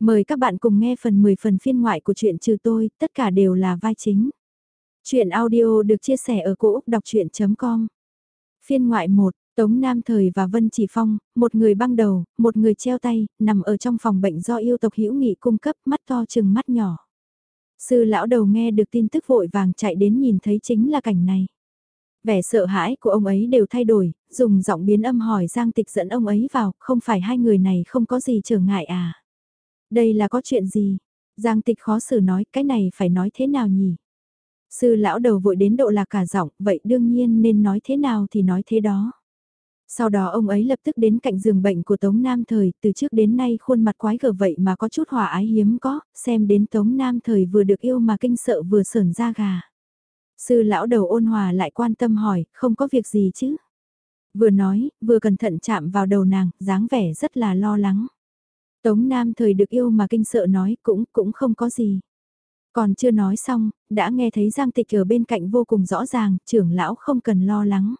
Mời các bạn cùng nghe phần 10 phần phiên ngoại của truyện trừ tôi, tất cả đều là vai chính. Chuyện audio được chia sẻ ở cỗ đọc chuyện.com Phiên ngoại 1, Tống Nam Thời và Vân Chỉ Phong, một người băng đầu, một người treo tay, nằm ở trong phòng bệnh do yêu tộc hữu nghị cung cấp mắt to chừng mắt nhỏ. Sư lão đầu nghe được tin tức vội vàng chạy đến nhìn thấy chính là cảnh này. Vẻ sợ hãi của ông ấy đều thay đổi, dùng giọng biến âm hỏi Giang Tịch dẫn ông ấy vào, không phải hai người này không có gì trở ngại à. Đây là có chuyện gì? Giang tịch khó xử nói cái này phải nói thế nào nhỉ? Sư lão đầu vội đến độ là cả giọng, vậy đương nhiên nên nói thế nào thì nói thế đó. Sau đó ông ấy lập tức đến cạnh giường bệnh của Tống Nam Thời, từ trước đến nay khuôn mặt quái gở vậy mà có chút hòa ái hiếm có, xem đến Tống Nam Thời vừa được yêu mà kinh sợ vừa sờn da gà. Sư lão đầu ôn hòa lại quan tâm hỏi, không có việc gì chứ? Vừa nói, vừa cẩn thận chạm vào đầu nàng, dáng vẻ rất là lo lắng. Tống Nam thời được yêu mà kinh sợ nói cũng cũng không có gì. Còn chưa nói xong, đã nghe thấy Giang Tịch ở bên cạnh vô cùng rõ ràng, trưởng lão không cần lo lắng.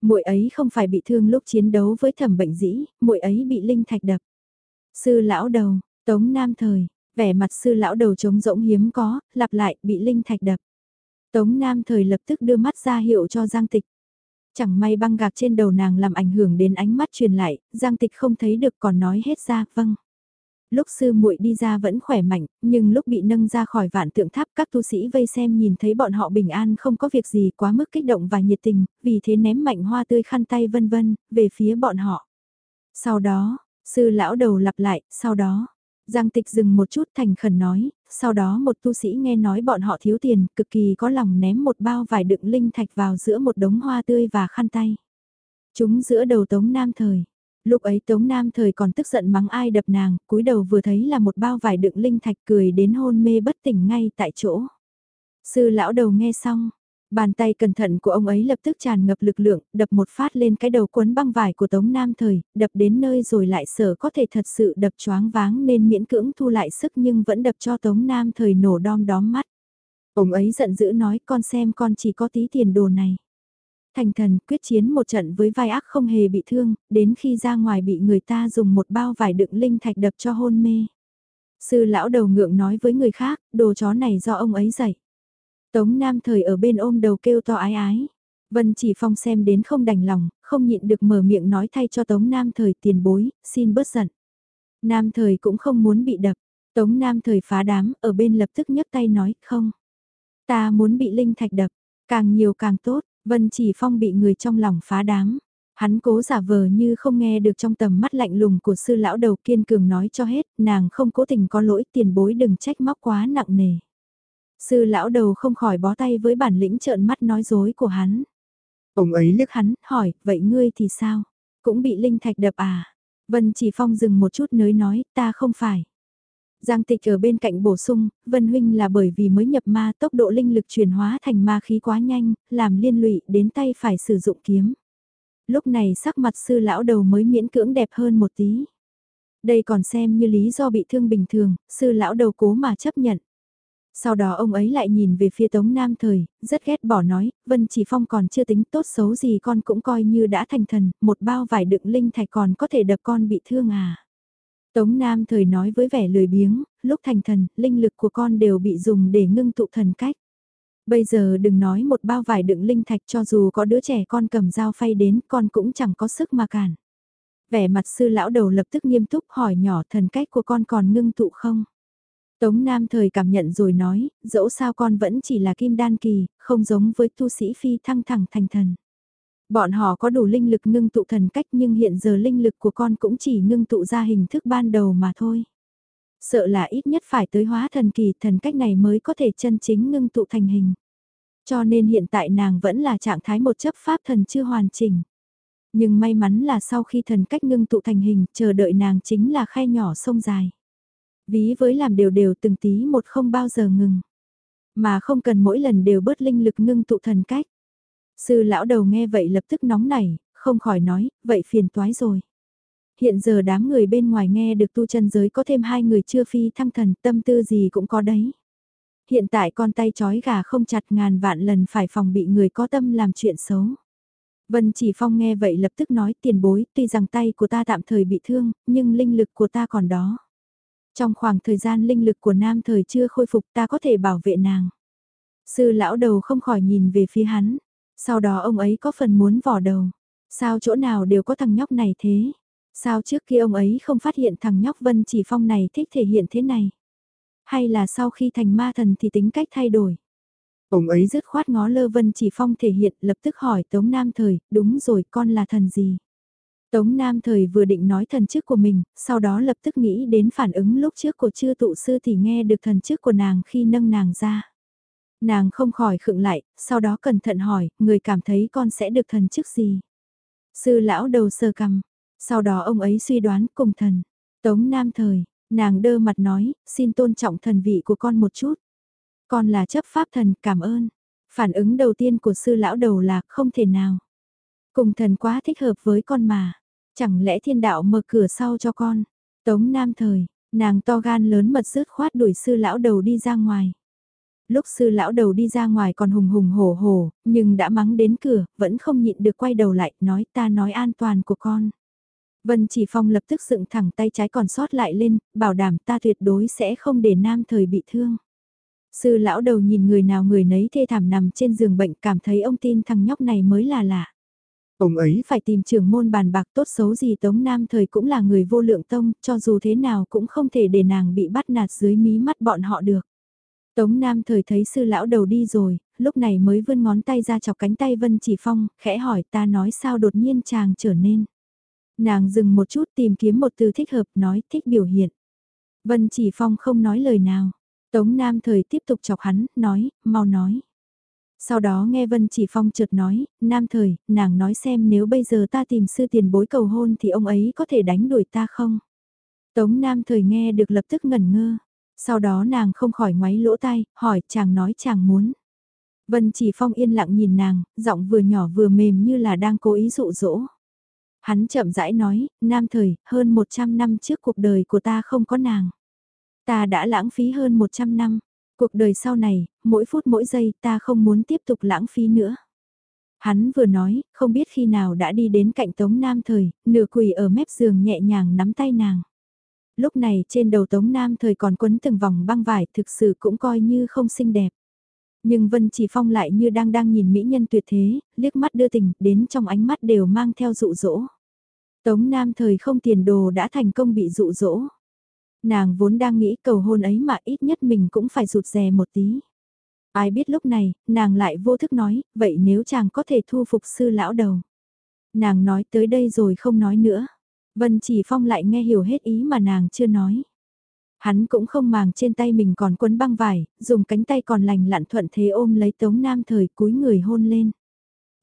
Muội ấy không phải bị thương lúc chiến đấu với thẩm bệnh dĩ, muội ấy bị linh thạch đập. Sư lão đầu, Tống Nam thời, vẻ mặt sư lão đầu trống rỗng hiếm có, lặp lại bị linh thạch đập. Tống Nam thời lập tức đưa mắt ra hiệu cho Giang Tịch. Chẳng may băng gạc trên đầu nàng làm ảnh hưởng đến ánh mắt truyền lại, Giang Tịch không thấy được còn nói hết ra, vâng. Lúc sư muội đi ra vẫn khỏe mạnh, nhưng lúc bị nâng ra khỏi vạn tượng tháp các tu sĩ vây xem nhìn thấy bọn họ bình an không có việc gì quá mức kích động và nhiệt tình, vì thế ném mạnh hoa tươi khăn tay vân vân, về phía bọn họ. Sau đó, sư lão đầu lặp lại, sau đó, Giang tịch dừng một chút thành khẩn nói, sau đó một tu sĩ nghe nói bọn họ thiếu tiền, cực kỳ có lòng ném một bao vải đựng linh thạch vào giữa một đống hoa tươi và khăn tay. Chúng giữa đầu tống nam thời. Lúc ấy tống nam thời còn tức giận mắng ai đập nàng, cúi đầu vừa thấy là một bao vải đựng linh thạch cười đến hôn mê bất tỉnh ngay tại chỗ. Sư lão đầu nghe xong, Bàn tay cẩn thận của ông ấy lập tức tràn ngập lực lượng, đập một phát lên cái đầu cuốn băng vải của Tống Nam Thời, đập đến nơi rồi lại sở có thể thật sự đập choáng váng nên miễn cưỡng thu lại sức nhưng vẫn đập cho Tống Nam Thời nổ đom đóm mắt. Ông ấy giận dữ nói con xem con chỉ có tí tiền đồ này. Thành thần quyết chiến một trận với vai ác không hề bị thương, đến khi ra ngoài bị người ta dùng một bao vải đựng linh thạch đập cho hôn mê. Sư lão đầu ngượng nói với người khác, đồ chó này do ông ấy dạy. Tống Nam Thời ở bên ôm đầu kêu to ái ái. Vân Chỉ Phong xem đến không đành lòng, không nhịn được mở miệng nói thay cho Tống Nam Thời tiền bối, xin bớt giận. Nam Thời cũng không muốn bị đập. Tống Nam Thời phá đám, ở bên lập tức nhấc tay nói, không. Ta muốn bị linh thạch đập, càng nhiều càng tốt, Vân Chỉ Phong bị người trong lòng phá đám. Hắn cố giả vờ như không nghe được trong tầm mắt lạnh lùng của sư lão đầu kiên cường nói cho hết, nàng không cố tình có lỗi tiền bối đừng trách móc quá nặng nề. Sư lão đầu không khỏi bó tay với bản lĩnh trợn mắt nói dối của hắn. Ông ấy liếc hắn, hỏi, vậy ngươi thì sao? Cũng bị linh thạch đập à? Vân chỉ phong dừng một chút nới nói, ta không phải. Giang tịch ở bên cạnh bổ sung, Vân Huynh là bởi vì mới nhập ma tốc độ linh lực chuyển hóa thành ma khí quá nhanh, làm liên lụy đến tay phải sử dụng kiếm. Lúc này sắc mặt sư lão đầu mới miễn cưỡng đẹp hơn một tí. Đây còn xem như lý do bị thương bình thường, sư lão đầu cố mà chấp nhận. Sau đó ông ấy lại nhìn về phía Tống Nam Thời, rất ghét bỏ nói, Vân Chỉ Phong còn chưa tính tốt xấu gì con cũng coi như đã thành thần, một bao vải đựng linh thạch còn có thể đập con bị thương à. Tống Nam Thời nói với vẻ lười biếng, lúc thành thần, linh lực của con đều bị dùng để ngưng tụ thần cách. Bây giờ đừng nói một bao vải đựng linh thạch cho dù có đứa trẻ con cầm dao phay đến con cũng chẳng có sức mà cản. Vẻ mặt sư lão đầu lập tức nghiêm túc hỏi nhỏ thần cách của con còn ngưng tụ không? Tống Nam thời cảm nhận rồi nói, dẫu sao con vẫn chỉ là kim đan kỳ, không giống với tu sĩ phi thăng thẳng thành thần. Bọn họ có đủ linh lực ngưng tụ thần cách nhưng hiện giờ linh lực của con cũng chỉ ngưng tụ ra hình thức ban đầu mà thôi. Sợ là ít nhất phải tới hóa thần kỳ thần cách này mới có thể chân chính ngưng tụ thành hình. Cho nên hiện tại nàng vẫn là trạng thái một chấp pháp thần chưa hoàn chỉnh. Nhưng may mắn là sau khi thần cách ngưng tụ thành hình, chờ đợi nàng chính là khe nhỏ sông dài. Ví với làm đều đều từng tí một không bao giờ ngừng. Mà không cần mỗi lần đều bớt linh lực ngưng tụ thần cách. Sư lão đầu nghe vậy lập tức nóng nảy, không khỏi nói, vậy phiền toái rồi. Hiện giờ đám người bên ngoài nghe được tu chân giới có thêm hai người chưa phi thăng thần, tâm tư gì cũng có đấy. Hiện tại con tay chói gà không chặt ngàn vạn lần phải phòng bị người có tâm làm chuyện xấu. Vân Chỉ Phong nghe vậy lập tức nói tiền bối, tuy rằng tay của ta tạm thời bị thương, nhưng linh lực của ta còn đó. Trong khoảng thời gian linh lực của nam thời chưa khôi phục ta có thể bảo vệ nàng. Sư lão đầu không khỏi nhìn về phía hắn. Sau đó ông ấy có phần muốn vỏ đầu. Sao chỗ nào đều có thằng nhóc này thế? Sao trước kia ông ấy không phát hiện thằng nhóc Vân Chỉ Phong này thích thể hiện thế này? Hay là sau khi thành ma thần thì tính cách thay đổi? Ông ấy dứt khoát ngó lơ Vân Chỉ Phong thể hiện lập tức hỏi Tống Nam Thời, đúng rồi con là thần gì? Tống Nam Thời vừa định nói thần chức của mình, sau đó lập tức nghĩ đến phản ứng lúc trước của chư tụ sư thì nghe được thần chức của nàng khi nâng nàng ra. Nàng không khỏi khựng lại, sau đó cẩn thận hỏi, người cảm thấy con sẽ được thần chức gì? Sư lão đầu sơ cầm, sau đó ông ấy suy đoán cùng thần. Tống Nam Thời, nàng đơ mặt nói, xin tôn trọng thần vị của con một chút. Con là chấp pháp thần, cảm ơn. Phản ứng đầu tiên của sư lão đầu là không thể nào. Cùng thần quá thích hợp với con mà. Chẳng lẽ thiên đạo mở cửa sau cho con? Tống Nam Thời, nàng to gan lớn mật rứt khoát đuổi sư lão đầu đi ra ngoài. Lúc sư lão đầu đi ra ngoài còn hùng hùng hổ hổ, nhưng đã mắng đến cửa, vẫn không nhịn được quay đầu lại, nói ta nói an toàn của con. Vân Chỉ Phong lập tức dựng thẳng tay trái còn sót lại lên, bảo đảm ta tuyệt đối sẽ không để nam thời bị thương. Sư lão đầu nhìn người nào người nấy thê thảm nằm trên giường bệnh cảm thấy ông tin thằng nhóc này mới là lạ. Ông ấy phải tìm trưởng môn bàn bạc tốt xấu gì Tống Nam thời cũng là người vô lượng tông, cho dù thế nào cũng không thể để nàng bị bắt nạt dưới mí mắt bọn họ được. Tống Nam thời thấy sư lão đầu đi rồi, lúc này mới vươn ngón tay ra chọc cánh tay Vân Chỉ Phong, khẽ hỏi ta nói sao đột nhiên chàng trở nên. Nàng dừng một chút tìm kiếm một từ thích hợp nói thích biểu hiện. Vân Chỉ Phong không nói lời nào. Tống Nam thời tiếp tục chọc hắn, nói, mau nói. Sau đó nghe Vân Chỉ Phong chợt nói, Nam thời, nàng nói xem nếu bây giờ ta tìm sư tiền bối cầu hôn thì ông ấy có thể đánh đuổi ta không? Tống Nam thời nghe được lập tức ngẩn ngơ. Sau đó nàng không khỏi ngoáy lỗ tai, hỏi chàng nói chàng muốn. Vân Chỉ Phong yên lặng nhìn nàng, giọng vừa nhỏ vừa mềm như là đang cố ý dụ dỗ. Hắn chậm rãi nói, nam thời, hơn 100 năm trước cuộc đời của ta không có nàng. Ta đã lãng phí hơn 100 năm, cuộc đời sau này, mỗi phút mỗi giây ta không muốn tiếp tục lãng phí nữa. Hắn vừa nói, không biết khi nào đã đi đến cạnh Tống Nam Thời, nửa quỳ ở mép giường nhẹ nhàng nắm tay nàng. Lúc này trên đầu Tống Nam Thời còn quấn từng vòng băng vải thực sự cũng coi như không xinh đẹp. Nhưng Vân Chỉ Phong lại như đang đang nhìn mỹ nhân tuyệt thế, liếc mắt đưa tình, đến trong ánh mắt đều mang theo dụ dỗ. Tống Nam Thời không tiền đồ đã thành công bị dụ dỗ. Nàng vốn đang nghĩ cầu hôn ấy mà ít nhất mình cũng phải rụt rè một tí. Ai biết lúc này, nàng lại vô thức nói, vậy nếu chàng có thể thu phục sư lão đầu. Nàng nói tới đây rồi không nói nữa. Vân chỉ phong lại nghe hiểu hết ý mà nàng chưa nói. Hắn cũng không màng trên tay mình còn quấn băng vải, dùng cánh tay còn lành lặn thuận thế ôm lấy tống nam thời cúi người hôn lên.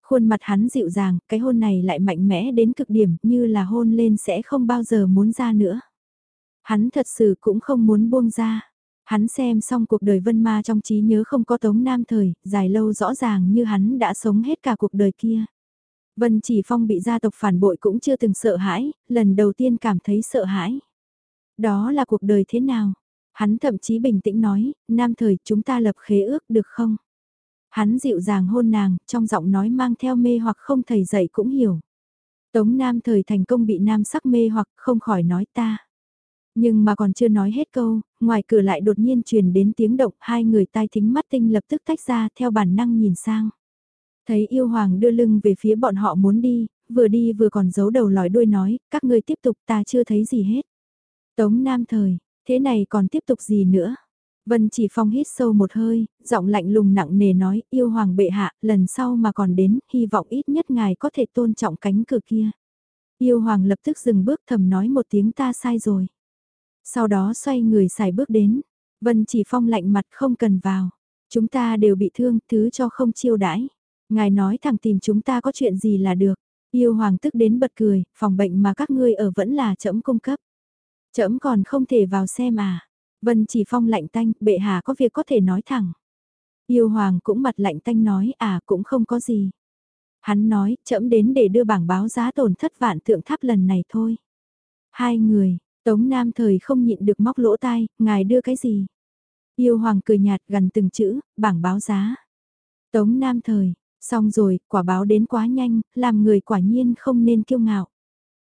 Khuôn mặt hắn dịu dàng, cái hôn này lại mạnh mẽ đến cực điểm như là hôn lên sẽ không bao giờ muốn ra nữa. Hắn thật sự cũng không muốn buông ra. Hắn xem xong cuộc đời vân ma trong trí nhớ không có tống nam thời, dài lâu rõ ràng như hắn đã sống hết cả cuộc đời kia. Vân Chỉ Phong bị gia tộc phản bội cũng chưa từng sợ hãi, lần đầu tiên cảm thấy sợ hãi. Đó là cuộc đời thế nào? Hắn thậm chí bình tĩnh nói, nam thời chúng ta lập khế ước được không? Hắn dịu dàng hôn nàng, trong giọng nói mang theo mê hoặc không thầy dạy cũng hiểu. Tống nam thời thành công bị nam sắc mê hoặc không khỏi nói ta. Nhưng mà còn chưa nói hết câu, ngoài cửa lại đột nhiên truyền đến tiếng động hai người tai thính mắt tinh lập tức tách ra theo bản năng nhìn sang. Thấy yêu hoàng đưa lưng về phía bọn họ muốn đi, vừa đi vừa còn giấu đầu lòi đuôi nói, các ngươi tiếp tục ta chưa thấy gì hết. Tống Nam Thời, thế này còn tiếp tục gì nữa? Vân chỉ phong hít sâu một hơi, giọng lạnh lùng nặng nề nói, yêu hoàng bệ hạ, lần sau mà còn đến, hy vọng ít nhất ngài có thể tôn trọng cánh cửa kia. Yêu hoàng lập tức dừng bước thầm nói một tiếng ta sai rồi. Sau đó xoay người xài bước đến, Vân chỉ phong lạnh mặt không cần vào. Chúng ta đều bị thương, thứ cho không chiêu đãi. Ngài nói thẳng tìm chúng ta có chuyện gì là được. Yêu hoàng tức đến bật cười, phòng bệnh mà các ngươi ở vẫn là trẫm cung cấp. Trẫm còn không thể vào xem à. Vân chỉ phong lạnh tanh, bệ hạ có việc có thể nói thẳng. Yêu hoàng cũng mặt lạnh tanh nói à cũng không có gì. Hắn nói, trẫm đến để đưa bảng báo giá tổn thất vạn tượng tháp lần này thôi. Hai người, Tống Nam thời không nhịn được móc lỗ tai, ngài đưa cái gì? Yêu hoàng cười nhạt gần từng chữ, bảng báo giá. Tống Nam thời, Xong rồi, quả báo đến quá nhanh, làm người quả nhiên không nên kiêu ngạo.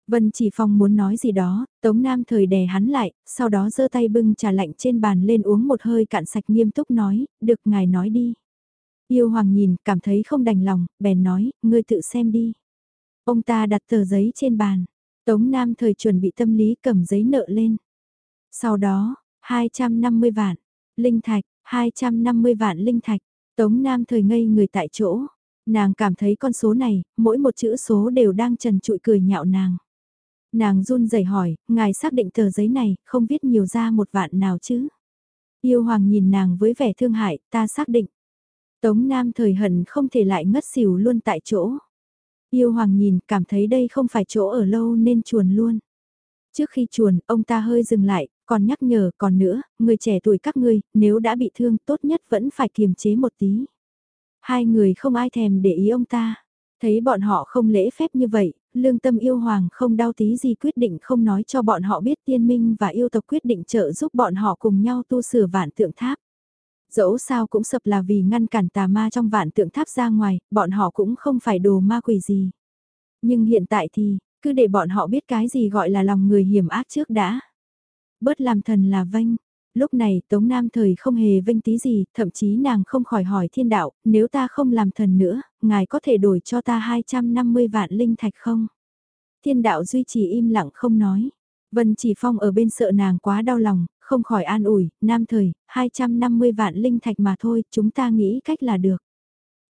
Vân Chỉ Phong muốn nói gì đó, Tống Nam thời đè hắn lại, sau đó giơ tay bưng trà lạnh trên bàn lên uống một hơi cạn sạch nghiêm túc nói, được ngài nói đi. Yêu Hoàng nhìn, cảm thấy không đành lòng, bèn nói, ngươi tự xem đi. Ông ta đặt tờ giấy trên bàn, Tống Nam thời chuẩn bị tâm lý cầm giấy nợ lên. Sau đó, 250 vạn, linh thạch, 250 vạn linh thạch, Tống Nam thời ngây người tại chỗ. Nàng cảm thấy con số này, mỗi một chữ số đều đang trần trụi cười nhạo nàng. Nàng run rẩy hỏi, ngài xác định tờ giấy này, không viết nhiều ra một vạn nào chứ? Yêu hoàng nhìn nàng với vẻ thương hại, ta xác định. Tống Nam thời hận không thể lại ngất xỉu luôn tại chỗ. Yêu hoàng nhìn, cảm thấy đây không phải chỗ ở lâu nên chuồn luôn. Trước khi chuồn, ông ta hơi dừng lại, còn nhắc nhở, còn nữa, người trẻ tuổi các ngươi, nếu đã bị thương, tốt nhất vẫn phải kiềm chế một tí. Hai người không ai thèm để ý ông ta. Thấy bọn họ không lễ phép như vậy, lương tâm yêu hoàng không đau tí gì quyết định không nói cho bọn họ biết tiên minh và yêu tộc quyết định trợ giúp bọn họ cùng nhau tu sửa vạn tượng tháp. Dẫu sao cũng sập là vì ngăn cản tà ma trong vạn tượng tháp ra ngoài, bọn họ cũng không phải đồ ma quỷ gì. Nhưng hiện tại thì, cứ để bọn họ biết cái gì gọi là lòng người hiểm ác trước đã. Bớt làm thần là vinh. Lúc này Tống Nam thời không hề vinh tí gì, thậm chí nàng không khỏi hỏi thiên đạo, nếu ta không làm thần nữa, ngài có thể đổi cho ta 250 vạn linh thạch không? Thiên đạo duy trì im lặng không nói. Vân Chỉ Phong ở bên sợ nàng quá đau lòng, không khỏi an ủi, nam thời, 250 vạn linh thạch mà thôi, chúng ta nghĩ cách là được.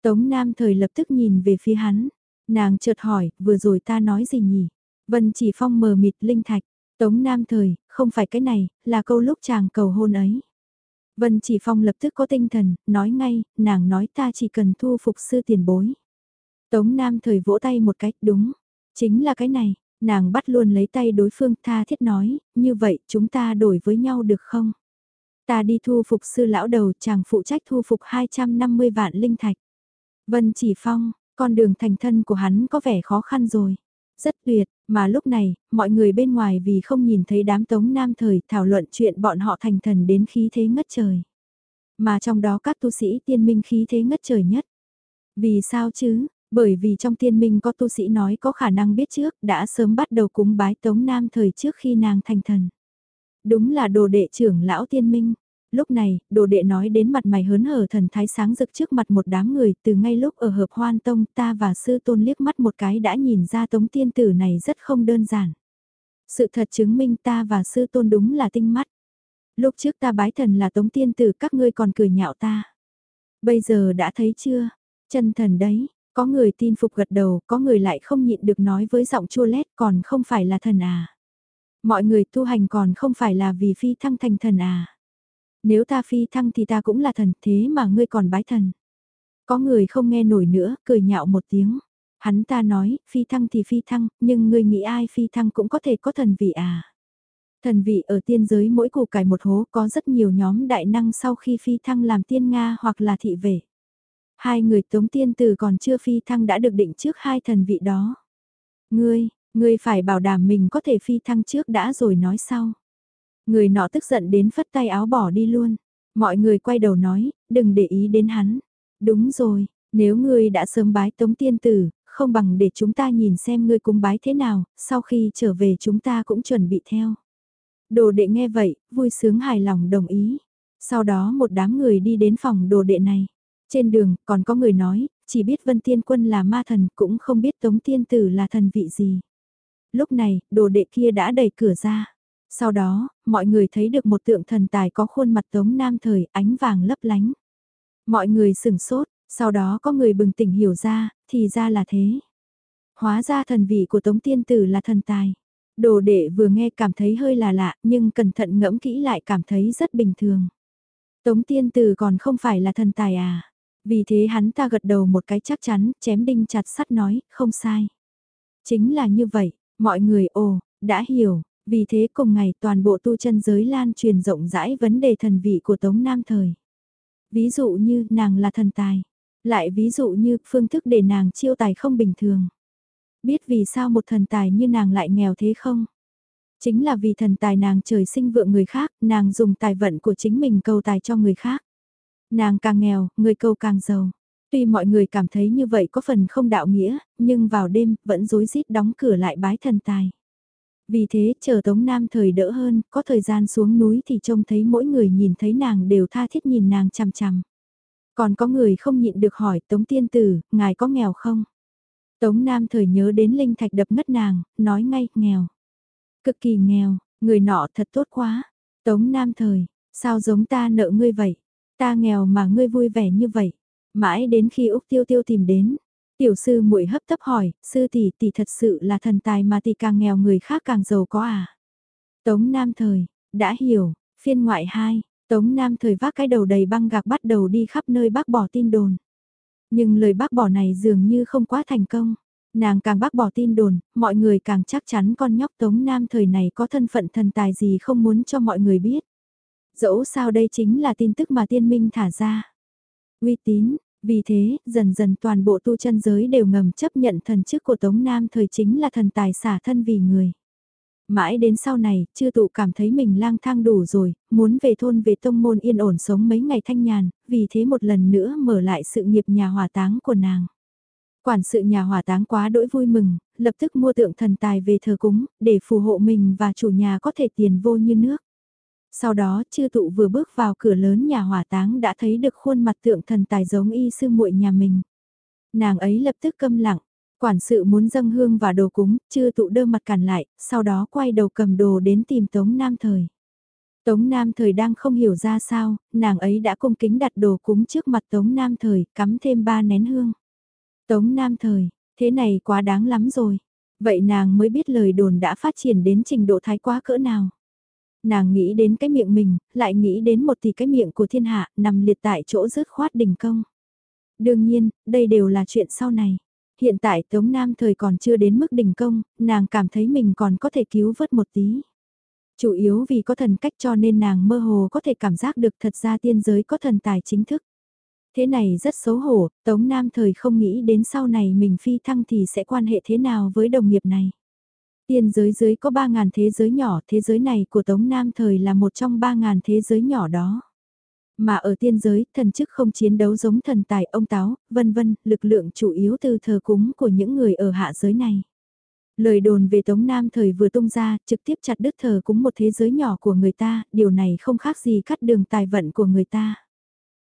Tống Nam thời lập tức nhìn về phía hắn, nàng chợt hỏi, vừa rồi ta nói gì nhỉ? Vân Chỉ Phong mờ mịt linh thạch, Tống Nam thời, không phải cái này, là câu lúc chàng cầu hôn ấy. Vân Chỉ Phong lập tức có tinh thần, nói ngay, nàng nói ta chỉ cần thu phục sư tiền bối. Tống Nam thời vỗ tay một cách đúng, chính là cái này, nàng bắt luôn lấy tay đối phương tha thiết nói, như vậy chúng ta đổi với nhau được không? Ta đi thu phục sư lão đầu chàng phụ trách thu phục 250 vạn linh thạch. Vân Chỉ Phong, con đường thành thân của hắn có vẻ khó khăn rồi. Rất tuyệt, mà lúc này, mọi người bên ngoài vì không nhìn thấy đám tống nam thời thảo luận chuyện bọn họ thành thần đến khí thế ngất trời. Mà trong đó các tu sĩ tiên minh khí thế ngất trời nhất. Vì sao chứ? Bởi vì trong tiên minh có tu sĩ nói có khả năng biết trước đã sớm bắt đầu cúng bái tống nam thời trước khi nàng thành thần. Đúng là đồ đệ trưởng lão tiên minh. Lúc này, đồ đệ nói đến mặt mày hớn hở thần thái sáng rực trước mặt một đám người từ ngay lúc ở hợp hoan tông ta và sư tôn liếc mắt một cái đã nhìn ra tống tiên tử này rất không đơn giản. Sự thật chứng minh ta và sư tôn đúng là tinh mắt. Lúc trước ta bái thần là tống tiên tử các ngươi còn cười nhạo ta. Bây giờ đã thấy chưa? Chân thần đấy, có người tin phục gật đầu, có người lại không nhịn được nói với giọng chua lét còn không phải là thần à. Mọi người tu hành còn không phải là vì phi thăng thành thần à. Nếu ta phi thăng thì ta cũng là thần thế mà ngươi còn bái thần. Có người không nghe nổi nữa, cười nhạo một tiếng. Hắn ta nói, phi thăng thì phi thăng, nhưng ngươi nghĩ ai phi thăng cũng có thể có thần vị à. Thần vị ở tiên giới mỗi củ cải một hố có rất nhiều nhóm đại năng sau khi phi thăng làm tiên Nga hoặc là thị vệ. Hai người tống tiên tử còn chưa phi thăng đã được định trước hai thần vị đó. Ngươi, ngươi phải bảo đảm mình có thể phi thăng trước đã rồi nói sau. Người nọ tức giận đến phất tay áo bỏ đi luôn. Mọi người quay đầu nói, đừng để ý đến hắn. Đúng rồi, nếu ngươi đã sớm bái tống tiên tử, không bằng để chúng ta nhìn xem ngươi cúng bái thế nào, sau khi trở về chúng ta cũng chuẩn bị theo. Đồ đệ nghe vậy, vui sướng hài lòng đồng ý. Sau đó một đám người đi đến phòng đồ đệ này. Trên đường, còn có người nói, chỉ biết Vân Tiên Quân là ma thần, cũng không biết Tống Tiên Tử là thần vị gì. Lúc này, đồ đệ kia đã đẩy cửa ra. Sau đó, mọi người thấy được một tượng thần tài có khuôn mặt tống nam thời ánh vàng lấp lánh. Mọi người sửng sốt, sau đó có người bừng tỉnh hiểu ra, thì ra là thế. Hóa ra thần vị của tống tiên tử là thần tài. Đồ đệ vừa nghe cảm thấy hơi là lạ nhưng cẩn thận ngẫm kỹ lại cảm thấy rất bình thường. Tống tiên tử còn không phải là thần tài à. Vì thế hắn ta gật đầu một cái chắc chắn, chém đinh chặt sắt nói, không sai. Chính là như vậy, mọi người ồ, đã hiểu, vì thế cùng ngày toàn bộ tu chân giới lan truyền rộng rãi vấn đề thần vị của Tống Nam Thời. Ví dụ như nàng là thần tài, lại ví dụ như phương thức để nàng chiêu tài không bình thường. Biết vì sao một thần tài như nàng lại nghèo thế không? Chính là vì thần tài nàng trời sinh vượng người khác, nàng dùng tài vận của chính mình cầu tài cho người khác. Nàng càng nghèo, người câu càng giàu. Tuy mọi người cảm thấy như vậy có phần không đạo nghĩa, nhưng vào đêm vẫn rối rít đóng cửa lại bái thần tài. Vì thế, chờ Tống Nam thời đỡ hơn, có thời gian xuống núi thì trông thấy mỗi người nhìn thấy nàng đều tha thiết nhìn nàng chằm chằm. Còn có người không nhịn được hỏi Tống Tiên Tử, ngài có nghèo không? Tống Nam thời nhớ đến Linh Thạch đập ngất nàng, nói ngay, nghèo. Cực kỳ nghèo, người nọ thật tốt quá. Tống Nam thời, sao giống ta nợ ngươi vậy? Ta nghèo mà ngươi vui vẻ như vậy. Mãi đến khi Úc Tiêu Tiêu tìm đến, Tiểu sư muội hấp tấp hỏi, sư tỷ tỷ thật sự là thần tài mà tỷ càng nghèo người khác càng giàu có à? Tống Nam Thời, đã hiểu, phiên ngoại 2, Tống Nam Thời vác cái đầu đầy băng gạc bắt đầu đi khắp nơi bác bỏ tin đồn. Nhưng lời bác bỏ này dường như không quá thành công. Nàng càng bác bỏ tin đồn, mọi người càng chắc chắn con nhóc Tống Nam Thời này có thân phận thần tài gì không muốn cho mọi người biết. Dẫu sao đây chính là tin tức mà tiên minh thả ra. Uy tín, vì thế, dần dần toàn bộ tu chân giới đều ngầm chấp nhận thần chức của Tống Nam thời chính là thần tài xả thân vì người. Mãi đến sau này, chưa tụ cảm thấy mình lang thang đủ rồi, muốn về thôn về tông môn yên ổn sống mấy ngày thanh nhàn, vì thế một lần nữa mở lại sự nghiệp nhà hỏa táng của nàng. Quản sự nhà hỏa táng quá đỗi vui mừng, lập tức mua tượng thần tài về thờ cúng, để phù hộ mình và chủ nhà có thể tiền vô như nước. Sau đó, chư tụ vừa bước vào cửa lớn nhà hỏa táng đã thấy được khuôn mặt tượng thần tài giống y sư muội nhà mình. Nàng ấy lập tức câm lặng, quản sự muốn dâng hương và đồ cúng, chư tụ đơ mặt cản lại, sau đó quay đầu cầm đồ đến tìm Tống Nam Thời. Tống Nam Thời đang không hiểu ra sao, nàng ấy đã cung kính đặt đồ cúng trước mặt Tống Nam Thời, cắm thêm ba nén hương. Tống Nam Thời, thế này quá đáng lắm rồi. Vậy nàng mới biết lời đồn đã phát triển đến trình độ thái quá cỡ nào nàng nghĩ đến cái miệng mình, lại nghĩ đến một tỷ cái miệng của thiên hạ, nằm liệt tại chỗ rớt khoát đỉnh công. Đương nhiên, đây đều là chuyện sau này. Hiện tại Tống Nam thời còn chưa đến mức đỉnh công, nàng cảm thấy mình còn có thể cứu vớt một tí. Chủ yếu vì có thần cách cho nên nàng mơ hồ có thể cảm giác được thật ra tiên giới có thần tài chính thức. Thế này rất xấu hổ, Tống Nam thời không nghĩ đến sau này mình phi thăng thì sẽ quan hệ thế nào với đồng nghiệp này. Tiên giới dưới có 3.000 thế giới nhỏ, thế giới này của Tống Nam thời là một trong 3.000 thế giới nhỏ đó. Mà ở tiên giới, thần chức không chiến đấu giống thần tài, ông táo, vân vân, lực lượng chủ yếu từ thờ cúng của những người ở hạ giới này. Lời đồn về Tống Nam thời vừa tung ra, trực tiếp chặt đứt thờ cúng một thế giới nhỏ của người ta, điều này không khác gì cắt đường tài vận của người ta.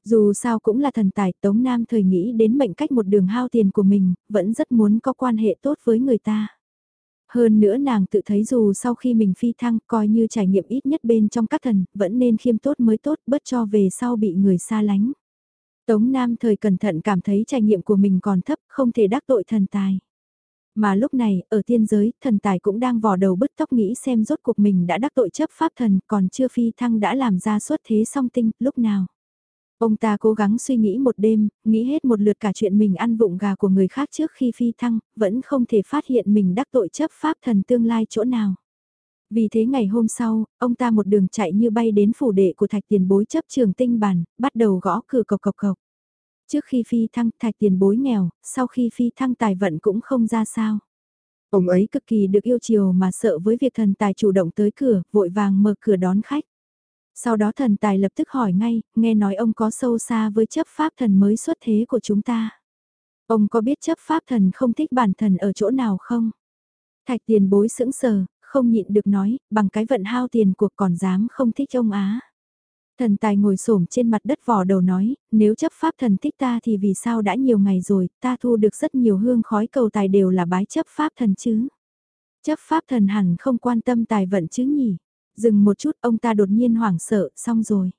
Dù sao cũng là thần tài, Tống Nam thời nghĩ đến mệnh cách một đường hao tiền của mình, vẫn rất muốn có quan hệ tốt với người ta. Hơn nữa nàng tự thấy dù sau khi mình phi thăng coi như trải nghiệm ít nhất bên trong các thần, vẫn nên khiêm tốt mới tốt bất cho về sau bị người xa lánh. Tống Nam thời cẩn thận cảm thấy trải nghiệm của mình còn thấp, không thể đắc tội thần tài. Mà lúc này, ở tiên giới, thần tài cũng đang vò đầu bứt tóc nghĩ xem rốt cuộc mình đã đắc tội chấp pháp thần, còn chưa phi thăng đã làm ra xuất thế song tinh, lúc nào. Ông ta cố gắng suy nghĩ một đêm, nghĩ hết một lượt cả chuyện mình ăn vụng gà của người khác trước khi phi thăng, vẫn không thể phát hiện mình đắc tội chấp pháp thần tương lai chỗ nào. Vì thế ngày hôm sau, ông ta một đường chạy như bay đến phủ đệ của thạch tiền bối chấp trường tinh bản, bắt đầu gõ cửa cộc cộc cộc. Trước khi phi thăng thạch tiền bối nghèo, sau khi phi thăng tài vận cũng không ra sao. Ông ấy cực kỳ được yêu chiều mà sợ với việc thần tài chủ động tới cửa, vội vàng mở cửa đón khách. Sau đó thần tài lập tức hỏi ngay, nghe nói ông có sâu xa với chấp pháp thần mới xuất thế của chúng ta. Ông có biết chấp pháp thần không thích bản thần ở chỗ nào không? Thạch tiền bối sững sờ, không nhịn được nói, bằng cái vận hao tiền cuộc còn dám không thích ông Á. Thần tài ngồi xổm trên mặt đất vò đầu nói, nếu chấp pháp thần thích ta thì vì sao đã nhiều ngày rồi, ta thu được rất nhiều hương khói cầu tài đều là bái chấp pháp thần chứ. Chấp pháp thần hẳn không quan tâm tài vận chứ nhỉ. Dừng một chút ông ta đột nhiên hoảng sợ, xong rồi.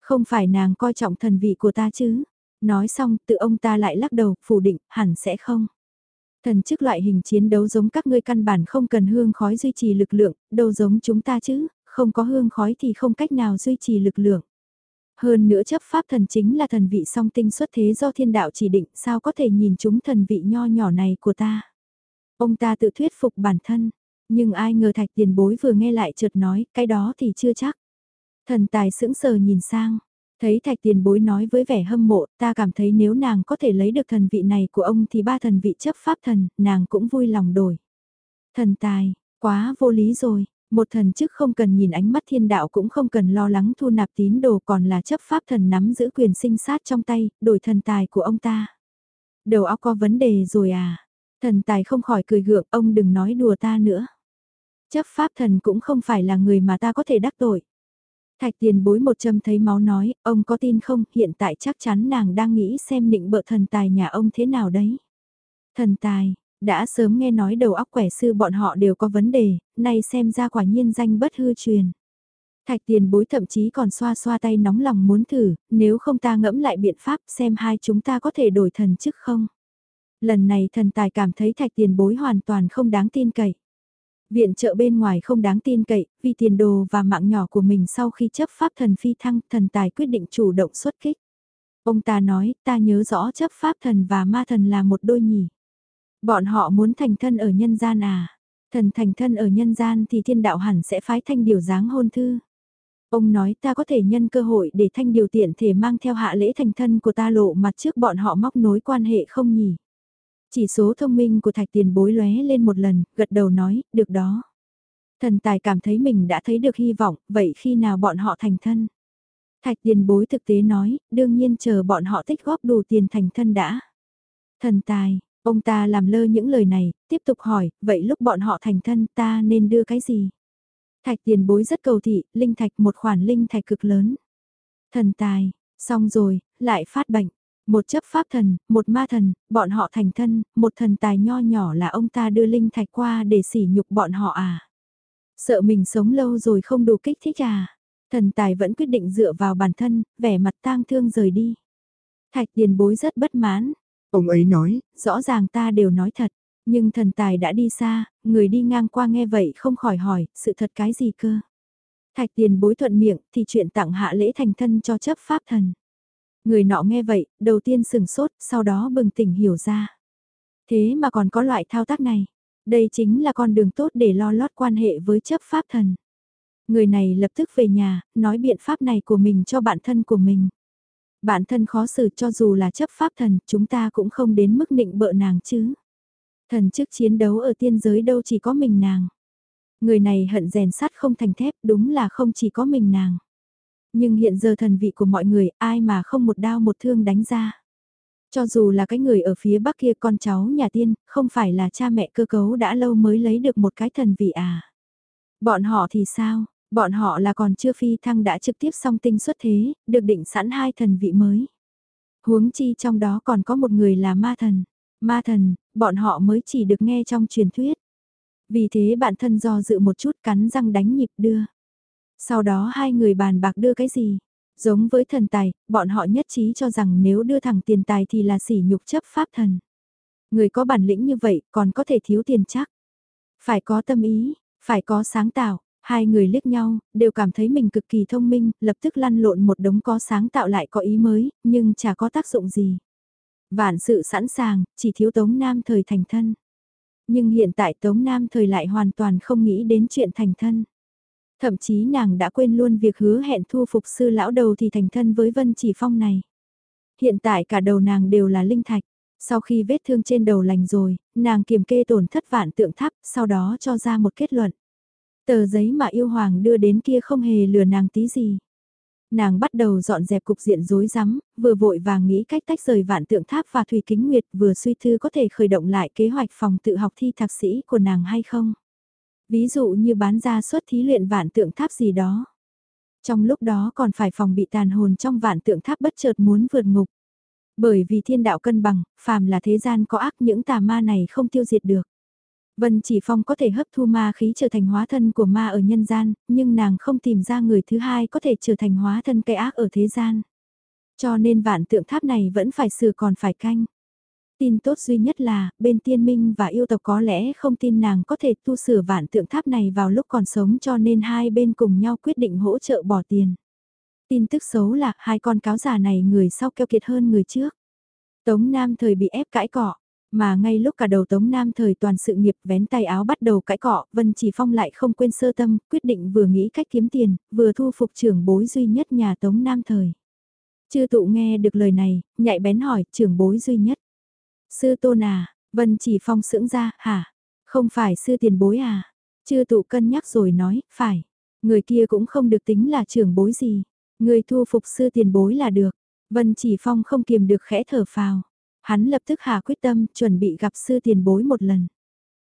Không phải nàng coi trọng thần vị của ta chứ. Nói xong tự ông ta lại lắc đầu, phủ định, hẳn sẽ không. Thần chức loại hình chiến đấu giống các ngươi căn bản không cần hương khói duy trì lực lượng, đâu giống chúng ta chứ, không có hương khói thì không cách nào duy trì lực lượng. Hơn nữa chấp pháp thần chính là thần vị song tinh xuất thế do thiên đạo chỉ định, sao có thể nhìn chúng thần vị nho nhỏ này của ta. Ông ta tự thuyết phục bản thân, nhưng ai ngờ thạch tiền bối vừa nghe lại chợt nói, cái đó thì chưa chắc. Thần tài sững sờ nhìn sang, thấy thạch tiền bối nói với vẻ hâm mộ, ta cảm thấy nếu nàng có thể lấy được thần vị này của ông thì ba thần vị chấp pháp thần, nàng cũng vui lòng đổi. Thần tài, quá vô lý rồi, một thần chức không cần nhìn ánh mắt thiên đạo cũng không cần lo lắng thu nạp tín đồ còn là chấp pháp thần nắm giữ quyền sinh sát trong tay, đổi thần tài của ông ta. Đầu óc có vấn đề rồi à? Thần tài không khỏi cười gượng, ông đừng nói đùa ta nữa. Chấp pháp thần cũng không phải là người mà ta có thể đắc tội. Thạch tiền bối một châm thấy máu nói, ông có tin không, hiện tại chắc chắn nàng đang nghĩ xem định bợ thần tài nhà ông thế nào đấy. Thần tài, đã sớm nghe nói đầu óc quẻ sư bọn họ đều có vấn đề, nay xem ra quả nhiên danh bất hư truyền. Thạch tiền bối thậm chí còn xoa xoa tay nóng lòng muốn thử, nếu không ta ngẫm lại biện pháp xem hai chúng ta có thể đổi thần chức không. Lần này thần tài cảm thấy thạch tiền bối hoàn toàn không đáng tin cậy. Viện trợ bên ngoài không đáng tin cậy, vì tiền đồ và mạng nhỏ của mình sau khi chấp pháp thần phi thăng, thần tài quyết định chủ động xuất kích. Ông ta nói, ta nhớ rõ chấp pháp thần và ma thần là một đôi nhỉ. Bọn họ muốn thành thân ở nhân gian à? Thần thành thân ở nhân gian thì thiên đạo hẳn sẽ phái thanh điều dáng hôn thư. Ông nói ta có thể nhân cơ hội để thanh điều tiện thể mang theo hạ lễ thành thân của ta lộ mặt trước bọn họ móc nối quan hệ không nhỉ? Chỉ số thông minh của thạch tiền bối lóe lên một lần, gật đầu nói, được đó. Thần tài cảm thấy mình đã thấy được hy vọng, vậy khi nào bọn họ thành thân? Thạch tiền bối thực tế nói, đương nhiên chờ bọn họ tích góp đủ tiền thành thân đã. Thần tài, ông ta làm lơ những lời này, tiếp tục hỏi, vậy lúc bọn họ thành thân ta nên đưa cái gì? Thạch tiền bối rất cầu thị, linh thạch một khoản linh thạch cực lớn. Thần tài, xong rồi, lại phát bệnh. Một chấp pháp thần, một ma thần, bọn họ thành thân, một thần tài nho nhỏ là ông ta đưa linh thạch qua để sỉ nhục bọn họ à. Sợ mình sống lâu rồi không đủ kích thích à. Thần tài vẫn quyết định dựa vào bản thân, vẻ mặt tang thương rời đi. Thạch tiền bối rất bất mãn. Ông ấy nói, rõ ràng ta đều nói thật, nhưng thần tài đã đi xa, người đi ngang qua nghe vậy không khỏi hỏi, sự thật cái gì cơ. Thạch tiền bối thuận miệng thì chuyện tặng hạ lễ thành thân cho chấp pháp thần. Người nọ nghe vậy, đầu tiên sừng sốt, sau đó bừng tỉnh hiểu ra. Thế mà còn có loại thao tác này. Đây chính là con đường tốt để lo lót quan hệ với chấp pháp thần. Người này lập tức về nhà, nói biện pháp này của mình cho bạn thân của mình. Bạn thân khó xử cho dù là chấp pháp thần, chúng ta cũng không đến mức nịnh bợ nàng chứ. Thần chức chiến đấu ở tiên giới đâu chỉ có mình nàng. Người này hận rèn sắt không thành thép đúng là không chỉ có mình nàng. Nhưng hiện giờ thần vị của mọi người ai mà không một đao một thương đánh ra. Cho dù là cái người ở phía bắc kia con cháu nhà tiên, không phải là cha mẹ cơ cấu đã lâu mới lấy được một cái thần vị à. Bọn họ thì sao, bọn họ là còn chưa phi thăng đã trực tiếp song tinh xuất thế, được định sẵn hai thần vị mới. Huống chi trong đó còn có một người là ma thần. Ma thần, bọn họ mới chỉ được nghe trong truyền thuyết. Vì thế bạn thân do dự một chút cắn răng đánh nhịp đưa. Sau đó hai người bàn bạc đưa cái gì? Giống với thần tài, bọn họ nhất trí cho rằng nếu đưa thẳng tiền tài thì là sỉ nhục chấp pháp thần. Người có bản lĩnh như vậy còn có thể thiếu tiền chắc. Phải có tâm ý, phải có sáng tạo. Hai người liếc nhau, đều cảm thấy mình cực kỳ thông minh, lập tức lăn lộn một đống có sáng tạo lại có ý mới, nhưng chả có tác dụng gì. Vạn sự sẵn sàng, chỉ thiếu Tống Nam thời thành thân. Nhưng hiện tại Tống Nam thời lại hoàn toàn không nghĩ đến chuyện thành thân. Thậm chí nàng đã quên luôn việc hứa hẹn thu phục sư lão đầu thì thành thân với Vân Chỉ Phong này. Hiện tại cả đầu nàng đều là linh thạch. Sau khi vết thương trên đầu lành rồi, nàng kiểm kê tổn thất vạn tượng tháp, sau đó cho ra một kết luận. Tờ giấy mà yêu hoàng đưa đến kia không hề lừa nàng tí gì. Nàng bắt đầu dọn dẹp cục diện rối rắm, vừa vội vàng nghĩ cách tách rời vạn tượng tháp và thủy kính nguyệt vừa suy thư có thể khởi động lại kế hoạch phòng tự học thi thạc sĩ của nàng hay không. Ví dụ như bán ra suất thí luyện vạn tượng tháp gì đó. Trong lúc đó còn phải phòng bị tàn hồn trong vạn tượng tháp bất chợt muốn vượt ngục. Bởi vì thiên đạo cân bằng, phàm là thế gian có ác những tà ma này không tiêu diệt được. Vân Chỉ Phong có thể hấp thu ma khí trở thành hóa thân của ma ở nhân gian, nhưng nàng không tìm ra người thứ hai có thể trở thành hóa thân cây ác ở thế gian. Cho nên vạn tượng tháp này vẫn phải sửa còn phải canh. Tin tốt duy nhất là, bên tiên minh và yêu tộc có lẽ không tin nàng có thể tu sửa vạn tượng tháp này vào lúc còn sống cho nên hai bên cùng nhau quyết định hỗ trợ bỏ tiền. Tin tức xấu là hai con cáo già này người sau keo kiệt hơn người trước. Tống Nam thời bị ép cãi cọ, mà ngay lúc cả đầu Tống Nam thời toàn sự nghiệp vén tay áo bắt đầu cãi cọ, Vân Chỉ Phong lại không quên sơ tâm, quyết định vừa nghĩ cách kiếm tiền, vừa thu phục trưởng bối duy nhất nhà Tống Nam thời. Chư tụ nghe được lời này, nhạy bén hỏi, trưởng bối duy nhất. Sư tôn à, Vân Chỉ Phong sưỡng ra, hả? Không phải sư tiền bối à? chưa tụ cân nhắc rồi nói, phải. Người kia cũng không được tính là trưởng bối gì. Người thu phục sư tiền bối là được. Vân Chỉ Phong không kiềm được khẽ thở phào. Hắn lập tức hạ quyết tâm chuẩn bị gặp sư tiền bối một lần.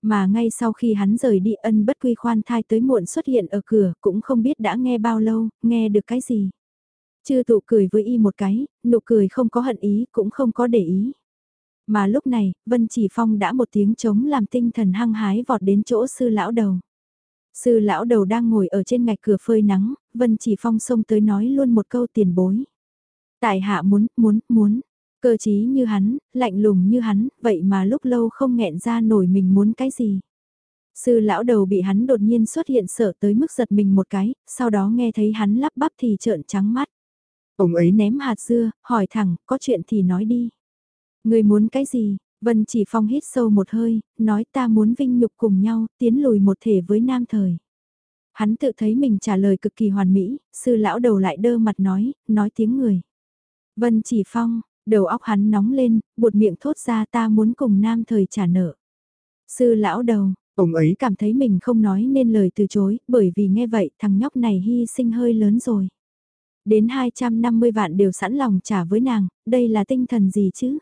Mà ngay sau khi hắn rời đi ân bất quy khoan thai tới muộn xuất hiện ở cửa cũng không biết đã nghe bao lâu, nghe được cái gì. Chư tụ cười với y một cái, nụ cười không có hận ý cũng không có để ý. Mà lúc này, Vân Chỉ Phong đã một tiếng chống làm tinh thần hăng hái vọt đến chỗ sư lão đầu. Sư lão đầu đang ngồi ở trên ngạch cửa phơi nắng, Vân Chỉ Phong xông tới nói luôn một câu tiền bối. Tại hạ muốn, muốn, muốn, cơ trí như hắn, lạnh lùng như hắn, vậy mà lúc lâu không nghẹn ra nổi mình muốn cái gì. Sư lão đầu bị hắn đột nhiên xuất hiện sợ tới mức giật mình một cái, sau đó nghe thấy hắn lắp bắp thì trợn trắng mắt. Ông ấy ném hạt dưa, hỏi thẳng, có chuyện thì nói đi. Người muốn cái gì? Vân chỉ phong hít sâu một hơi, nói ta muốn vinh nhục cùng nhau, tiến lùi một thể với nam thời. Hắn tự thấy mình trả lời cực kỳ hoàn mỹ, sư lão đầu lại đơ mặt nói, nói tiếng người. Vân chỉ phong, đầu óc hắn nóng lên, buột miệng thốt ra ta muốn cùng nam thời trả nợ. Sư lão đầu, ông ấy cảm thấy mình không nói nên lời từ chối, bởi vì nghe vậy thằng nhóc này hy sinh hơi lớn rồi. Đến 250 vạn đều sẵn lòng trả với nàng, đây là tinh thần gì chứ?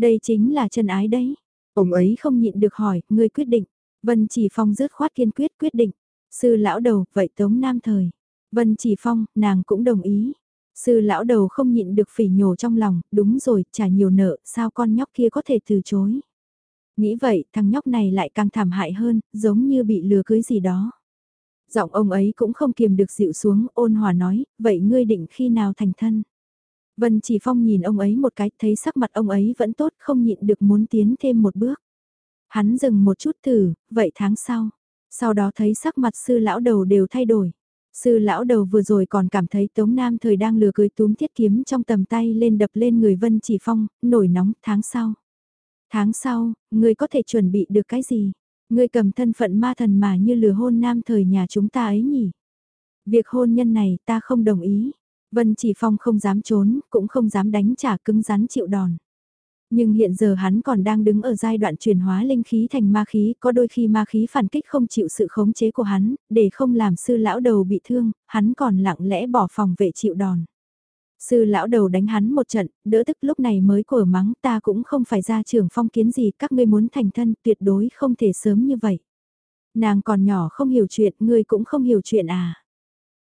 Đây chính là chân ái đấy. Ông ấy không nhịn được hỏi, ngươi quyết định. Vân Chỉ Phong rớt khoát kiên quyết quyết định. Sư lão đầu, vậy Tống Nam Thời. Vân Chỉ Phong, nàng cũng đồng ý. Sư lão đầu không nhịn được phỉ nhổ trong lòng, đúng rồi, trả nhiều nợ, sao con nhóc kia có thể từ chối. Nghĩ vậy, thằng nhóc này lại càng thảm hại hơn, giống như bị lừa cưới gì đó. Giọng ông ấy cũng không kiềm được dịu xuống, ôn hòa nói, vậy ngươi định khi nào thành thân? Vân Chỉ Phong nhìn ông ấy một cái, thấy sắc mặt ông ấy vẫn tốt, không nhịn được muốn tiến thêm một bước. Hắn dừng một chút thử, vậy tháng sau. Sau đó thấy sắc mặt sư lão đầu đều thay đổi. Sư lão đầu vừa rồi còn cảm thấy Tống Nam thời đang lừa cưới túm thiết kiếm trong tầm tay lên đập lên người Vân Chỉ Phong, nổi nóng, tháng sau. Tháng sau, người có thể chuẩn bị được cái gì? Người cầm thân phận ma thần mà như lừa hôn Nam thời nhà chúng ta ấy nhỉ? Việc hôn nhân này ta không đồng ý. Vân Chỉ Phong không dám trốn, cũng không dám đánh trả cứng rắn chịu đòn. Nhưng hiện giờ hắn còn đang đứng ở giai đoạn chuyển hóa linh khí thành ma khí, có đôi khi ma khí phản kích không chịu sự khống chế của hắn, để không làm sư lão đầu bị thương, hắn còn lặng lẽ bỏ phòng vệ chịu đòn. Sư lão đầu đánh hắn một trận, đỡ tức lúc này mới cổ mắng ta cũng không phải ra trưởng phong kiến gì các ngươi muốn thành thân tuyệt đối không thể sớm như vậy. Nàng còn nhỏ không hiểu chuyện, ngươi cũng không hiểu chuyện à.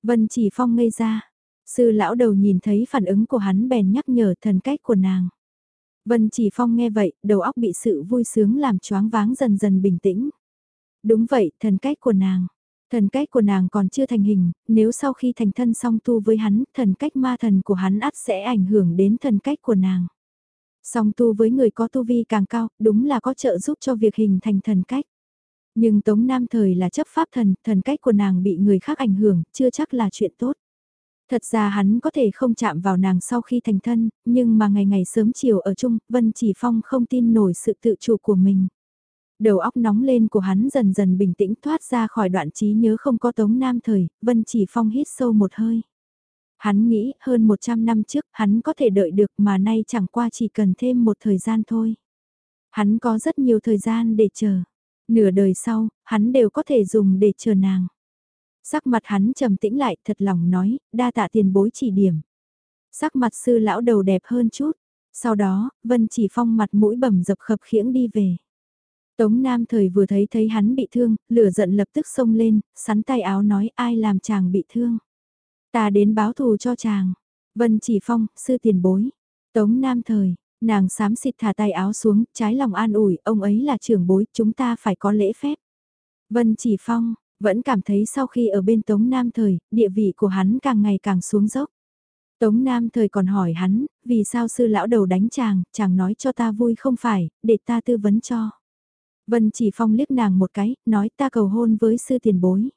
Vân chỉ phong ngây ra, Sư lão đầu nhìn thấy phản ứng của hắn bèn nhắc nhở thần cách của nàng. Vân chỉ phong nghe vậy, đầu óc bị sự vui sướng làm choáng váng dần dần bình tĩnh. Đúng vậy, thần cách của nàng. Thần cách của nàng còn chưa thành hình, nếu sau khi thành thân song tu với hắn, thần cách ma thần của hắn ắt sẽ ảnh hưởng đến thần cách của nàng. Song tu với người có tu vi càng cao, đúng là có trợ giúp cho việc hình thành thần cách. Nhưng Tống Nam thời là chấp pháp thần, thần cách của nàng bị người khác ảnh hưởng, chưa chắc là chuyện tốt. Thật ra hắn có thể không chạm vào nàng sau khi thành thân, nhưng mà ngày ngày sớm chiều ở chung, Vân Chỉ Phong không tin nổi sự tự chủ của mình. Đầu óc nóng lên của hắn dần dần bình tĩnh thoát ra khỏi đoạn trí nhớ không có tống nam thời, Vân Chỉ Phong hít sâu một hơi. Hắn nghĩ hơn 100 năm trước hắn có thể đợi được mà nay chẳng qua chỉ cần thêm một thời gian thôi. Hắn có rất nhiều thời gian để chờ. Nửa đời sau, hắn đều có thể dùng để chờ nàng. Sắc mặt hắn trầm tĩnh lại thật lòng nói, đa tạ tiền bối chỉ điểm. Sắc mặt sư lão đầu đẹp hơn chút. Sau đó, Vân chỉ phong mặt mũi bầm dập khập khiễng đi về. Tống Nam thời vừa thấy thấy hắn bị thương, lửa giận lập tức xông lên, sắn tay áo nói ai làm chàng bị thương. Ta đến báo thù cho chàng. Vân chỉ phong, sư tiền bối. Tống Nam thời, nàng sám xịt thả tay áo xuống, trái lòng an ủi, ông ấy là trưởng bối, chúng ta phải có lễ phép. Vân chỉ phong, vẫn cảm thấy sau khi ở bên Tống Nam Thời, địa vị của hắn càng ngày càng xuống dốc. Tống Nam Thời còn hỏi hắn, vì sao sư lão đầu đánh chàng, chàng nói cho ta vui không phải, để ta tư vấn cho. Vân chỉ phong liếc nàng một cái, nói ta cầu hôn với sư tiền bối.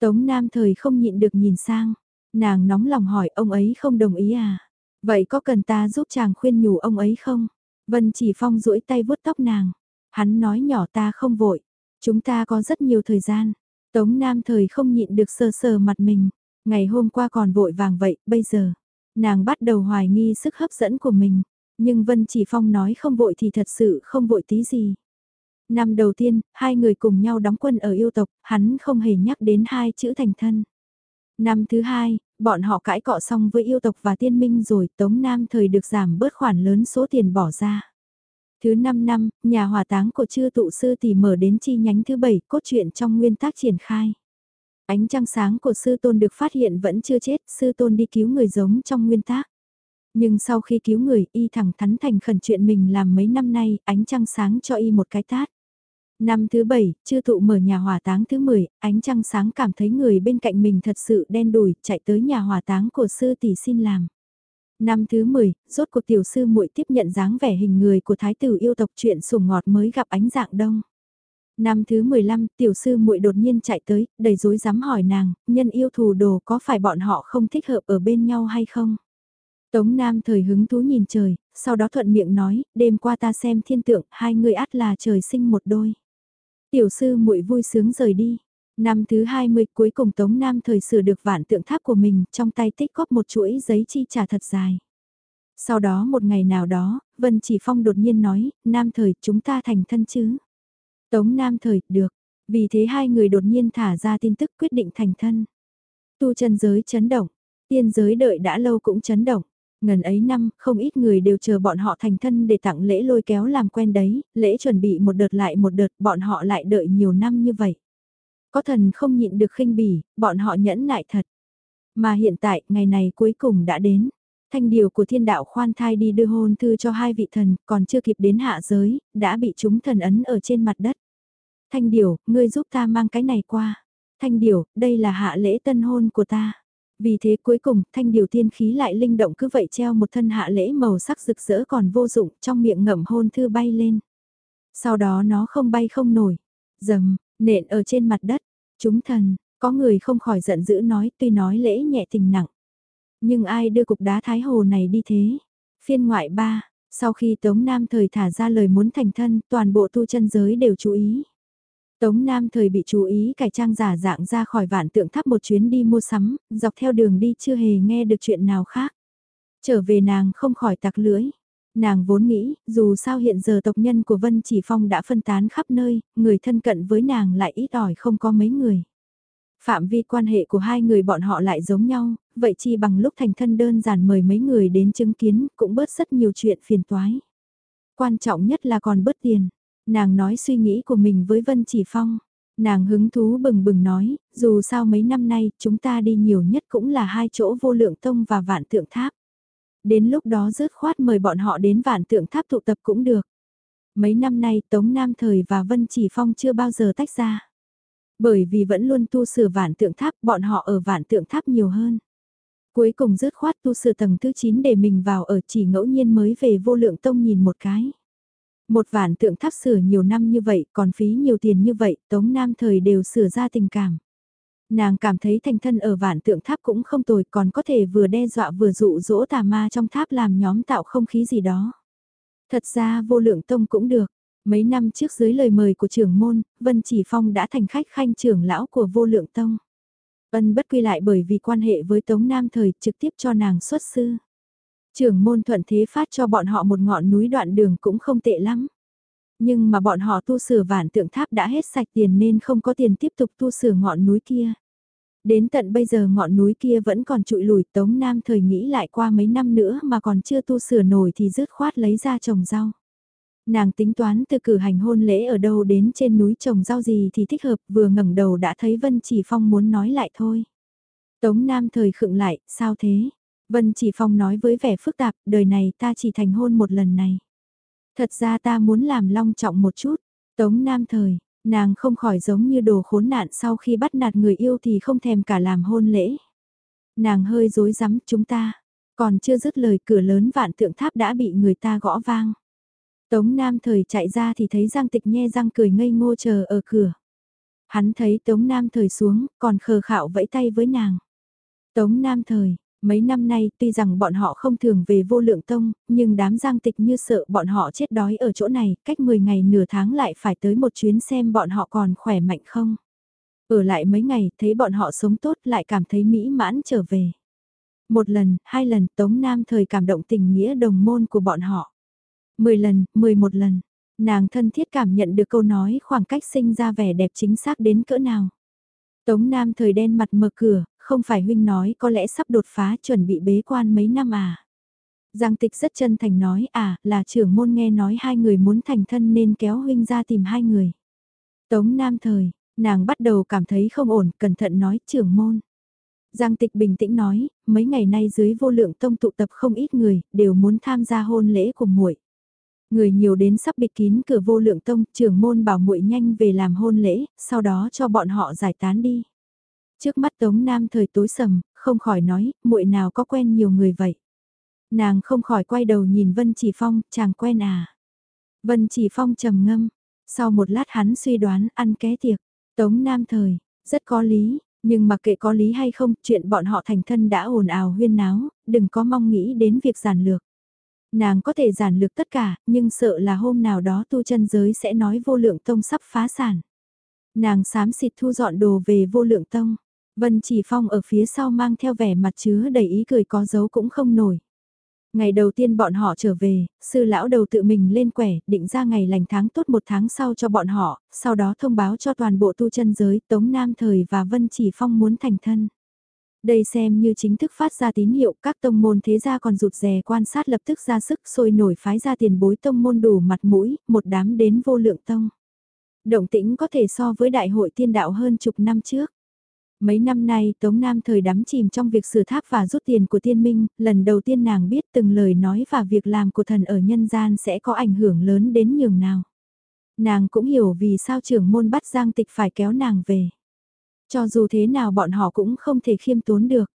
Tống Nam Thời không nhịn được nhìn sang, nàng nóng lòng hỏi ông ấy không đồng ý à. Vậy có cần ta giúp chàng khuyên nhủ ông ấy không? Vân chỉ phong duỗi tay vuốt tóc nàng. Hắn nói nhỏ ta không vội. Chúng ta có rất nhiều thời gian. Tống Nam thời không nhịn được sờ sờ mặt mình, ngày hôm qua còn vội vàng vậy, bây giờ, nàng bắt đầu hoài nghi sức hấp dẫn của mình, nhưng Vân Chỉ Phong nói không vội thì thật sự không vội tí gì. Năm đầu tiên, hai người cùng nhau đóng quân ở yêu tộc, hắn không hề nhắc đến hai chữ thành thân. Năm thứ hai, bọn họ cãi cọ xong với yêu tộc và tiên minh rồi Tống Nam thời được giảm bớt khoản lớn số tiền bỏ ra. Thứ 5 năm, nhà hòa táng của chư tụ sư tỷ mở đến chi nhánh thứ 7, cốt truyện trong nguyên tác triển khai. Ánh trăng sáng của sư tôn được phát hiện vẫn chưa chết, sư tôn đi cứu người giống trong nguyên tác. Nhưng sau khi cứu người, y thẳng thắn thành khẩn chuyện mình làm mấy năm nay, ánh trăng sáng cho y một cái tát. Năm thứ bảy, chư tụ mở nhà hỏa táng thứ 10, ánh trăng sáng cảm thấy người bên cạnh mình thật sự đen đủi, chạy tới nhà hỏa táng của sư tỷ xin làm. Năm thứ 10, rốt cuộc tiểu sư muội tiếp nhận dáng vẻ hình người của thái tử yêu tộc chuyện sủng ngọt mới gặp ánh dạng đông. Năm thứ 15, tiểu sư muội đột nhiên chạy tới, đầy dối dám hỏi nàng, nhân yêu thù đồ có phải bọn họ không thích hợp ở bên nhau hay không? Tống Nam thời hứng thú nhìn trời, sau đó thuận miệng nói, đêm qua ta xem thiên tượng, hai người ắt là trời sinh một đôi. Tiểu sư muội vui sướng rời đi. Năm thứ 20 cuối cùng Tống Nam thời sửa được vạn tượng tháp của mình, trong tay tích góp một chuỗi giấy chi trả thật dài. Sau đó một ngày nào đó, Vân Chỉ Phong đột nhiên nói, Nam thời chúng ta thành thân chứ. Tống Nam thời, được. Vì thế hai người đột nhiên thả ra tin tức quyết định thành thân. Tu chân giới chấn động, tiên giới đợi đã lâu cũng chấn động. Ngần ấy năm, không ít người đều chờ bọn họ thành thân để tặng lễ lôi kéo làm quen đấy, lễ chuẩn bị một đợt lại một đợt, bọn họ lại đợi nhiều năm như vậy. Có thần không nhịn được khinh bỉ, bọn họ nhẫn nại thật. Mà hiện tại, ngày này cuối cùng đã đến. Thanh điều của thiên đạo khoan thai đi đưa hôn thư cho hai vị thần, còn chưa kịp đến hạ giới, đã bị chúng thần ấn ở trên mặt đất. Thanh điều, ngươi giúp ta mang cái này qua. Thanh điều, đây là hạ lễ tân hôn của ta. Vì thế cuối cùng, thanh điều tiên khí lại linh động cứ vậy treo một thân hạ lễ màu sắc rực rỡ còn vô dụng trong miệng ngậm hôn thư bay lên. Sau đó nó không bay không nổi. Dầm, nện ở trên mặt đất. Chúng thần, có người không khỏi giận dữ nói tuy nói lễ nhẹ tình nặng. Nhưng ai đưa cục đá thái hồ này đi thế? Phiên ngoại ba, sau khi Tống Nam thời thả ra lời muốn thành thân, toàn bộ tu chân giới đều chú ý. Tống Nam thời bị chú ý cải trang giả dạng ra khỏi vạn tượng tháp một chuyến đi mua sắm, dọc theo đường đi chưa hề nghe được chuyện nào khác. Trở về nàng không khỏi tặc lưỡi. Nàng vốn nghĩ, dù sao hiện giờ tộc nhân của Vân Chỉ Phong đã phân tán khắp nơi, người thân cận với nàng lại ít ỏi không có mấy người. Phạm vi quan hệ của hai người bọn họ lại giống nhau, vậy chi bằng lúc thành thân đơn giản mời mấy người đến chứng kiến cũng bớt rất nhiều chuyện phiền toái. Quan trọng nhất là còn bớt tiền. Nàng nói suy nghĩ của mình với Vân Chỉ Phong. Nàng hứng thú bừng bừng nói, dù sao mấy năm nay chúng ta đi nhiều nhất cũng là hai chỗ vô lượng tông và vạn tượng tháp. Đến lúc đó rớt khoát mời bọn họ đến vạn tượng tháp tụ tập cũng được. Mấy năm nay Tống Nam Thời và Vân Chỉ Phong chưa bao giờ tách ra. Bởi vì vẫn luôn tu sửa vạn tượng tháp, bọn họ ở vạn tượng tháp nhiều hơn. Cuối cùng rớt khoát tu sửa tầng thứ 9 để mình vào ở chỉ ngẫu nhiên mới về vô lượng tông nhìn một cái. Một vạn tượng tháp sửa nhiều năm như vậy, còn phí nhiều tiền như vậy, Tống Nam thời đều sửa ra tình cảm. Nàng cảm thấy thành thân ở vạn tượng tháp cũng không tồi còn có thể vừa đe dọa vừa dụ dỗ tà ma trong tháp làm nhóm tạo không khí gì đó. Thật ra vô lượng tông cũng được. Mấy năm trước dưới lời mời của trưởng môn, Vân Chỉ Phong đã thành khách khanh trưởng lão của vô lượng tông. Vân bất quy lại bởi vì quan hệ với Tống Nam thời trực tiếp cho nàng xuất sư. Trưởng môn thuận thế phát cho bọn họ một ngọn núi đoạn đường cũng không tệ lắm. Nhưng mà bọn họ tu sửa vạn tượng tháp đã hết sạch tiền nên không có tiền tiếp tục tu sửa ngọn núi kia. Đến tận bây giờ ngọn núi kia vẫn còn trụi lùi Tống Nam thời nghĩ lại qua mấy năm nữa mà còn chưa tu sửa nổi thì rứt khoát lấy ra trồng rau. Nàng tính toán từ cử hành hôn lễ ở đâu đến trên núi trồng rau gì thì thích hợp vừa ngẩng đầu đã thấy Vân Chỉ Phong muốn nói lại thôi. Tống Nam thời khựng lại, sao thế? Vân Chỉ Phong nói với vẻ phức tạp, đời này ta chỉ thành hôn một lần này. Thật ra ta muốn làm long trọng một chút. Tống Nam thời, nàng không khỏi giống như đồ khốn nạn sau khi bắt nạt người yêu thì không thèm cả làm hôn lễ. Nàng hơi dối rắm chúng ta, còn chưa dứt lời cửa lớn vạn tượng tháp đã bị người ta gõ vang. Tống Nam thời chạy ra thì thấy Giang Tịch nhe răng cười ngây ngô chờ ở cửa. Hắn thấy Tống Nam thời xuống, còn khờ khạo vẫy tay với nàng. Tống Nam thời, Mấy năm nay tuy rằng bọn họ không thường về vô lượng tông, nhưng đám giang tịch như sợ bọn họ chết đói ở chỗ này, cách 10 ngày nửa tháng lại phải tới một chuyến xem bọn họ còn khỏe mạnh không. Ở lại mấy ngày thấy bọn họ sống tốt lại cảm thấy mỹ mãn trở về. Một lần, hai lần Tống Nam thời cảm động tình nghĩa đồng môn của bọn họ. Mười lần, mười một lần, nàng thân thiết cảm nhận được câu nói khoảng cách sinh ra vẻ đẹp chính xác đến cỡ nào. Tống Nam thời đen mặt mở cửa, không phải huynh nói có lẽ sắp đột phá chuẩn bị bế quan mấy năm à. Giang tịch rất chân thành nói à là trưởng môn nghe nói hai người muốn thành thân nên kéo huynh ra tìm hai người. Tống Nam Thời, nàng bắt đầu cảm thấy không ổn, cẩn thận nói trưởng môn. Giang tịch bình tĩnh nói, mấy ngày nay dưới vô lượng tông tụ tập không ít người, đều muốn tham gia hôn lễ của muội. Người nhiều đến sắp bịt kín cửa vô lượng tông, trưởng môn bảo muội nhanh về làm hôn lễ, sau đó cho bọn họ giải tán đi. Trước mắt Tống Nam thời tối sầm, không khỏi nói, muội nào có quen nhiều người vậy. Nàng không khỏi quay đầu nhìn Vân Chỉ Phong, chàng quen à. Vân Chỉ Phong trầm ngâm, sau một lát hắn suy đoán ăn ké tiệc, Tống Nam thời, rất có lý, nhưng mặc kệ có lý hay không, chuyện bọn họ thành thân đã ồn ào huyên náo, đừng có mong nghĩ đến việc giản lược. Nàng có thể giản lược tất cả, nhưng sợ là hôm nào đó tu chân giới sẽ nói vô lượng tông sắp phá sản. Nàng xám xịt thu dọn đồ về vô lượng tông. Vân Chỉ Phong ở phía sau mang theo vẻ mặt chứa đầy ý cười có dấu cũng không nổi. Ngày đầu tiên bọn họ trở về, sư lão đầu tự mình lên quẻ, định ra ngày lành tháng tốt một tháng sau cho bọn họ, sau đó thông báo cho toàn bộ tu chân giới Tống Nam Thời và Vân Chỉ Phong muốn thành thân. Đây xem như chính thức phát ra tín hiệu các tông môn thế gia còn rụt rè quan sát lập tức ra sức sôi nổi phái ra tiền bối tông môn đủ mặt mũi, một đám đến vô lượng tông. Động tĩnh có thể so với đại hội tiên đạo hơn chục năm trước. Mấy năm nay Tống Nam thời đắm chìm trong việc sửa tháp và rút tiền của tiên minh, lần đầu tiên nàng biết từng lời nói và việc làm của thần ở nhân gian sẽ có ảnh hưởng lớn đến nhường nào. Nàng cũng hiểu vì sao trưởng môn bắt Giang Tịch phải kéo nàng về. Cho dù thế nào bọn họ cũng không thể khiêm tốn được.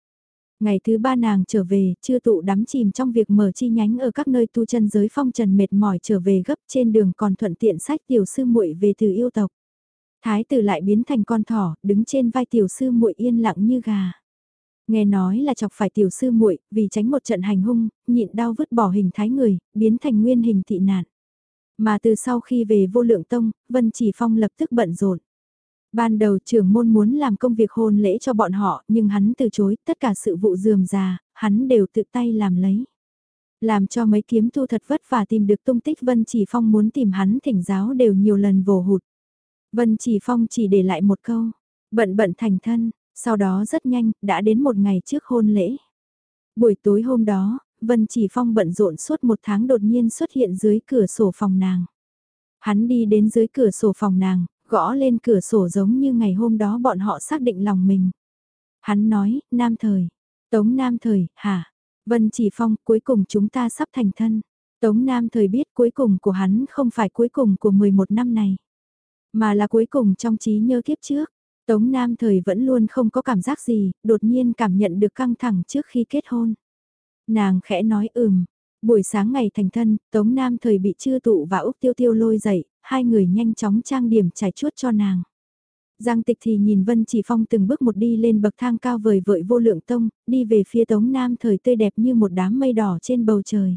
Ngày thứ ba nàng trở về, chưa tụ đắm chìm trong việc mở chi nhánh ở các nơi tu chân giới phong trần mệt mỏi trở về gấp trên đường còn thuận tiện sách tiểu sư muội về từ yêu tộc. Thái tử lại biến thành con thỏ, đứng trên vai tiểu sư muội yên lặng như gà. Nghe nói là chọc phải tiểu sư muội, vì tránh một trận hành hung, nhịn đau vứt bỏ hình thái người, biến thành nguyên hình thị nạn. Mà từ sau khi về vô lượng tông, Vân Chỉ Phong lập tức bận rộn. Ban đầu trưởng môn muốn làm công việc hôn lễ cho bọn họ, nhưng hắn từ chối, tất cả sự vụ dườm già, hắn đều tự tay làm lấy. Làm cho mấy kiếm tu thật vất vả tìm được tung tích Vân Chỉ Phong muốn tìm hắn thỉnh giáo đều nhiều lần vồ hụt. Vân Chỉ Phong chỉ để lại một câu, bận bận thành thân, sau đó rất nhanh, đã đến một ngày trước hôn lễ. Buổi tối hôm đó, Vân Chỉ Phong bận rộn suốt một tháng đột nhiên xuất hiện dưới cửa sổ phòng nàng. Hắn đi đến dưới cửa sổ phòng nàng, gõ lên cửa sổ giống như ngày hôm đó bọn họ xác định lòng mình. Hắn nói, Nam Thời, Tống Nam Thời, hả? Vân Chỉ Phong, cuối cùng chúng ta sắp thành thân. Tống Nam Thời biết cuối cùng của hắn không phải cuối cùng của 11 năm này. Mà là cuối cùng trong trí nhớ kiếp trước, Tống Nam thời vẫn luôn không có cảm giác gì, đột nhiên cảm nhận được căng thẳng trước khi kết hôn. Nàng khẽ nói ừm, buổi sáng ngày thành thân, Tống Nam thời bị chư tụ và Úc Tiêu Tiêu lôi dậy, hai người nhanh chóng trang điểm trải chuốt cho nàng. Giang tịch thì nhìn Vân Chỉ Phong từng bước một đi lên bậc thang cao vời vợi vô lượng tông, đi về phía Tống Nam thời tươi đẹp như một đám mây đỏ trên bầu trời.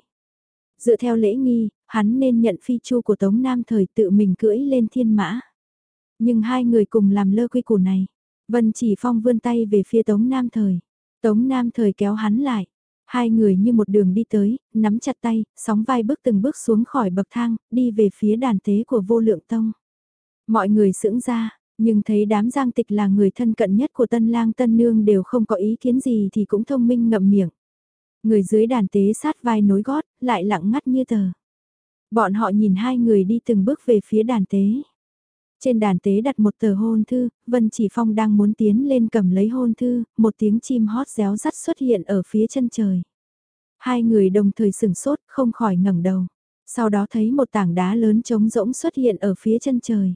Dựa theo lễ nghi, hắn nên nhận phi chu của Tống Nam thời tự mình cưỡi lên thiên mã. Nhưng hai người cùng làm lơ quy củ này. Vân chỉ phong vươn tay về phía Tống Nam Thời. Tống Nam Thời kéo hắn lại. Hai người như một đường đi tới, nắm chặt tay, sóng vai bước từng bước xuống khỏi bậc thang, đi về phía đàn tế của vô lượng tông. Mọi người sững ra, nhưng thấy đám giang tịch là người thân cận nhất của tân lang tân nương đều không có ý kiến gì thì cũng thông minh ngậm miệng. Người dưới đàn tế sát vai nối gót, lại lặng ngắt như tờ. Bọn họ nhìn hai người đi từng bước về phía đàn tế. Trên đàn tế đặt một tờ hôn thư, Vân Chỉ Phong đang muốn tiến lên cầm lấy hôn thư, một tiếng chim hót réo rắt xuất hiện ở phía chân trời. Hai người đồng thời sửng sốt, không khỏi ngẩng đầu. Sau đó thấy một tảng đá lớn trống rỗng xuất hiện ở phía chân trời.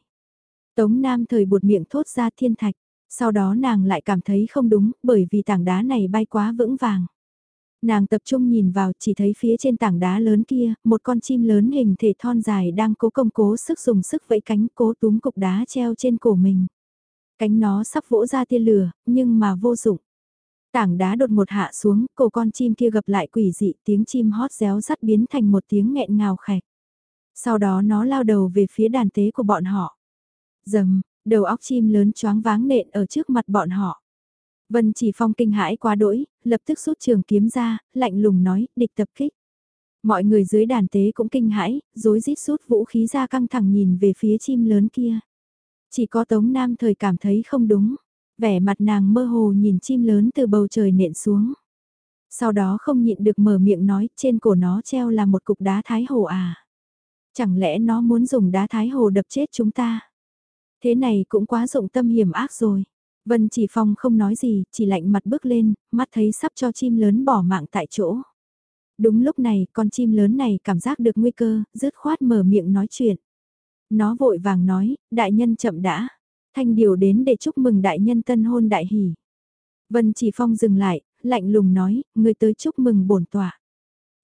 Tống Nam thời buột miệng thốt ra thiên thạch. Sau đó nàng lại cảm thấy không đúng, bởi vì tảng đá này bay quá vững vàng. Nàng tập trung nhìn vào chỉ thấy phía trên tảng đá lớn kia, một con chim lớn hình thể thon dài đang cố công cố sức dùng sức vẫy cánh cố túm cục đá treo trên cổ mình. Cánh nó sắp vỗ ra tia lửa, nhưng mà vô dụng. Tảng đá đột một hạ xuống, cổ con chim kia gặp lại quỷ dị tiếng chim hót réo rắt biến thành một tiếng nghẹn ngào khẹt. Sau đó nó lao đầu về phía đàn tế của bọn họ. Dầm, đầu óc chim lớn choáng váng nện ở trước mặt bọn họ. Vân chỉ phong kinh hãi quá đỗi, lập tức rút trường kiếm ra, lạnh lùng nói, địch tập kích. Mọi người dưới đàn tế cũng kinh hãi, rối rít rút vũ khí ra căng thẳng nhìn về phía chim lớn kia. Chỉ có Tống Nam thời cảm thấy không đúng, vẻ mặt nàng mơ hồ nhìn chim lớn từ bầu trời nện xuống. Sau đó không nhịn được mở miệng nói trên cổ nó treo là một cục đá thái hồ à. Chẳng lẽ nó muốn dùng đá thái hồ đập chết chúng ta? Thế này cũng quá dụng tâm hiểm ác rồi. Vân Chỉ Phong không nói gì, chỉ lạnh mặt bước lên, mắt thấy sắp cho chim lớn bỏ mạng tại chỗ. Đúng lúc này, con chim lớn này cảm giác được nguy cơ, rứt khoát mở miệng nói chuyện. Nó vội vàng nói, đại nhân chậm đã. Thanh điều đến để chúc mừng đại nhân tân hôn đại hỷ. Vân Chỉ Phong dừng lại, lạnh lùng nói, người tới chúc mừng bổn tỏa.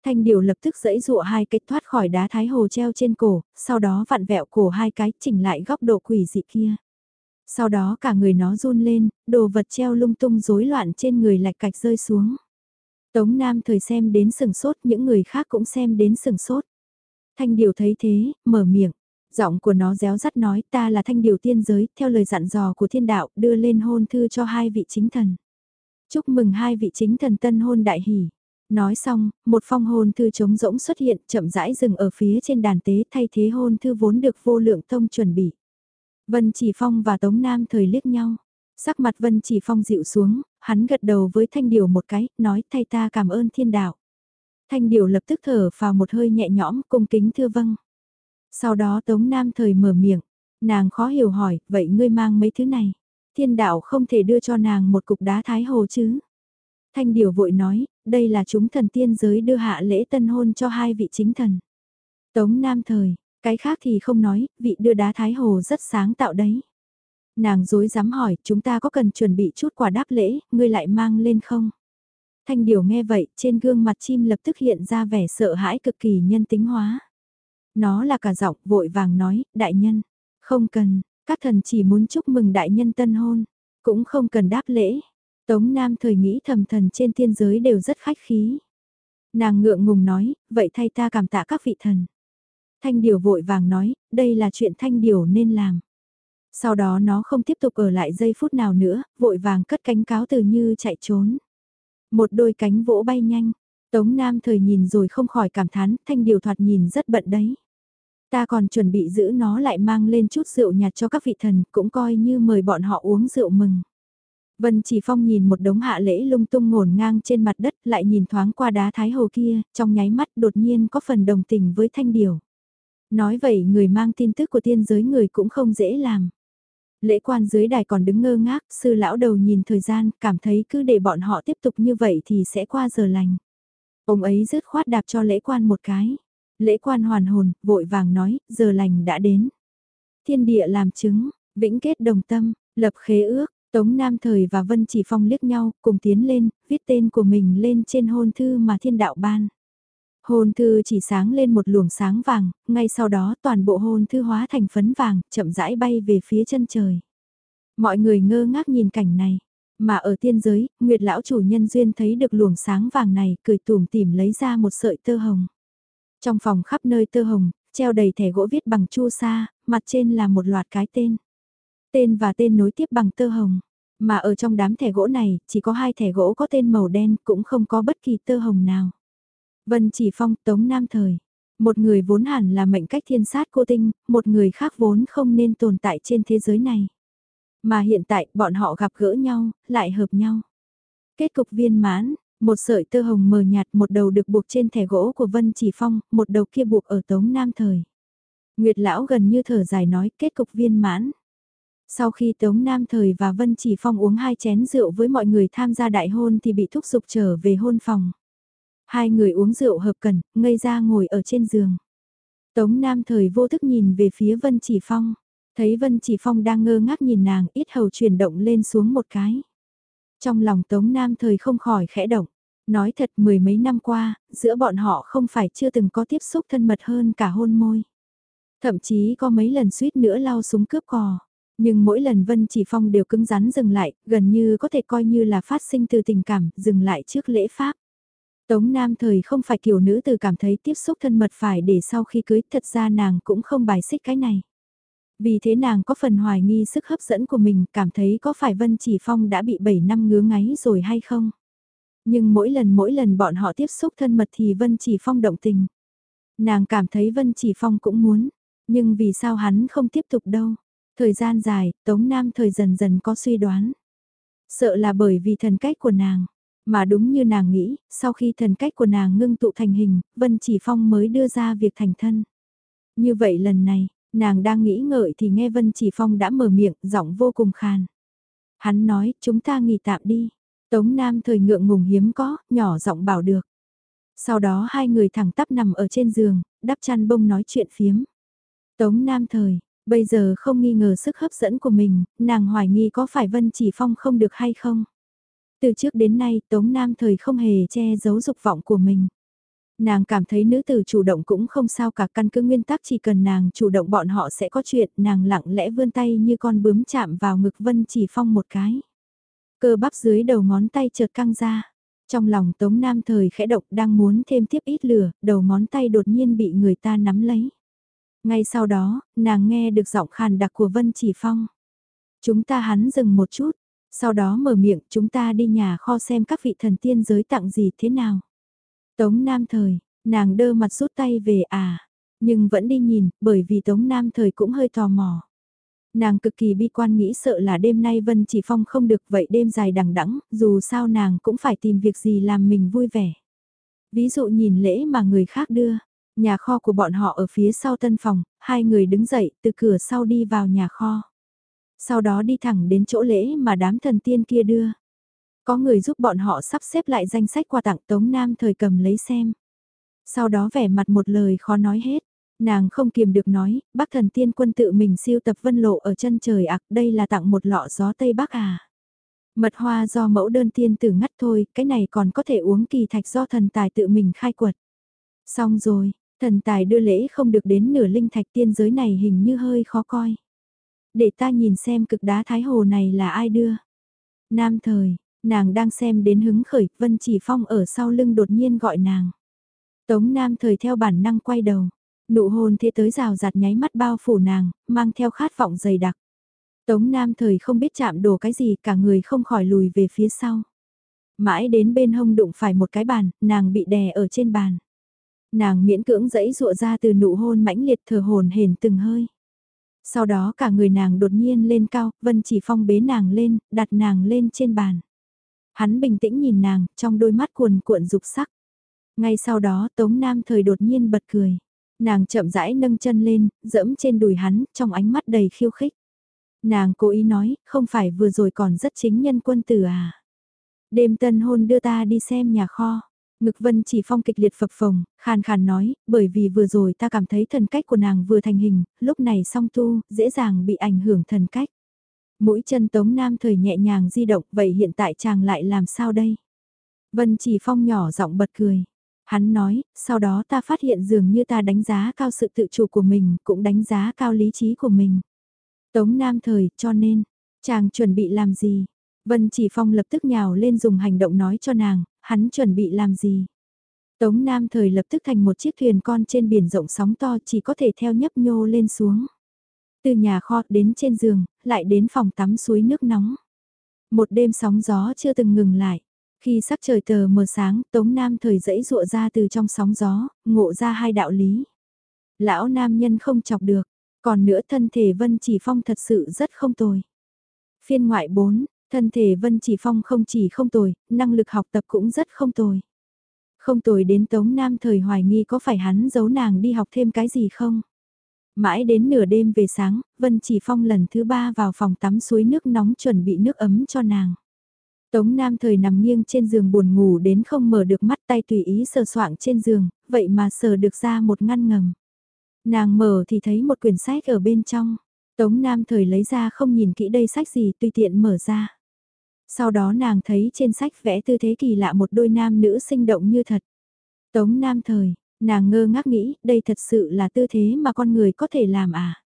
Thanh điều lập tức dẫy dụa hai cái thoát khỏi đá thái hồ treo trên cổ, sau đó vặn vẹo cổ hai cái chỉnh lại góc độ quỷ dị kia. Sau đó cả người nó run lên, đồ vật treo lung tung rối loạn trên người lạch cạch rơi xuống. Tống Nam thời xem đến sừng sốt, những người khác cũng xem đến sừng sốt. Thanh điều thấy thế, mở miệng. Giọng của nó réo rắt nói ta là thanh điều tiên giới, theo lời dặn dò của thiên đạo, đưa lên hôn thư cho hai vị chính thần. Chúc mừng hai vị chính thần tân hôn đại hỷ. Nói xong, một phong hôn thư trống rỗng xuất hiện chậm rãi dừng ở phía trên đàn tế thay thế hôn thư vốn được vô lượng tông chuẩn bị. Vân Chỉ Phong và Tống Nam thời liếc nhau. Sắc mặt Vân Chỉ Phong dịu xuống, hắn gật đầu với Thanh Điều một cái, nói thay ta cảm ơn thiên đạo. Thanh Điều lập tức thở vào một hơi nhẹ nhõm, cung kính thưa vâng. Sau đó Tống Nam thời mở miệng, nàng khó hiểu hỏi, vậy ngươi mang mấy thứ này? Thiên đạo không thể đưa cho nàng một cục đá thái hồ chứ? Thanh Điều vội nói, đây là chúng thần tiên giới đưa hạ lễ tân hôn cho hai vị chính thần. Tống Nam thời, cái khác thì không nói, vị đưa đá thái hồ rất sáng tạo đấy. Nàng dối dám hỏi, chúng ta có cần chuẩn bị chút quà đáp lễ, ngươi lại mang lên không? Thanh Điều nghe vậy, trên gương mặt chim lập tức hiện ra vẻ sợ hãi cực kỳ nhân tính hóa. Nó là cả giọng vội vàng nói, đại nhân, không cần, các thần chỉ muốn chúc mừng đại nhân tân hôn, cũng không cần đáp lễ. Tống Nam thời nghĩ thầm thần trên thiên giới đều rất khách khí. Nàng ngượng ngùng nói, vậy thay ta cảm tạ các vị thần. Thanh Điều vội vàng nói, đây là chuyện Thanh Điều nên làm. Sau đó nó không tiếp tục ở lại giây phút nào nữa, vội vàng cất cánh cáo từ như chạy trốn. Một đôi cánh vỗ bay nhanh, Tống Nam thời nhìn rồi không khỏi cảm thán, Thanh Điều thoạt nhìn rất bận đấy. Ta còn chuẩn bị giữ nó lại mang lên chút rượu nhạt cho các vị thần, cũng coi như mời bọn họ uống rượu mừng. Vân Chỉ Phong nhìn một đống hạ lễ lung tung ngổn ngang trên mặt đất, lại nhìn thoáng qua đá thái hồ kia, trong nháy mắt đột nhiên có phần đồng tình với Thanh Điều. Nói vậy người mang tin tức của tiên giới người cũng không dễ làm. Lễ quan dưới đài còn đứng ngơ ngác, sư lão đầu nhìn thời gian, cảm thấy cứ để bọn họ tiếp tục như vậy thì sẽ qua giờ lành. Ông ấy rứt khoát đạp cho lễ quan một cái. Lễ quan hoàn hồn, vội vàng nói, giờ lành đã đến. Thiên địa làm chứng, vĩnh kết đồng tâm, lập khế ước, Tống Nam Thời và Vân Chỉ Phong liếc nhau, cùng tiến lên, viết tên của mình lên trên hôn thư mà thiên đạo ban. Hôn thư chỉ sáng lên một luồng sáng vàng, ngay sau đó toàn bộ hôn thư hóa thành phấn vàng, chậm rãi bay về phía chân trời. Mọi người ngơ ngác nhìn cảnh này, mà ở tiên giới, Nguyệt lão chủ nhân duyên thấy được luồng sáng vàng này, cười tủm tỉm lấy ra một sợi tơ hồng. Trong phòng khắp nơi tơ hồng, treo đầy thẻ gỗ viết bằng chu sa, mặt trên là một loạt cái tên. Tên và tên nối tiếp bằng tơ hồng. Mà ở trong đám thẻ gỗ này, chỉ có hai thẻ gỗ có tên màu đen, cũng không có bất kỳ tơ hồng nào. Vân Chỉ Phong, Tống Nam Thời. Một người vốn hẳn là mệnh cách thiên sát cô tinh, một người khác vốn không nên tồn tại trên thế giới này. Mà hiện tại, bọn họ gặp gỡ nhau, lại hợp nhau. Kết cục viên mãn, một sợi tơ hồng mờ nhạt một đầu được buộc trên thẻ gỗ của Vân Chỉ Phong, một đầu kia buộc ở Tống Nam Thời. Nguyệt Lão gần như thở dài nói kết cục viên mãn. Sau khi Tống Nam Thời và Vân Chỉ Phong uống hai chén rượu với mọi người tham gia đại hôn thì bị thúc giục trở về hôn phòng. Hai người uống rượu hợp cần, ngây ra ngồi ở trên giường. Tống Nam Thời vô thức nhìn về phía Vân Chỉ Phong. Thấy Vân Chỉ Phong đang ngơ ngác nhìn nàng, ít hầu chuyển động lên xuống một cái. Trong lòng Tống Nam Thời không khỏi khẽ động. Nói thật mười mấy năm qua, giữa bọn họ không phải chưa từng có tiếp xúc thân mật hơn cả hôn môi. Thậm chí có mấy lần suýt nữa lao súng cướp cò. Nhưng mỗi lần Vân Chỉ Phong đều cứng rắn dừng lại, gần như có thể coi như là phát sinh từ tình cảm, dừng lại trước lễ pháp. Tống Nam thời không phải kiểu nữ từ cảm thấy tiếp xúc thân mật phải để sau khi cưới, thật ra nàng cũng không bài xích cái này. Vì thế nàng có phần hoài nghi sức hấp dẫn của mình, cảm thấy có phải Vân Chỉ Phong đã bị 7 năm ngứa ngáy rồi hay không? Nhưng mỗi lần mỗi lần bọn họ tiếp xúc thân mật thì Vân Chỉ Phong động tình. Nàng cảm thấy Vân Chỉ Phong cũng muốn, nhưng vì sao hắn không tiếp tục đâu? Thời gian dài, Tống Nam thời dần dần có suy đoán. Sợ là bởi vì thần cách của nàng. Mà đúng như nàng nghĩ, sau khi thần cách của nàng ngưng tụ thành hình, Vân Chỉ Phong mới đưa ra việc thành thân. Như vậy lần này, nàng đang nghĩ ngợi thì nghe Vân Chỉ Phong đã mở miệng, giọng vô cùng khàn. Hắn nói, chúng ta nghỉ tạm đi. Tống Nam thời ngượng ngùng hiếm có, nhỏ giọng bảo được. Sau đó hai người thẳng tắp nằm ở trên giường, đắp chăn bông nói chuyện phiếm. Tống Nam thời, bây giờ không nghi ngờ sức hấp dẫn của mình, nàng hoài nghi có phải Vân Chỉ Phong không được hay không. Từ trước đến nay Tống Nam thời không hề che giấu dục vọng của mình. Nàng cảm thấy nữ tử chủ động cũng không sao cả căn cứ nguyên tắc chỉ cần nàng chủ động bọn họ sẽ có chuyện, nàng lặng lẽ vươn tay như con bướm chạm vào ngực Vân Chỉ Phong một cái. Cơ bắp dưới đầu ngón tay chợt căng ra. Trong lòng Tống Nam thời khẽ động đang muốn thêm tiếp ít lửa, đầu ngón tay đột nhiên bị người ta nắm lấy. Ngay sau đó, nàng nghe được giọng khàn đặc của Vân Chỉ Phong. Chúng ta hắn dừng một chút, sau đó mở miệng chúng ta đi nhà kho xem các vị thần tiên giới tặng gì thế nào. Tống Nam Thời, nàng đơ mặt rút tay về à, nhưng vẫn đi nhìn, bởi vì Tống Nam Thời cũng hơi tò mò. Nàng cực kỳ bi quan nghĩ sợ là đêm nay Vân Chỉ Phong không được vậy đêm dài đằng đẵng, dù sao nàng cũng phải tìm việc gì làm mình vui vẻ. Ví dụ nhìn lễ mà người khác đưa, nhà kho của bọn họ ở phía sau tân phòng, hai người đứng dậy từ cửa sau đi vào nhà kho. Sau đó đi thẳng đến chỗ lễ mà đám thần tiên kia đưa. Có người giúp bọn họ sắp xếp lại danh sách quà tặng Tống Nam thời cầm lấy xem. Sau đó vẻ mặt một lời khó nói hết. Nàng không kiềm được nói, bác thần tiên quân tự mình siêu tập vân lộ ở chân trời ạc, đây là tặng một lọ gió Tây Bắc à. Mật hoa do mẫu đơn tiên tử ngắt thôi, cái này còn có thể uống kỳ thạch do thần tài tự mình khai quật. Xong rồi, thần tài đưa lễ không được đến nửa linh thạch tiên giới này hình như hơi khó coi. Để ta nhìn xem cực đá thái hồ này là ai đưa. Nam thời, nàng đang xem đến hứng khởi, Vân Chỉ Phong ở sau lưng đột nhiên gọi nàng. Tống Nam thời theo bản năng quay đầu. Nụ hôn thế tới rào rạt nháy mắt bao phủ nàng, mang theo khát vọng dày đặc. Tống Nam thời không biết chạm đồ cái gì, cả người không khỏi lùi về phía sau. Mãi đến bên hông đụng phải một cái bàn, nàng bị đè ở trên bàn. Nàng miễn cưỡng dẫy dụa ra từ nụ hôn mãnh liệt thở hồn hển từng hơi. Sau đó cả người nàng đột nhiên lên cao, Vân Chỉ Phong bế nàng lên, đặt nàng lên trên bàn. Hắn bình tĩnh nhìn nàng, trong đôi mắt cuồn cuộn dục sắc. Ngay sau đó Tống Nam thời đột nhiên bật cười. Nàng chậm rãi nâng chân lên, dẫm trên đùi hắn, trong ánh mắt đầy khiêu khích. Nàng cố ý nói, không phải vừa rồi còn rất chính nhân quân tử à. Đêm tân hôn đưa ta đi xem nhà kho. Ngực vân chỉ phong kịch liệt phập phồng, khàn khàn nói, bởi vì vừa rồi ta cảm thấy thần cách của nàng vừa thành hình, lúc này song tu, dễ dàng bị ảnh hưởng thần cách. Mũi chân tống nam thời nhẹ nhàng di động, vậy hiện tại chàng lại làm sao đây? Vân chỉ phong nhỏ giọng bật cười. Hắn nói, sau đó ta phát hiện dường như ta đánh giá cao sự tự chủ của mình, cũng đánh giá cao lý trí của mình. Tống Nam thời, cho nên, chàng chuẩn bị làm gì? Vân Chỉ Phong lập tức nhào lên dùng hành động nói cho nàng, hắn chuẩn bị làm gì? Tống Nam thời lập tức thành một chiếc thuyền con trên biển rộng sóng to chỉ có thể theo nhấp nhô lên xuống. Từ nhà kho đến trên giường, lại đến phòng tắm suối nước nóng. Một đêm sóng gió chưa từng ngừng lại. Khi sắc trời tờ mờ sáng, Tống Nam thời dẫy dụa ra từ trong sóng gió, ngộ ra hai đạo lý. Lão nam nhân không chọc được, còn nữa thân thể Vân Chỉ Phong thật sự rất không tồi. Phiên ngoại 4, thân thể Vân Chỉ Phong không chỉ không tồi, năng lực học tập cũng rất không tồi. Không tồi đến Tống Nam thời hoài nghi có phải hắn giấu nàng đi học thêm cái gì không? Mãi đến nửa đêm về sáng, Vân Chỉ Phong lần thứ ba vào phòng tắm suối nước nóng chuẩn bị nước ấm cho nàng. Tống Nam thời nằm nghiêng trên giường buồn ngủ đến không mở được mắt tay tùy ý sờ soạng trên giường, vậy mà sờ được ra một ngăn ngầm. Nàng mở thì thấy một quyển sách ở bên trong. Tống Nam thời lấy ra không nhìn kỹ đây sách gì tùy tiện mở ra. Sau đó nàng thấy trên sách vẽ tư thế kỳ lạ một đôi nam nữ sinh động như thật. Tống Nam thời, nàng ngơ ngác nghĩ đây thật sự là tư thế mà con người có thể làm à.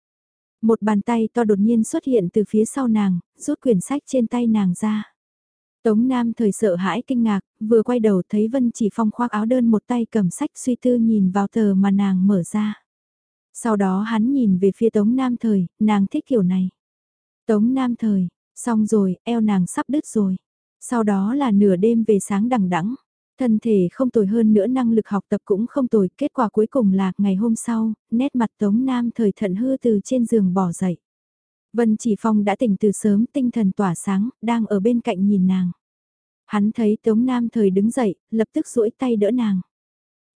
Một bàn tay to đột nhiên xuất hiện từ phía sau nàng, rút quyển sách trên tay nàng ra. Tống Nam thời sợ hãi kinh ngạc, vừa quay đầu thấy Vân chỉ phong khoác áo đơn một tay cầm sách suy tư nhìn vào tờ mà nàng mở ra. Sau đó hắn nhìn về phía Tống Nam thời, nàng thích kiểu này. Tống Nam thời, xong rồi, eo nàng sắp đứt rồi. Sau đó là nửa đêm về sáng đằng đẵng thân thể không tồi hơn nữa năng lực học tập cũng không tồi, kết quả cuối cùng là ngày hôm sau, nét mặt Tống Nam thời thận hư từ trên giường bỏ dậy. Vân Chỉ Phong đã tỉnh từ sớm tinh thần tỏa sáng, đang ở bên cạnh nhìn nàng. Hắn thấy Tống Nam Thời đứng dậy, lập tức duỗi tay đỡ nàng.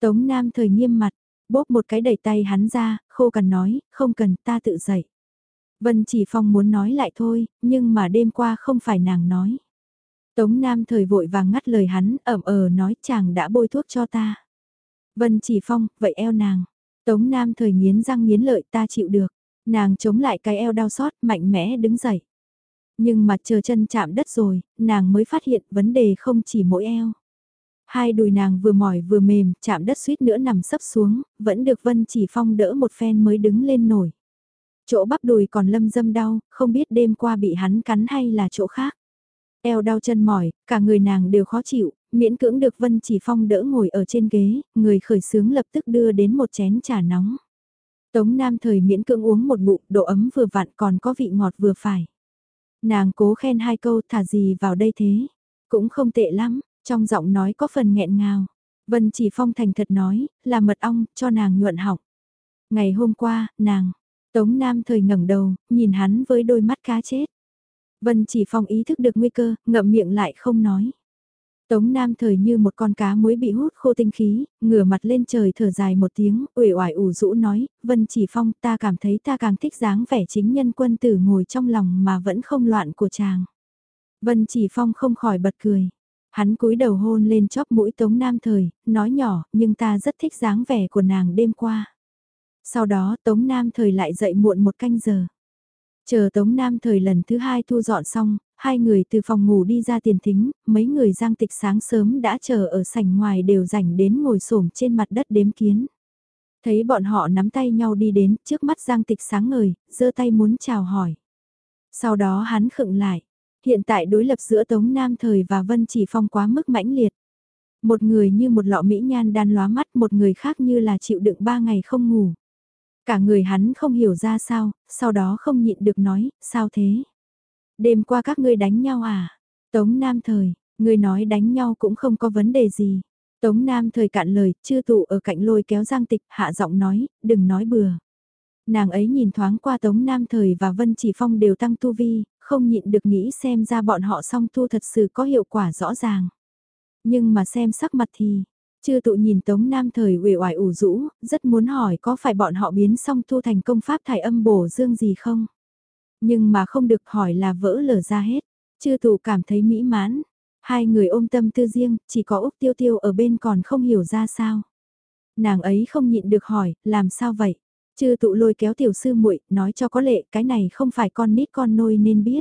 Tống Nam Thời nghiêm mặt, bóp một cái đẩy tay hắn ra, khô cằn nói, không cần ta tự dậy. Vân Chỉ Phong muốn nói lại thôi, nhưng mà đêm qua không phải nàng nói. Tống Nam Thời vội vàng ngắt lời hắn, ẩm ờ nói chàng đã bôi thuốc cho ta. Vân Chỉ Phong, vậy eo nàng. Tống Nam Thời nghiến răng nghiến lợi ta chịu được. Nàng chống lại cái eo đau xót, mạnh mẽ đứng dậy. Nhưng mà chờ chân chạm đất rồi, nàng mới phát hiện vấn đề không chỉ mỗi eo. Hai đùi nàng vừa mỏi vừa mềm, chạm đất suýt nữa nằm sấp xuống, vẫn được Vân Chỉ Phong đỡ một phen mới đứng lên nổi. Chỗ bắp đùi còn lâm dâm đau, không biết đêm qua bị hắn cắn hay là chỗ khác. Eo đau chân mỏi, cả người nàng đều khó chịu, miễn cưỡng được Vân Chỉ Phong đỡ ngồi ở trên ghế, người khởi sướng lập tức đưa đến một chén trà nóng. Tống Nam thời miễn cưỡng uống một bụng, độ ấm vừa vặn còn có vị ngọt vừa phải. Nàng cố khen hai câu thả gì vào đây thế. Cũng không tệ lắm, trong giọng nói có phần nghẹn ngào. Vân chỉ phong thành thật nói, là mật ong, cho nàng nhuận họng. Ngày hôm qua, nàng, Tống Nam thời ngẩng đầu, nhìn hắn với đôi mắt cá chết. Vân chỉ phong ý thức được nguy cơ, ngậm miệng lại không nói. Tống Nam thời như một con cá muối bị hút khô tinh khí, ngửa mặt lên trời thở dài một tiếng, uể oải ủ rũ nói, Vân Chỉ Phong ta cảm thấy ta càng thích dáng vẻ chính nhân quân tử ngồi trong lòng mà vẫn không loạn của chàng. Vân Chỉ Phong không khỏi bật cười. Hắn cúi đầu hôn lên chóp mũi Tống Nam thời, nói nhỏ, nhưng ta rất thích dáng vẻ của nàng đêm qua. Sau đó Tống Nam thời lại dậy muộn một canh giờ. Chờ Tống Nam thời lần thứ hai thu dọn xong, hai người từ phòng ngủ đi ra tiền thính, mấy người giang tịch sáng sớm đã chờ ở sảnh ngoài đều rảnh đến ngồi xổm trên mặt đất đếm kiến. Thấy bọn họ nắm tay nhau đi đến, trước mắt giang tịch sáng ngời, giơ tay muốn chào hỏi. Sau đó hắn khựng lại. Hiện tại đối lập giữa Tống Nam Thời và Vân Chỉ Phong quá mức mãnh liệt. Một người như một lọ mỹ nhan đan lóa mắt, một người khác như là chịu đựng ba ngày không ngủ. Cả người hắn không hiểu ra sao, sau đó không nhịn được nói, sao thế? Đêm qua các ngươi đánh nhau à? Tống Nam Thời, ngươi nói đánh nhau cũng không có vấn đề gì. Tống Nam Thời cạn lời, chưa tụ ở cạnh lôi kéo Giang Tịch, hạ giọng nói, đừng nói bừa. Nàng ấy nhìn thoáng qua Tống Nam Thời và Vân Chỉ Phong đều tăng tu vi, không nhịn được nghĩ xem ra bọn họ song tu thật sự có hiệu quả rõ ràng. Nhưng mà xem sắc mặt thì, chưa tụ nhìn Tống Nam Thời uể oải ủ rũ, rất muốn hỏi có phải bọn họ biến song thu thành công pháp thải âm bổ dương gì không? Nhưng mà không được hỏi là vỡ lở ra hết. Chư tụ cảm thấy mỹ mãn. Hai người ôm tâm tư riêng, chỉ có Úc Tiêu Tiêu ở bên còn không hiểu ra sao. Nàng ấy không nhịn được hỏi, làm sao vậy? Chư tụ lôi kéo tiểu sư muội nói cho có lệ cái này không phải con nít con nôi nên biết.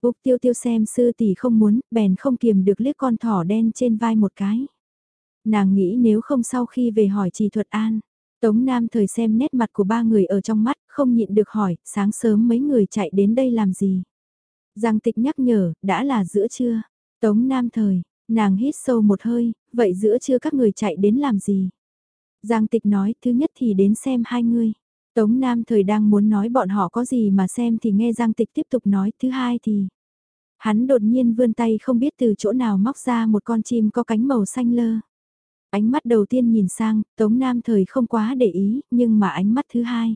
Úc Tiêu Tiêu xem sư tỷ không muốn, bèn không kiềm được liếc con thỏ đen trên vai một cái. Nàng nghĩ nếu không sau khi về hỏi trì thuật an, Tống Nam thời xem nét mặt của ba người ở trong mắt, không nhịn được hỏi, sáng sớm mấy người chạy đến đây làm gì? Giang tịch nhắc nhở, đã là giữa trưa. Tống Nam thời, nàng hít sâu một hơi, vậy giữa trưa các người chạy đến làm gì? Giang tịch nói, thứ nhất thì đến xem hai người. Tống Nam thời đang muốn nói bọn họ có gì mà xem thì nghe Giang tịch tiếp tục nói, thứ hai thì... Hắn đột nhiên vươn tay không biết từ chỗ nào móc ra một con chim có cánh màu xanh lơ. Ánh mắt đầu tiên nhìn sang, Tống Nam thời không quá để ý, nhưng mà ánh mắt thứ hai.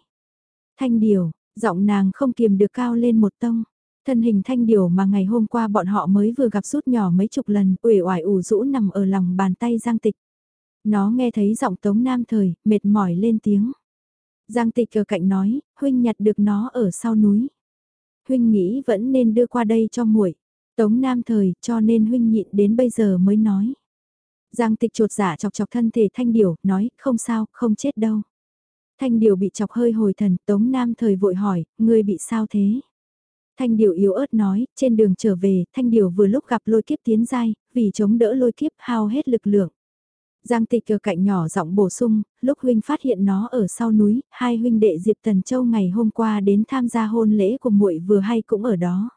Thanh điều, giọng nàng không kiềm được cao lên một tông. Thân hình thanh điều mà ngày hôm qua bọn họ mới vừa gặp rút nhỏ mấy chục lần, uể oải ủ rũ nằm ở lòng bàn tay Giang Tịch. Nó nghe thấy giọng Tống Nam thời, mệt mỏi lên tiếng. Giang Tịch ở cạnh nói, huynh nhặt được nó ở sau núi. Huynh nghĩ vẫn nên đưa qua đây cho muội. Tống Nam thời, cho nên huynh nhịn đến bây giờ mới nói. Giang tịch trột giả chọc chọc thân thể thanh điểu, nói, không sao, không chết đâu. Thanh điểu bị chọc hơi hồi thần, Tống Nam thời vội hỏi, ngươi bị sao thế? Thanh điểu yếu ớt nói, trên đường trở về, thanh điểu vừa lúc gặp lôi kiếp tiến dai, vì chống đỡ lôi kiếp hao hết lực lượng. Giang tịch ở cạnh nhỏ giọng bổ sung, lúc huynh phát hiện nó ở sau núi, hai huynh đệ Diệp Tần Châu ngày hôm qua đến tham gia hôn lễ của muội vừa hay cũng ở đó.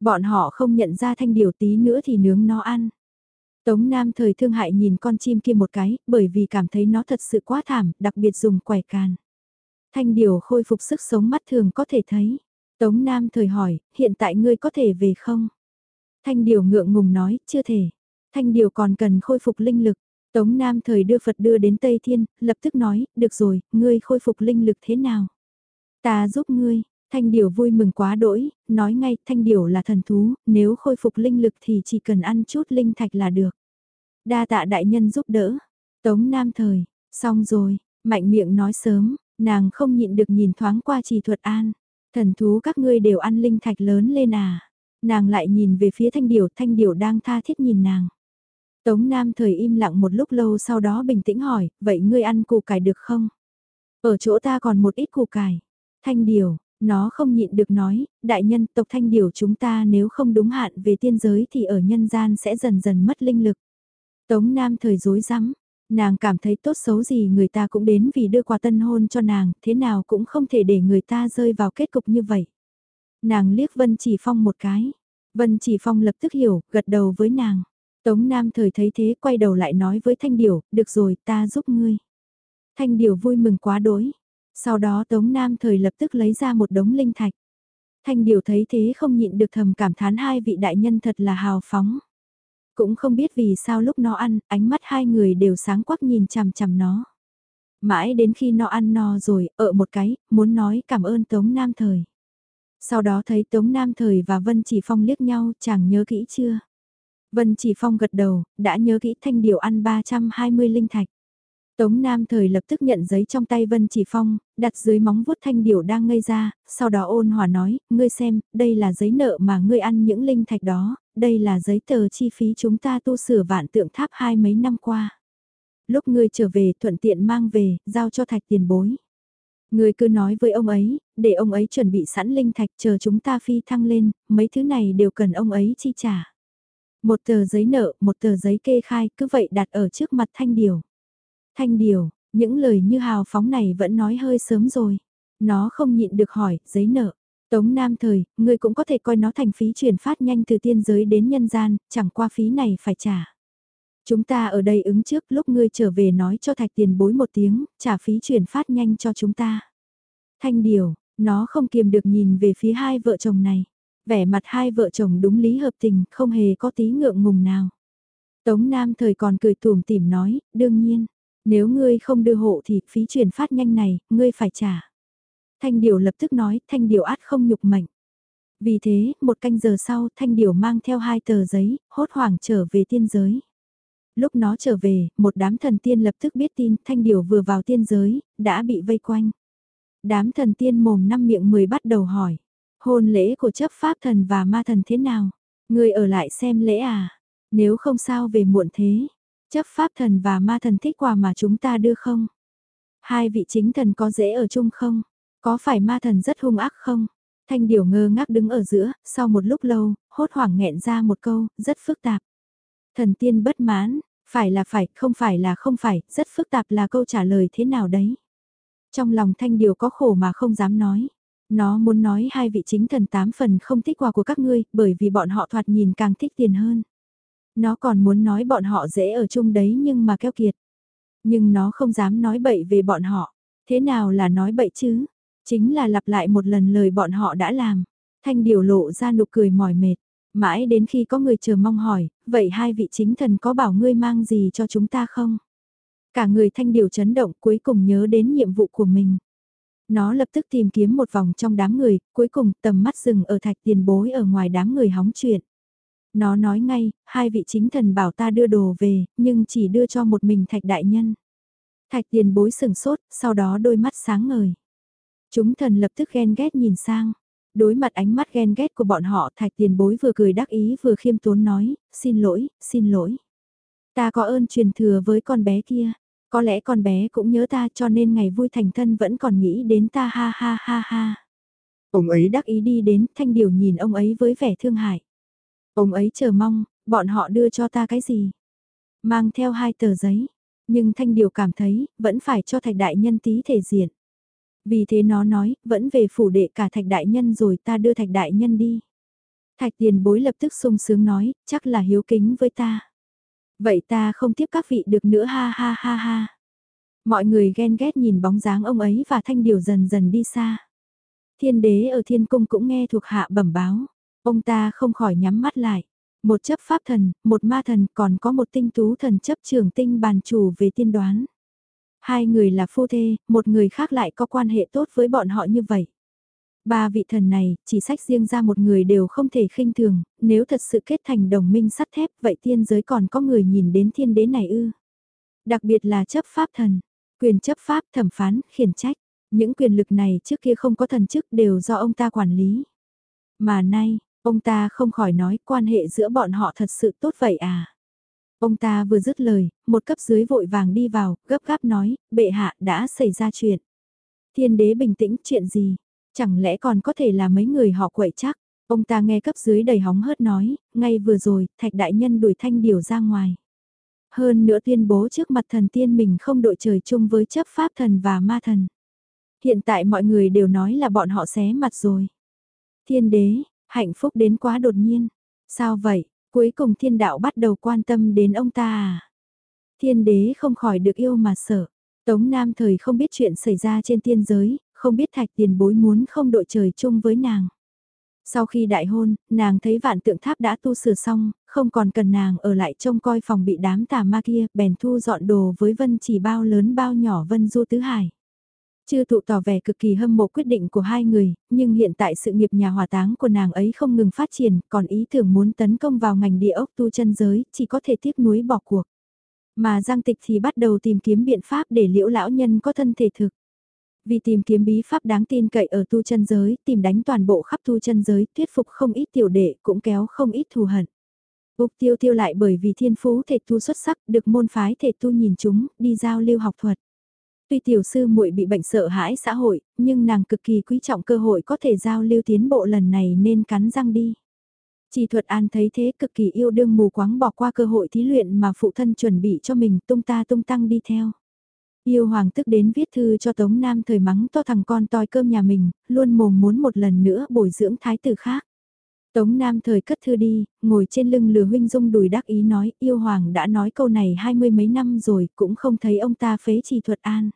Bọn họ không nhận ra thanh điều tí nữa thì nướng nó ăn. Tống Nam thời thương hại nhìn con chim kia một cái, bởi vì cảm thấy nó thật sự quá thảm, đặc biệt dùng quẻ càn. Thanh điều khôi phục sức sống mắt thường có thể thấy. Tống Nam thời hỏi, hiện tại ngươi có thể về không? Thanh điều ngượng ngùng nói, chưa thể. Thanh điều còn cần khôi phục linh lực. Tống Nam thời đưa Phật đưa đến Tây Thiên, lập tức nói, được rồi, ngươi khôi phục linh lực thế nào? Ta giúp ngươi, Thanh Điểu vui mừng quá đỗi, nói ngay Thanh Điểu là thần thú, nếu khôi phục linh lực thì chỉ cần ăn chút linh thạch là được. Đa tạ đại nhân giúp đỡ. Tống Nam Thời, xong rồi, mạnh miệng nói sớm, nàng không nhịn được nhìn thoáng qua trì thuật an. Thần thú các ngươi đều ăn linh thạch lớn lên à. Nàng lại nhìn về phía Thanh Điểu, Thanh Điểu đang tha thiết nhìn nàng. Tống Nam Thời im lặng một lúc lâu sau đó bình tĩnh hỏi, vậy ngươi ăn củ cải được không? Ở chỗ ta còn một ít củ cải. Thanh Điểu, nó không nhịn được nói, đại nhân tộc thanh điều chúng ta nếu không đúng hạn về tiên giới thì ở nhân gian sẽ dần dần mất linh lực. Tống Nam thời dối rắm nàng cảm thấy tốt xấu gì người ta cũng đến vì đưa quà tân hôn cho nàng, thế nào cũng không thể để người ta rơi vào kết cục như vậy. Nàng liếc Vân Chỉ Phong một cái, Vân Chỉ Phong lập tức hiểu, gật đầu với nàng. Tống Nam thời thấy thế quay đầu lại nói với Thanh Điểu, được rồi ta giúp ngươi. Thanh Điểu vui mừng quá đối, sau đó Tống Nam thời lập tức lấy ra một đống linh thạch. Thanh điều thấy thế không nhịn được thầm cảm thán hai vị đại nhân thật là hào phóng. Cũng không biết vì sao lúc nó ăn, ánh mắt hai người đều sáng quắc nhìn chằm chằm nó. Mãi đến khi nó ăn no rồi, ở một cái, muốn nói cảm ơn Tống Nam Thời. Sau đó thấy Tống Nam Thời và Vân Chỉ Phong liếc nhau, chẳng nhớ kỹ chưa? Vân Chỉ Phong gật đầu, đã nhớ kỹ thanh điều ăn 320 linh thạch. Tống Nam thời lập tức nhận giấy trong tay Vân Chỉ Phong, đặt dưới móng vuốt thanh điểu đang ngây ra, sau đó ôn hòa nói, ngươi xem, đây là giấy nợ mà ngươi ăn những linh thạch đó, đây là giấy tờ chi phí chúng ta tu sửa vạn tượng tháp hai mấy năm qua. Lúc ngươi trở về thuận tiện mang về, giao cho thạch tiền bối. Ngươi cứ nói với ông ấy, để ông ấy chuẩn bị sẵn linh thạch chờ chúng ta phi thăng lên, mấy thứ này đều cần ông ấy chi trả. Một tờ giấy nợ, một tờ giấy kê khai, cứ vậy đặt ở trước mặt thanh điều. Thanh điều, những lời như hào phóng này vẫn nói hơi sớm rồi. Nó không nhịn được hỏi, giấy nợ. Tống Nam thời, người cũng có thể coi nó thành phí chuyển phát nhanh từ tiên giới đến nhân gian, chẳng qua phí này phải trả. Chúng ta ở đây ứng trước lúc ngươi trở về nói cho thạch tiền bối một tiếng, trả phí chuyển phát nhanh cho chúng ta. Thanh điều, nó không kiềm được nhìn về phía hai vợ chồng này. Vẻ mặt hai vợ chồng đúng lý hợp tình, không hề có tí ngượng ngùng nào. Tống Nam thời còn cười tùm tìm nói, đương nhiên. Nếu ngươi không đưa hộ thì phí chuyển phát nhanh này, ngươi phải trả. Thanh Điều lập tức nói, Thanh Điều át không nhục mệnh. Vì thế, một canh giờ sau, Thanh Điều mang theo hai tờ giấy, hốt hoảng trở về tiên giới. Lúc nó trở về, một đám thần tiên lập tức biết tin Thanh Điều vừa vào tiên giới, đã bị vây quanh. Đám thần tiên mồm năm miệng mười bắt đầu hỏi. Hôn lễ của chấp pháp thần và ma thần thế nào? Người ở lại xem lễ à? Nếu không sao về muộn thế, Chấp pháp thần và ma thần thích quà mà chúng ta đưa không? Hai vị chính thần có dễ ở chung không? Có phải ma thần rất hung ác không? Thanh điểu ngơ ngác đứng ở giữa, sau một lúc lâu, hốt hoảng nghẹn ra một câu, rất phức tạp. Thần tiên bất mãn, phải là phải, không phải là không phải, rất phức tạp là câu trả lời thế nào đấy. Trong lòng thanh điều có khổ mà không dám nói. Nó muốn nói hai vị chính thần tám phần không thích quà của các ngươi, bởi vì bọn họ thoạt nhìn càng thích tiền hơn. Nó còn muốn nói bọn họ dễ ở chung đấy nhưng mà keo kiệt. Nhưng nó không dám nói bậy về bọn họ. Thế nào là nói bậy chứ? Chính là lặp lại một lần lời bọn họ đã làm. Thanh điều lộ ra nụ cười mỏi mệt. Mãi đến khi có người chờ mong hỏi, vậy hai vị chính thần có bảo ngươi mang gì cho chúng ta không? Cả người thanh điều chấn động cuối cùng nhớ đến nhiệm vụ của mình. Nó lập tức tìm kiếm một vòng trong đám người, cuối cùng tầm mắt dừng ở thạch tiền bối ở ngoài đám người hóng chuyện. Nó nói ngay, hai vị chính thần bảo ta đưa đồ về, nhưng chỉ đưa cho một mình thạch đại nhân. Thạch tiền bối sừng sốt, sau đó đôi mắt sáng ngời. Chúng thần lập tức ghen ghét nhìn sang. Đối mặt ánh mắt ghen ghét của bọn họ thạch tiền bối vừa cười đắc ý vừa khiêm tốn nói, xin lỗi, xin lỗi. Ta có ơn truyền thừa với con bé kia, có lẽ con bé cũng nhớ ta cho nên ngày vui thành thân vẫn còn nghĩ đến ta ha ha ha ha. Ông ấy đắc ý đi đến thanh điều nhìn ông ấy với vẻ thương hại. Ông ấy chờ mong, bọn họ đưa cho ta cái gì? Mang theo hai tờ giấy, nhưng Thanh Điều cảm thấy, vẫn phải cho Thạch Đại Nhân tí thể diện. Vì thế nó nói, vẫn về phủ đệ cả Thạch Đại Nhân rồi ta đưa Thạch Đại Nhân đi. Thạch tiền bối lập tức sung sướng nói, chắc là hiếu kính với ta. Vậy ta không tiếp các vị được nữa ha ha ha ha. Mọi người ghen ghét nhìn bóng dáng ông ấy và Thanh Điều dần dần đi xa. Thiên đế ở thiên cung cũng nghe thuộc hạ bẩm báo. Ông ta không khỏi nhắm mắt lại. Một chấp pháp thần, một ma thần còn có một tinh tú thần chấp trường tinh bàn chủ về tiên đoán. Hai người là phu thê, một người khác lại có quan hệ tốt với bọn họ như vậy. Ba vị thần này, chỉ sách riêng ra một người đều không thể khinh thường, nếu thật sự kết thành đồng minh sắt thép vậy tiên giới còn có người nhìn đến thiên đế này ư. Đặc biệt là chấp pháp thần, quyền chấp pháp thẩm phán, khiển trách, những quyền lực này trước kia không có thần chức đều do ông ta quản lý. Mà nay, ông ta không khỏi nói quan hệ giữa bọn họ thật sự tốt vậy à. Ông ta vừa dứt lời, một cấp dưới vội vàng đi vào, gấp gáp nói, bệ hạ đã xảy ra chuyện. Thiên đế bình tĩnh, chuyện gì? Chẳng lẽ còn có thể là mấy người họ quậy chắc? Ông ta nghe cấp dưới đầy hóng hớt nói, ngay vừa rồi, thạch đại nhân đuổi thanh điều ra ngoài. Hơn nữa tuyên bố trước mặt thần tiên mình không đội trời chung với chấp pháp thần và ma thần. Hiện tại mọi người đều nói là bọn họ xé mặt rồi. Thiên đế, hạnh phúc đến quá đột nhiên. Sao vậy, cuối cùng thiên đạo bắt đầu quan tâm đến ông ta à? Thiên đế không khỏi được yêu mà sợ. Tống Nam thời không biết chuyện xảy ra trên tiên giới, không biết thạch tiền bối muốn không đội trời chung với nàng. Sau khi đại hôn, nàng thấy vạn tượng tháp đã tu sửa xong, không còn cần nàng ở lại trông coi phòng bị đám tà ma kia, bèn thu dọn đồ với Vân chỉ bao lớn bao nhỏ Vân Du Tứ Hải. Chư thụ tỏ vẻ cực kỳ hâm mộ quyết định của hai người, nhưng hiện tại sự nghiệp nhà hỏa táng của nàng ấy không ngừng phát triển, còn ý tưởng muốn tấn công vào ngành địa ốc tu chân giới, chỉ có thể tiếc nuối bỏ cuộc. Mà Giang Tịch thì bắt đầu tìm kiếm biện pháp để liễu lão nhân có thân thể thực. Vì tìm kiếm bí pháp đáng tin cậy ở tu chân giới, tìm đánh toàn bộ khắp tu chân giới, thuyết phục không ít tiểu đệ, cũng kéo không ít thù hận. Úc tiêu tiêu lại bởi vì thiên phú thể tu xuất sắc, được môn phái thể tu nhìn chúng, đi giao lưu học thuật. Tuy tiểu sư muội bị bệnh sợ hãi xã hội, nhưng nàng cực kỳ quý trọng cơ hội có thể giao lưu tiến bộ lần này nên cắn răng đi. Chỉ thuật an thấy thế cực kỳ yêu đương mù quáng bỏ qua cơ hội thí luyện mà phụ thân chuẩn bị cho mình tung ta tung tăng đi theo. Yêu hoàng tức đến viết thư cho Tống Nam thời mắng to thằng con toi cơm nhà mình, luôn mồm muốn một lần nữa bồi dưỡng thái tử khác. Tống Nam thời cất thư đi, ngồi trên lưng lừa huynh dung đùi đắc ý nói yêu hoàng đã nói câu này hai mươi mấy năm rồi cũng không thấy ông ta phế trì thuật an.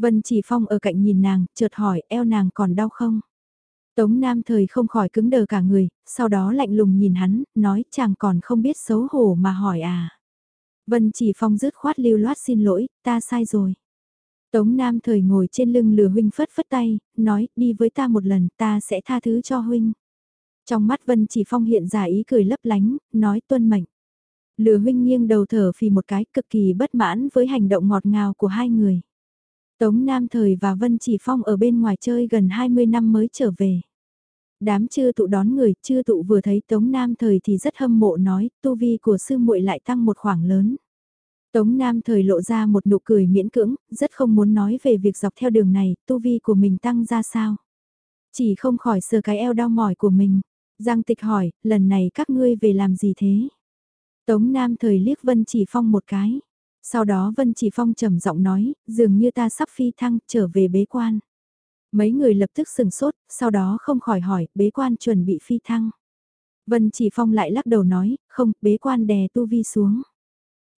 Vân chỉ phong ở cạnh nhìn nàng, chợt hỏi eo nàng còn đau không? Tống Nam thời không khỏi cứng đờ cả người, sau đó lạnh lùng nhìn hắn, nói chàng còn không biết xấu hổ mà hỏi à. Vân chỉ phong rứt khoát lưu loát xin lỗi, ta sai rồi. Tống Nam thời ngồi trên lưng lừa huynh phất phất tay, nói đi với ta một lần ta sẽ tha thứ cho huynh. Trong mắt Vân chỉ phong hiện ra ý cười lấp lánh, nói tuân mệnh. Lừa huynh nghiêng đầu thở phì một cái cực kỳ bất mãn với hành động ngọt ngào của hai người. Tống Nam Thời và Vân Chỉ Phong ở bên ngoài chơi gần 20 năm mới trở về. Đám chưa tụ đón người, chưa tụ vừa thấy Tống Nam Thời thì rất hâm mộ nói, tu vi của sư muội lại tăng một khoảng lớn. Tống Nam Thời lộ ra một nụ cười miễn cưỡng, rất không muốn nói về việc dọc theo đường này, tu vi của mình tăng ra sao. Chỉ không khỏi sờ cái eo đau mỏi của mình. Giang Tịch hỏi, lần này các ngươi về làm gì thế? Tống Nam Thời liếc Vân Chỉ Phong một cái. Sau đó Vân Chỉ Phong trầm giọng nói, dường như ta sắp phi thăng, trở về bế quan. Mấy người lập tức sừng sốt, sau đó không khỏi hỏi, bế quan chuẩn bị phi thăng. Vân Chỉ Phong lại lắc đầu nói, không, bế quan đè tu vi xuống.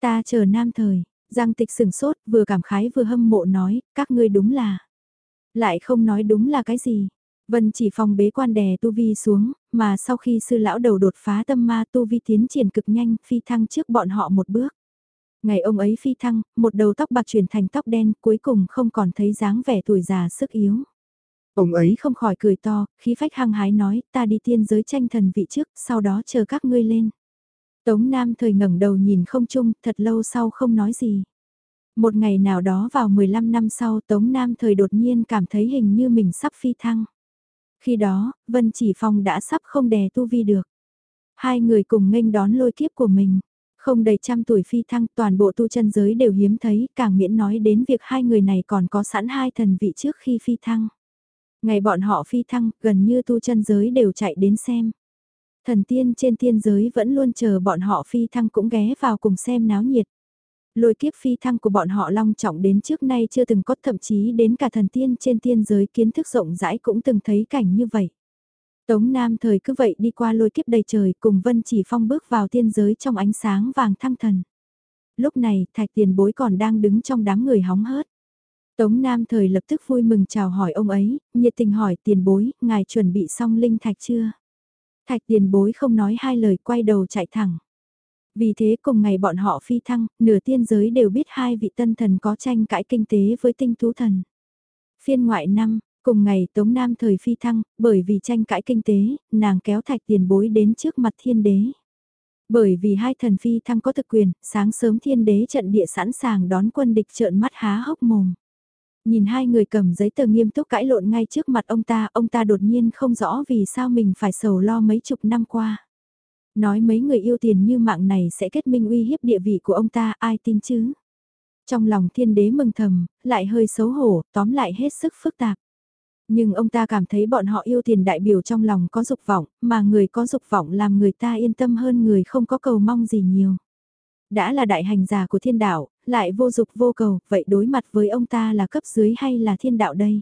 Ta chờ nam thời, Giang Tịch sừng sốt, vừa cảm khái vừa hâm mộ nói, các ngươi đúng là. Lại không nói đúng là cái gì. Vân chỉ phong bế quan đè tu vi xuống, mà sau khi sư lão đầu đột phá tâm ma tu vi tiến triển cực nhanh, phi thăng trước bọn họ một bước. Ngày ông ấy phi thăng, một đầu tóc bạc chuyển thành tóc đen, cuối cùng không còn thấy dáng vẻ tuổi già sức yếu. Ông ấy không khỏi cười to, khí phách hăng hái nói, ta đi tiên giới tranh thần vị trước, sau đó chờ các ngươi lên. Tống Nam thời ngẩng đầu nhìn không chung, thật lâu sau không nói gì. Một ngày nào đó vào 15 năm sau Tống Nam thời đột nhiên cảm thấy hình như mình sắp phi thăng. Khi đó, Vân Chỉ Phong đã sắp không đè tu vi được. Hai người cùng nghênh đón lôi kiếp của mình. Không đầy trăm tuổi phi thăng toàn bộ tu chân giới đều hiếm thấy, càng miễn nói đến việc hai người này còn có sẵn hai thần vị trước khi phi thăng. Ngày bọn họ phi thăng, gần như tu chân giới đều chạy đến xem. Thần tiên trên tiên giới vẫn luôn chờ bọn họ phi thăng cũng ghé vào cùng xem náo nhiệt. Lôi kiếp phi thăng của bọn họ long trọng đến trước nay chưa từng có thậm chí đến cả thần tiên trên tiên giới kiến thức rộng rãi cũng từng thấy cảnh như vậy. Tống Nam thời cứ vậy đi qua lôi kiếp đầy trời cùng Vân Chỉ Phong bước vào tiên giới trong ánh sáng vàng thăng thần. Lúc này thạch tiền bối còn đang đứng trong đám người hóng hớt. Tống Nam thời lập tức vui mừng chào hỏi ông ấy, nhiệt tình hỏi tiền bối, ngài chuẩn bị xong linh thạch chưa? Thạch tiền bối không nói hai lời quay đầu chạy thẳng. Vì thế cùng ngày bọn họ phi thăng, nửa tiên giới đều biết hai vị tân thần có tranh cãi kinh tế với tinh thú thần. Phiên ngoại năm, Cùng ngày Tống Nam thời phi thăng, bởi vì tranh cãi kinh tế, nàng kéo thạch tiền bối đến trước mặt thiên đế. Bởi vì hai thần phi thăng có thực quyền, sáng sớm thiên đế trận địa sẵn sàng đón quân địch trợn mắt há hốc mồm. Nhìn hai người cầm giấy tờ nghiêm túc cãi lộn ngay trước mặt ông ta, ông ta đột nhiên không rõ vì sao mình phải sầu lo mấy chục năm qua. Nói mấy người yêu tiền như mạng này sẽ kết minh uy hiếp địa vị của ông ta, ai tin chứ? Trong lòng thiên đế mừng thầm, lại hơi xấu hổ, tóm lại hết sức phức tạp. Nhưng ông ta cảm thấy bọn họ yêu tiền đại biểu trong lòng có dục vọng, mà người có dục vọng làm người ta yên tâm hơn người không có cầu mong gì nhiều. Đã là đại hành giả của thiên đạo, lại vô dục vô cầu, vậy đối mặt với ông ta là cấp dưới hay là thiên đạo đây?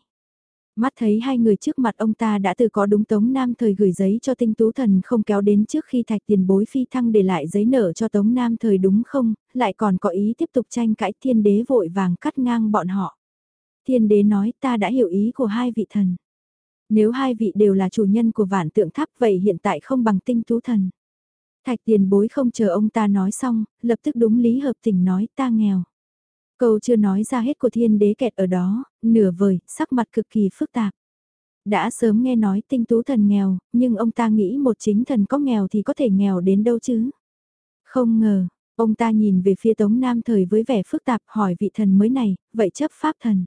Mắt thấy hai người trước mặt ông ta đã từ có đúng Tống Nam thời gửi giấy cho tinh tú thần không kéo đến trước khi thạch tiền bối phi thăng để lại giấy nợ cho Tống Nam thời đúng không, lại còn có ý tiếp tục tranh cãi thiên đế vội vàng cắt ngang bọn họ. Thiên đế nói ta đã hiểu ý của hai vị thần. Nếu hai vị đều là chủ nhân của vạn tượng tháp vậy hiện tại không bằng tinh tú thần. Thạch tiền bối không chờ ông ta nói xong, lập tức đúng lý hợp tình nói ta nghèo. Câu chưa nói ra hết của thiên đế kẹt ở đó, nửa vời, sắc mặt cực kỳ phức tạp. Đã sớm nghe nói tinh tú thần nghèo, nhưng ông ta nghĩ một chính thần có nghèo thì có thể nghèo đến đâu chứ. Không ngờ, ông ta nhìn về phía Tống Nam Thời với vẻ phức tạp hỏi vị thần mới này, vậy chấp pháp thần.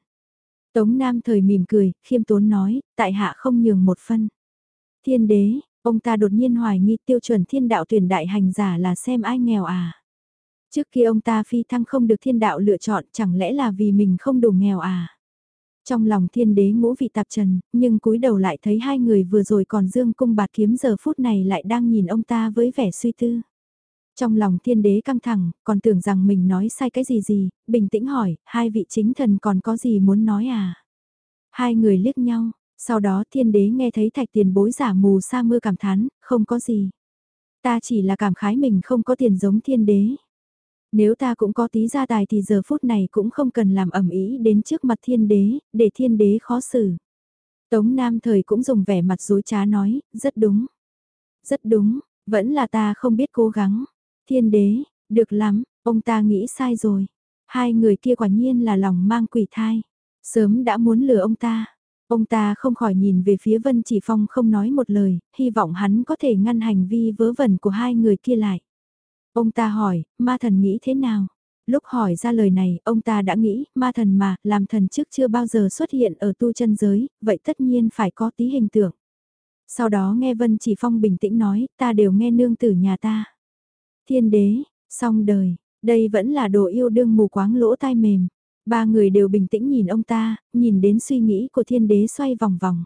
Tống Nam Thời mỉm cười, khiêm tốn nói, tại hạ không nhường một phân. Thiên đế, ông ta đột nhiên hoài nghi tiêu chuẩn thiên đạo tuyển đại hành giả là xem ai nghèo à. Trước kia ông ta phi thăng không được thiên đạo lựa chọn chẳng lẽ là vì mình không đủ nghèo à? Trong lòng thiên đế ngũ vị tạp trần, nhưng cúi đầu lại thấy hai người vừa rồi còn dương cung bạt kiếm giờ phút này lại đang nhìn ông ta với vẻ suy tư. Trong lòng thiên đế căng thẳng, còn tưởng rằng mình nói sai cái gì gì, bình tĩnh hỏi, hai vị chính thần còn có gì muốn nói à? Hai người liếc nhau, sau đó thiên đế nghe thấy thạch tiền bối giả mù sa mưa cảm thán, không có gì. Ta chỉ là cảm khái mình không có tiền giống thiên đế. Nếu ta cũng có tí gia tài thì giờ phút này cũng không cần làm ẩm ý đến trước mặt thiên đế, để thiên đế khó xử. Tống Nam thời cũng dùng vẻ mặt dối trá nói, rất đúng. Rất đúng, vẫn là ta không biết cố gắng. Thiên đế, được lắm, ông ta nghĩ sai rồi. Hai người kia quả nhiên là lòng mang quỷ thai. Sớm đã muốn lừa ông ta. Ông ta không khỏi nhìn về phía Vân Chỉ Phong không nói một lời, hy vọng hắn có thể ngăn hành vi vớ vẩn của hai người kia lại. Ông ta hỏi, ma thần nghĩ thế nào? Lúc hỏi ra lời này, ông ta đã nghĩ, ma thần mà, làm thần trước chưa bao giờ xuất hiện ở tu chân giới, vậy tất nhiên phải có tí hình tượng. Sau đó nghe Vân Chỉ Phong bình tĩnh nói, ta đều nghe nương tử nhà ta. Thiên đế, song đời, đây vẫn là đồ yêu đương mù quáng lỗ tai mềm. Ba người đều bình tĩnh nhìn ông ta, nhìn đến suy nghĩ của thiên đế xoay vòng vòng.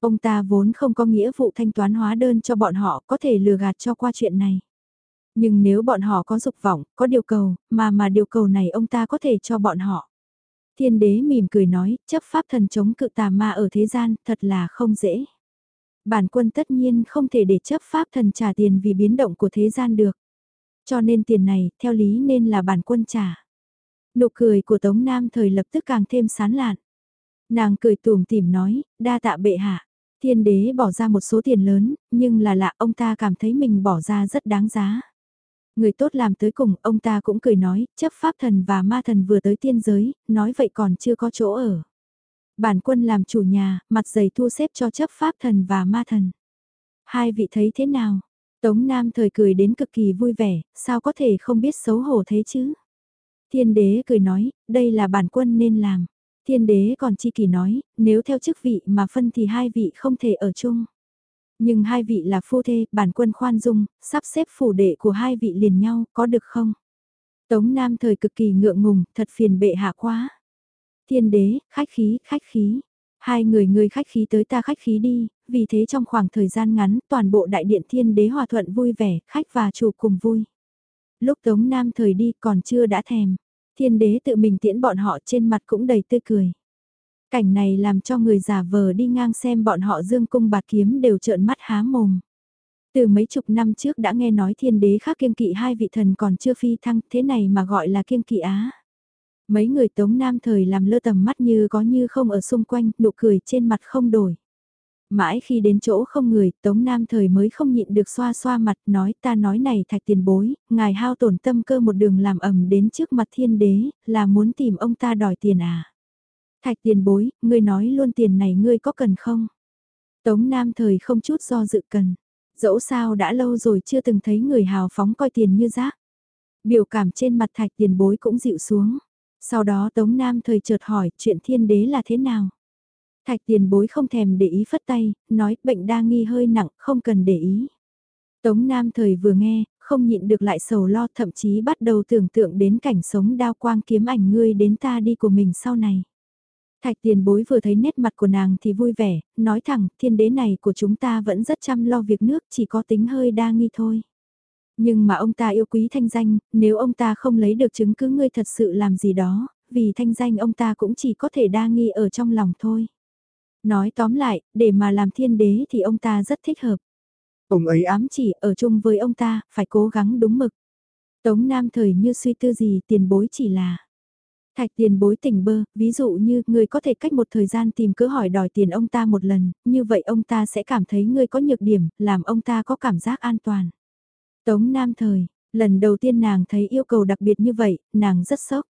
Ông ta vốn không có nghĩa vụ thanh toán hóa đơn cho bọn họ có thể lừa gạt cho qua chuyện này. Nhưng nếu bọn họ có dục vọng, có điều cầu, mà mà điều cầu này ông ta có thể cho bọn họ. Thiên đế mỉm cười nói, chấp pháp thần chống cự tà ma ở thế gian, thật là không dễ. Bản quân tất nhiên không thể để chấp pháp thần trả tiền vì biến động của thế gian được. Cho nên tiền này, theo lý nên là bản quân trả. Nụ cười của Tống Nam thời lập tức càng thêm sán lạn. Nàng cười tùm tìm nói, đa tạ bệ hạ. Thiên đế bỏ ra một số tiền lớn, nhưng là lạ ông ta cảm thấy mình bỏ ra rất đáng giá. Người tốt làm tới cùng, ông ta cũng cười nói, chấp pháp thần và ma thần vừa tới tiên giới, nói vậy còn chưa có chỗ ở. Bản quân làm chủ nhà, mặt dày thu xếp cho chấp pháp thần và ma thần. Hai vị thấy thế nào? Tống Nam thời cười đến cực kỳ vui vẻ, sao có thể không biết xấu hổ thế chứ? Thiên đế cười nói, đây là bản quân nên làm. Thiên đế còn chi kỳ nói, nếu theo chức vị mà phân thì hai vị không thể ở chung. Nhưng hai vị là phu thê, bản quân khoan dung, sắp xếp phủ đệ của hai vị liền nhau, có được không? Tống Nam thời cực kỳ ngượng ngùng, thật phiền bệ hạ quá. Thiên đế, khách khí, khách khí. Hai người người khách khí tới ta khách khí đi, vì thế trong khoảng thời gian ngắn toàn bộ đại điện thiên đế hòa thuận vui vẻ, khách và chủ cùng vui. Lúc Tống Nam thời đi còn chưa đã thèm, thiên đế tự mình tiễn bọn họ trên mặt cũng đầy tươi cười. Cảnh này làm cho người giả vờ đi ngang xem bọn họ dương cung bạt kiếm đều trợn mắt há mồm. Từ mấy chục năm trước đã nghe nói thiên đế khác kiêng kỵ hai vị thần còn chưa phi thăng thế này mà gọi là kiêng kỵ á. Mấy người tống nam thời làm lơ tầm mắt như có như không ở xung quanh, nụ cười trên mặt không đổi. Mãi khi đến chỗ không người, Tống Nam thời mới không nhịn được xoa xoa mặt nói ta nói này thạch tiền bối, ngài hao tổn tâm cơ một đường làm ẩm đến trước mặt thiên đế, là muốn tìm ông ta đòi tiền à. Thạch tiền bối, ngươi nói luôn tiền này ngươi có cần không? Tống Nam thời không chút do dự cần. Dẫu sao đã lâu rồi chưa từng thấy người hào phóng coi tiền như rác. Biểu cảm trên mặt thạch tiền bối cũng dịu xuống. Sau đó Tống Nam thời chợt hỏi chuyện thiên đế là thế nào? Thạch tiền bối không thèm để ý phất tay, nói bệnh đa nghi hơi nặng, không cần để ý. Tống Nam thời vừa nghe, không nhịn được lại sầu lo thậm chí bắt đầu tưởng tượng đến cảnh sống đao quang kiếm ảnh ngươi đến ta đi của mình sau này. Thạch tiền bối vừa thấy nét mặt của nàng thì vui vẻ, nói thẳng thiên đế này của chúng ta vẫn rất chăm lo việc nước chỉ có tính hơi đa nghi thôi. Nhưng mà ông ta yêu quý thanh danh, nếu ông ta không lấy được chứng cứ ngươi thật sự làm gì đó, vì thanh danh ông ta cũng chỉ có thể đa nghi ở trong lòng thôi. Nói tóm lại, để mà làm thiên đế thì ông ta rất thích hợp. Ông ấy ám chỉ ở chung với ông ta, phải cố gắng đúng mực. Tống Nam thời như suy tư gì tiền bối chỉ là. Thạch tiền bối tỉnh bơ, ví dụ như người có thể cách một thời gian tìm cứ hỏi đòi tiền ông ta một lần, như vậy ông ta sẽ cảm thấy người có nhược điểm, làm ông ta có cảm giác an toàn. Tống Nam thời, lần đầu tiên nàng thấy yêu cầu đặc biệt như vậy, nàng rất sốc.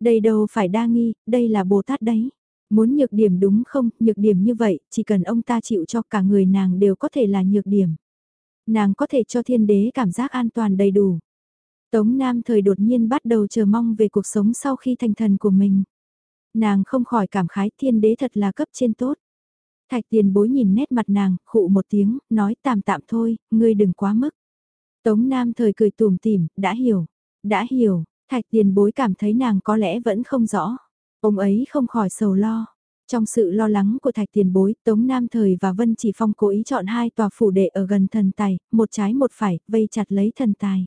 Đây đâu phải đa nghi, đây là Bồ Tát đấy. Muốn nhược điểm đúng không, nhược điểm như vậy, chỉ cần ông ta chịu cho cả người nàng đều có thể là nhược điểm. Nàng có thể cho thiên đế cảm giác an toàn đầy đủ. Tống Nam thời đột nhiên bắt đầu chờ mong về cuộc sống sau khi thành thần của mình. Nàng không khỏi cảm khái thiên đế thật là cấp trên tốt. Thạch tiền bối nhìn nét mặt nàng, khụ một tiếng, nói tạm tạm thôi, ngươi đừng quá mức. Tống Nam thời cười tùm tìm, đã hiểu, đã hiểu, thạch tiền bối cảm thấy nàng có lẽ vẫn không rõ. Ông ấy không khỏi sầu lo. Trong sự lo lắng của thạch tiền bối, Tống Nam Thời và Vân Chỉ Phong cố ý chọn hai tòa phủ đệ ở gần thần tài, một trái một phải, vây chặt lấy thần tài.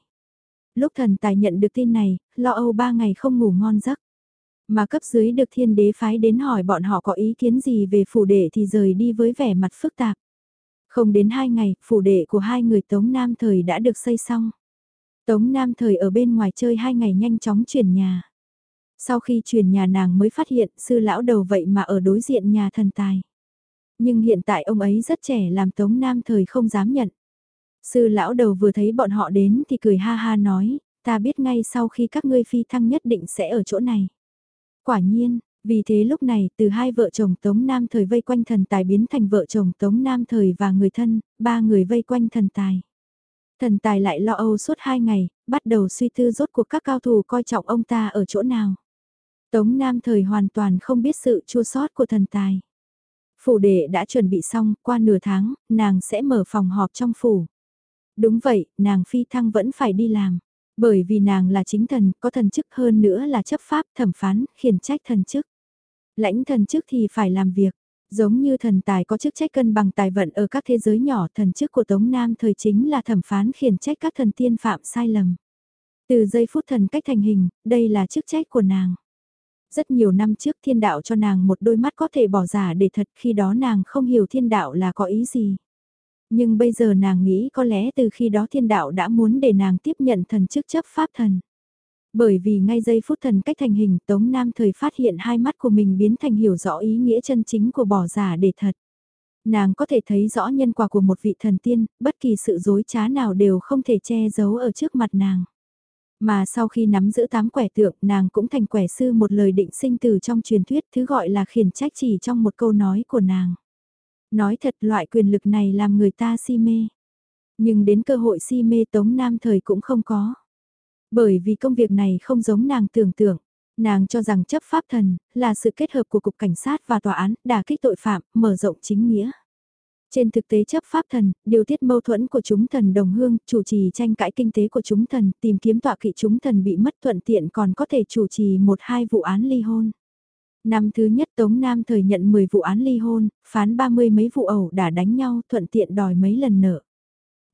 Lúc thần tài nhận được tin này, lo âu ba ngày không ngủ ngon giấc. Mà cấp dưới được thiên đế phái đến hỏi bọn họ có ý kiến gì về phủ đệ thì rời đi với vẻ mặt phức tạp. Không đến hai ngày, phủ đệ của hai người Tống Nam Thời đã được xây xong. Tống Nam Thời ở bên ngoài chơi hai ngày nhanh chóng chuyển nhà. Sau khi chuyển nhà nàng mới phát hiện sư lão đầu vậy mà ở đối diện nhà thần tài. Nhưng hiện tại ông ấy rất trẻ làm Tống Nam Thời không dám nhận. Sư lão đầu vừa thấy bọn họ đến thì cười ha ha nói, ta biết ngay sau khi các ngươi phi thăng nhất định sẽ ở chỗ này. Quả nhiên, vì thế lúc này từ hai vợ chồng Tống Nam Thời vây quanh thần tài biến thành vợ chồng Tống Nam Thời và người thân, ba người vây quanh thần tài. Thần tài lại lo âu suốt hai ngày, bắt đầu suy tư rốt cuộc các cao thủ coi trọng ông ta ở chỗ nào. Tống Nam thời hoàn toàn không biết sự chua sót của thần tài. Phủ đệ đã chuẩn bị xong, qua nửa tháng, nàng sẽ mở phòng họp trong phủ. Đúng vậy, nàng phi thăng vẫn phải đi làm. Bởi vì nàng là chính thần, có thần chức hơn nữa là chấp pháp, thẩm phán, khiển trách thần chức. Lãnh thần chức thì phải làm việc. Giống như thần tài có chức trách cân bằng tài vận ở các thế giới nhỏ, thần chức của Tống Nam thời chính là thẩm phán khiển trách các thần tiên phạm sai lầm. Từ giây phút thần cách thành hình, đây là chức trách của nàng. Rất nhiều năm trước thiên đạo cho nàng một đôi mắt có thể bỏ giả để thật khi đó nàng không hiểu thiên đạo là có ý gì. Nhưng bây giờ nàng nghĩ có lẽ từ khi đó thiên đạo đã muốn để nàng tiếp nhận thần chức chấp pháp thần. Bởi vì ngay giây phút thần cách thành hình Tống Nam thời phát hiện hai mắt của mình biến thành hiểu rõ ý nghĩa chân chính của bỏ giả để thật. Nàng có thể thấy rõ nhân quả của một vị thần tiên, bất kỳ sự dối trá nào đều không thể che giấu ở trước mặt nàng. Mà sau khi nắm giữ tám quẻ tượng nàng cũng thành quẻ sư một lời định sinh từ trong truyền thuyết thứ gọi là khiển trách chỉ trong một câu nói của nàng. Nói thật loại quyền lực này làm người ta si mê. Nhưng đến cơ hội si mê Tống Nam thời cũng không có. Bởi vì công việc này không giống nàng tưởng tượng. Nàng cho rằng chấp pháp thần là sự kết hợp của cục cảnh sát và tòa án, đả kích tội phạm, mở rộng chính nghĩa. Trên thực tế chấp pháp thần, điều tiết mâu thuẫn của chúng thần đồng hương, chủ trì tranh cãi kinh tế của chúng thần, tìm kiếm tọa kỵ chúng thần bị mất thuận tiện còn có thể chủ trì một hai vụ án ly hôn. Năm thứ nhất Tống Nam thời nhận 10 vụ án ly hôn, phán 30 mấy vụ ẩu đã đánh nhau thuận tiện đòi mấy lần nợ.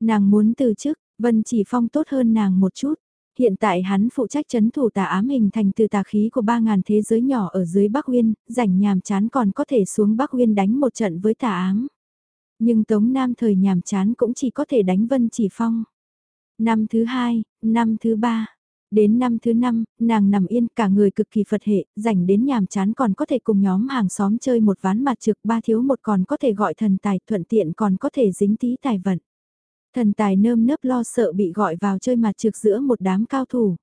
Nàng muốn từ chức, Vân Chỉ Phong tốt hơn nàng một chút. Hiện tại hắn phụ trách chấn thủ tà ám hình thành từ tà khí của 3.000 thế giới nhỏ ở dưới Bắc Uyên, rảnh nhàm chán còn có thể xuống Bắc Uyên đánh một trận với tà ám. Nhưng Tống Nam thời nhàm chán cũng chỉ có thể đánh Vân Chỉ Phong. Năm thứ hai, năm thứ ba, Đến năm thứ năm, nàng nằm yên cả người cực kỳ Phật hệ, rảnh đến nhàm chán còn có thể cùng nhóm hàng xóm chơi một ván mặt trực ba thiếu một còn có thể gọi thần tài thuận tiện còn có thể dính tí tài vận. Thần tài nơm nớp lo sợ bị gọi vào chơi mặt trực giữa một đám cao thủ.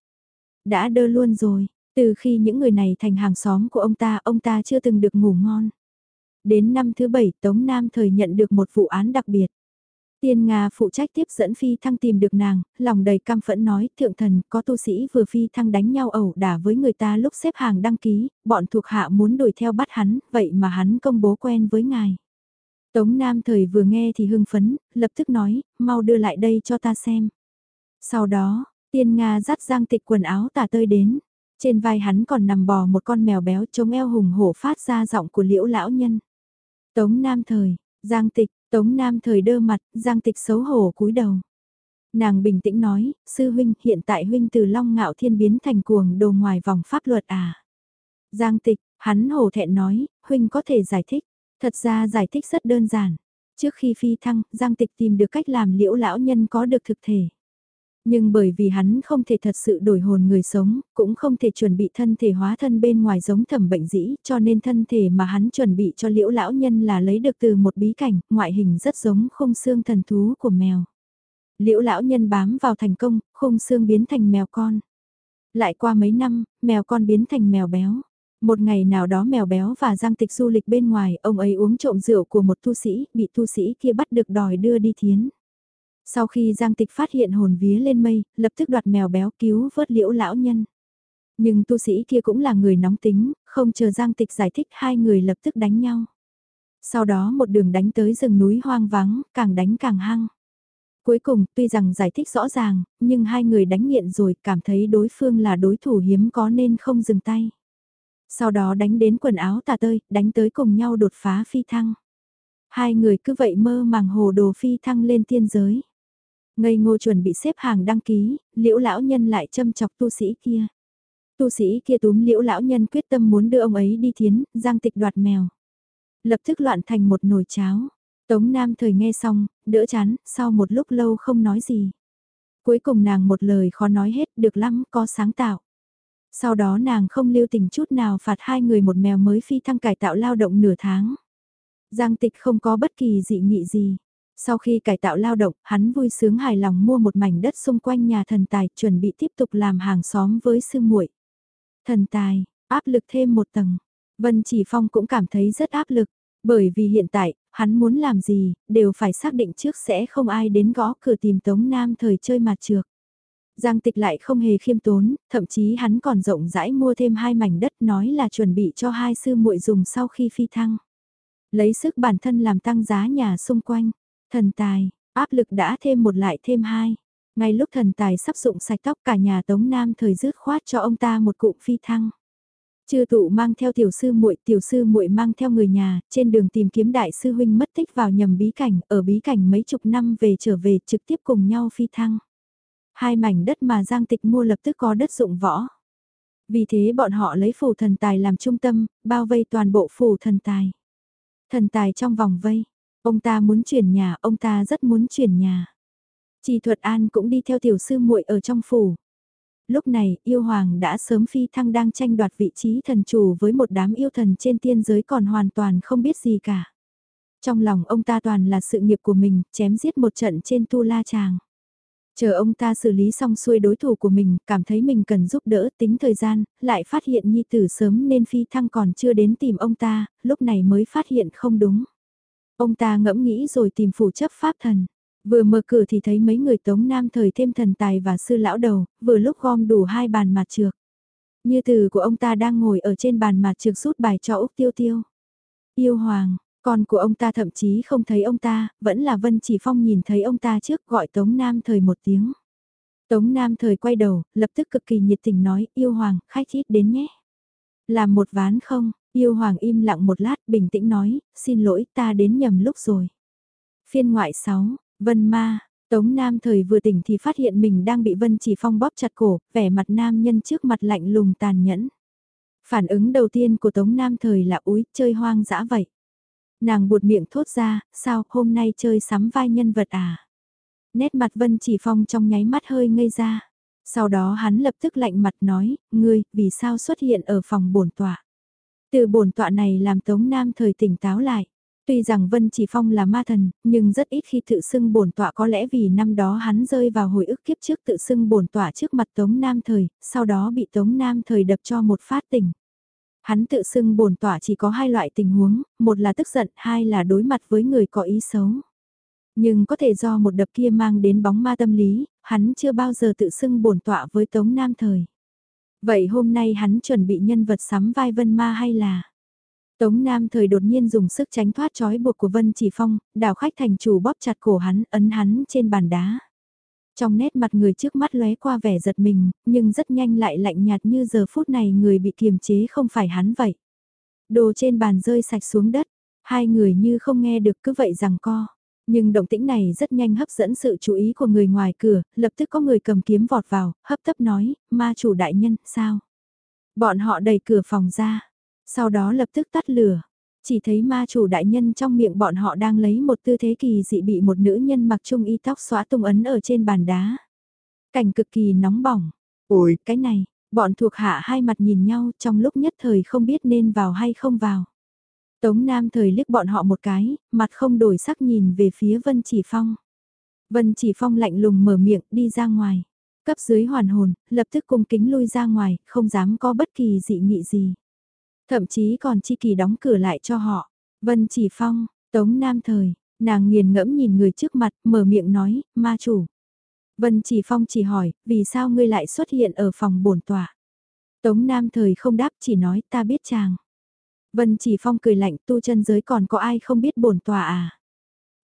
Đã đơ luôn rồi, Từ khi những người này thành hàng xóm của ông ta, ông ta chưa từng được ngủ ngon. Đến năm thứ bảy, Tống Nam thời nhận được một vụ án đặc biệt. Tiên Nga phụ trách tiếp dẫn phi thăng tìm được nàng, lòng đầy cam phẫn nói, thượng thần, có tu sĩ vừa phi thăng đánh nhau ẩu đả với người ta lúc xếp hàng đăng ký, bọn thuộc hạ muốn đuổi theo bắt hắn, vậy mà hắn công bố quen với ngài. Tống Nam thời vừa nghe thì hưng phấn, lập tức nói, mau đưa lại đây cho ta xem. Sau đó, tiên Nga dắt giang tịch quần áo tả tơi đến. Trên vai hắn còn nằm bò một con mèo béo trông eo hùng hổ phát ra giọng của liễu lão nhân. Tống Nam thời, giang tịch, Tống Nam thời đơ mặt, giang tịch xấu hổ cúi đầu. Nàng bình tĩnh nói, sư huynh hiện tại huynh từ long ngạo thiên biến thành cuồng đồ ngoài vòng pháp luật à. Giang tịch, hắn hổ thẹn nói, huynh có thể giải thích. Thật ra giải thích rất đơn giản. Trước khi phi thăng, Giang Tịch tìm được cách làm liễu lão nhân có được thực thể. Nhưng bởi vì hắn không thể thật sự đổi hồn người sống, cũng không thể chuẩn bị thân thể hóa thân bên ngoài giống thẩm bệnh dĩ, cho nên thân thể mà hắn chuẩn bị cho liễu lão nhân là lấy được từ một bí cảnh, ngoại hình rất giống khung xương thần thú của mèo. Liễu lão nhân bám vào thành công, khung xương biến thành mèo con. Lại qua mấy năm, mèo con biến thành mèo béo. Một ngày nào đó mèo béo và Giang Tịch du lịch bên ngoài, ông ấy uống trộm rượu của một tu sĩ, bị tu sĩ kia bắt được đòi đưa đi thiến. Sau khi Giang Tịch phát hiện hồn vía lên mây, lập tức đoạt mèo béo cứu vớt liễu lão nhân. Nhưng tu sĩ kia cũng là người nóng tính, không chờ Giang Tịch giải thích hai người lập tức đánh nhau. Sau đó một đường đánh tới rừng núi hoang vắng, càng đánh càng hăng. Cuối cùng, tuy rằng giải thích rõ ràng, nhưng hai người đánh nghiện rồi cảm thấy đối phương là đối thủ hiếm có nên không dừng tay. Sau đó đánh đến quần áo tà tơi, đánh tới cùng nhau đột phá phi thăng. Hai người cứ vậy mơ màng hồ đồ phi thăng lên tiên giới. Ngây ngô chuẩn bị xếp hàng đăng ký, liễu lão nhân lại châm chọc tu sĩ kia. Tu sĩ kia túm liễu lão nhân quyết tâm muốn đưa ông ấy đi thiến, giang tịch đoạt mèo. Lập tức loạn thành một nồi cháo. Tống Nam thời nghe xong, đỡ chán, sau một lúc lâu không nói gì. Cuối cùng nàng một lời khó nói hết, được lắm, có sáng tạo. Sau đó nàng không lưu tình chút nào phạt hai người một mèo mới phi thăng cải tạo lao động nửa tháng. Giang tịch không có bất kỳ dị nghị gì. Sau khi cải tạo lao động, hắn vui sướng hài lòng mua một mảnh đất xung quanh nhà thần tài, chuẩn bị tiếp tục làm hàng xóm với sư muội. Thần tài, áp lực thêm một tầng. Vân Chỉ Phong cũng cảm thấy rất áp lực, bởi vì hiện tại, hắn muốn làm gì, đều phải xác định trước sẽ không ai đến gõ cửa tìm Tống Nam thời chơi mặt trược. Giang tịch lại không hề khiêm tốn, thậm chí hắn còn rộng rãi mua thêm hai mảnh đất nói là chuẩn bị cho hai sư muội dùng sau khi phi thăng. Lấy sức bản thân làm tăng giá nhà xung quanh, thần tài, áp lực đã thêm một lại thêm hai. Ngay lúc thần tài sắp dụng sạch tóc cả nhà Tống Nam thời rước khoát cho ông ta một cụm phi thăng. Chư tụ mang theo tiểu sư muội, tiểu sư muội mang theo người nhà, trên đường tìm kiếm đại sư huynh mất tích vào nhầm bí cảnh, ở bí cảnh mấy chục năm về trở về trực tiếp cùng nhau phi thăng. Hai mảnh đất mà Giang Tịch mua lập tức có đất dụng võ. Vì thế bọn họ lấy phủ thần tài làm trung tâm, bao vây toàn bộ phủ thần tài. Thần tài trong vòng vây, ông ta muốn chuyển nhà, ông ta rất muốn chuyển nhà. Chỉ thuật an cũng đi theo tiểu sư muội ở trong phủ. Lúc này, yêu hoàng đã sớm phi thăng đang tranh đoạt vị trí thần chủ với một đám yêu thần trên tiên giới còn hoàn toàn không biết gì cả. Trong lòng ông ta toàn là sự nghiệp của mình, chém giết một trận trên tu la tràng. Chờ ông ta xử lý xong xuôi đối thủ của mình, cảm thấy mình cần giúp đỡ tính thời gian, lại phát hiện nhi tử sớm nên phi thăng còn chưa đến tìm ông ta, lúc này mới phát hiện không đúng. Ông ta ngẫm nghĩ rồi tìm phủ chấp pháp thần. Vừa mở cửa thì thấy mấy người tống nam thời thêm thần tài và sư lão đầu, vừa lúc gom đủ hai bàn mặt trược. Như từ của ông ta đang ngồi ở trên bàn mặt trược rút bài cho Úc Tiêu Tiêu. Yêu Hoàng, con của ông ta thậm chí không thấy ông ta, vẫn là Vân Chỉ Phong nhìn thấy ông ta trước gọi Tống Nam Thời một tiếng. Tống Nam Thời quay đầu, lập tức cực kỳ nhiệt tình nói, yêu hoàng, khách ít đến nhé. Làm một ván không, yêu hoàng im lặng một lát, bình tĩnh nói, xin lỗi ta đến nhầm lúc rồi. Phiên ngoại 6, Vân Ma, Tống Nam Thời vừa tỉnh thì phát hiện mình đang bị Vân Chỉ Phong bóp chặt cổ, vẻ mặt nam nhân trước mặt lạnh lùng tàn nhẫn. Phản ứng đầu tiên của Tống Nam Thời là úi chơi hoang dã vậy. Nàng buột miệng thốt ra, sao hôm nay chơi sắm vai nhân vật à? Nét mặt Vân Chỉ Phong trong nháy mắt hơi ngây ra. Sau đó hắn lập tức lạnh mặt nói, ngươi, vì sao xuất hiện ở phòng bổn tọa? Từ bổn tọa này làm Tống Nam thời tỉnh táo lại. Tuy rằng Vân Chỉ Phong là ma thần, nhưng rất ít khi tự xưng bổn tọa có lẽ vì năm đó hắn rơi vào hồi ức kiếp trước tự xưng bổn tọa trước mặt Tống Nam Thời, sau đó bị Tống Nam Thời đập cho một phát tỉnh. Hắn tự xưng bổn tọa chỉ có hai loại tình huống, một là tức giận, hai là đối mặt với người có ý xấu. Nhưng có thể do một đập kia mang đến bóng ma tâm lý, hắn chưa bao giờ tự xưng bổn tọa với Tống Nam Thời. Vậy hôm nay hắn chuẩn bị nhân vật sắm vai Vân Ma hay là... Tống Nam thời đột nhiên dùng sức tránh thoát trói buộc của Vân Chỉ Phong, đảo khách thành chủ bóp chặt cổ hắn, ấn hắn trên bàn đá. Trong nét mặt người trước mắt lóe qua vẻ giật mình, nhưng rất nhanh lại lạnh nhạt như giờ phút này người bị kiềm chế không phải hắn vậy. Đồ trên bàn rơi sạch xuống đất, hai người như không nghe được cứ vậy rằng co. Nhưng động tĩnh này rất nhanh hấp dẫn sự chú ý của người ngoài cửa, lập tức có người cầm kiếm vọt vào, hấp tấp nói, ma chủ đại nhân, sao? Bọn họ đẩy cửa phòng ra, sau đó lập tức tắt lửa. Chỉ thấy ma chủ đại nhân trong miệng bọn họ đang lấy một tư thế kỳ dị bị một nữ nhân mặc trung y tóc xóa tung ấn ở trên bàn đá. Cảnh cực kỳ nóng bỏng. Ôi, cái này, bọn thuộc hạ hai mặt nhìn nhau trong lúc nhất thời không biết nên vào hay không vào. Tống Nam thời liếc bọn họ một cái, mặt không đổi sắc nhìn về phía Vân Chỉ Phong. Vân Chỉ Phong lạnh lùng mở miệng đi ra ngoài. Cấp dưới hoàn hồn, lập tức cung kính lui ra ngoài, không dám có bất kỳ dị nghị gì. Thậm chí còn chi kỳ đóng cửa lại cho họ. Vân Chỉ Phong, Tống Nam thời, nàng nghiền ngẫm nhìn người trước mặt, mở miệng nói, ma chủ. Vân Chỉ Phong chỉ hỏi, vì sao ngươi lại xuất hiện ở phòng bổn tòa? Tống Nam thời không đáp chỉ nói ta biết chàng. Vân Chỉ Phong cười lạnh tu chân giới còn có ai không biết bổn tòa à?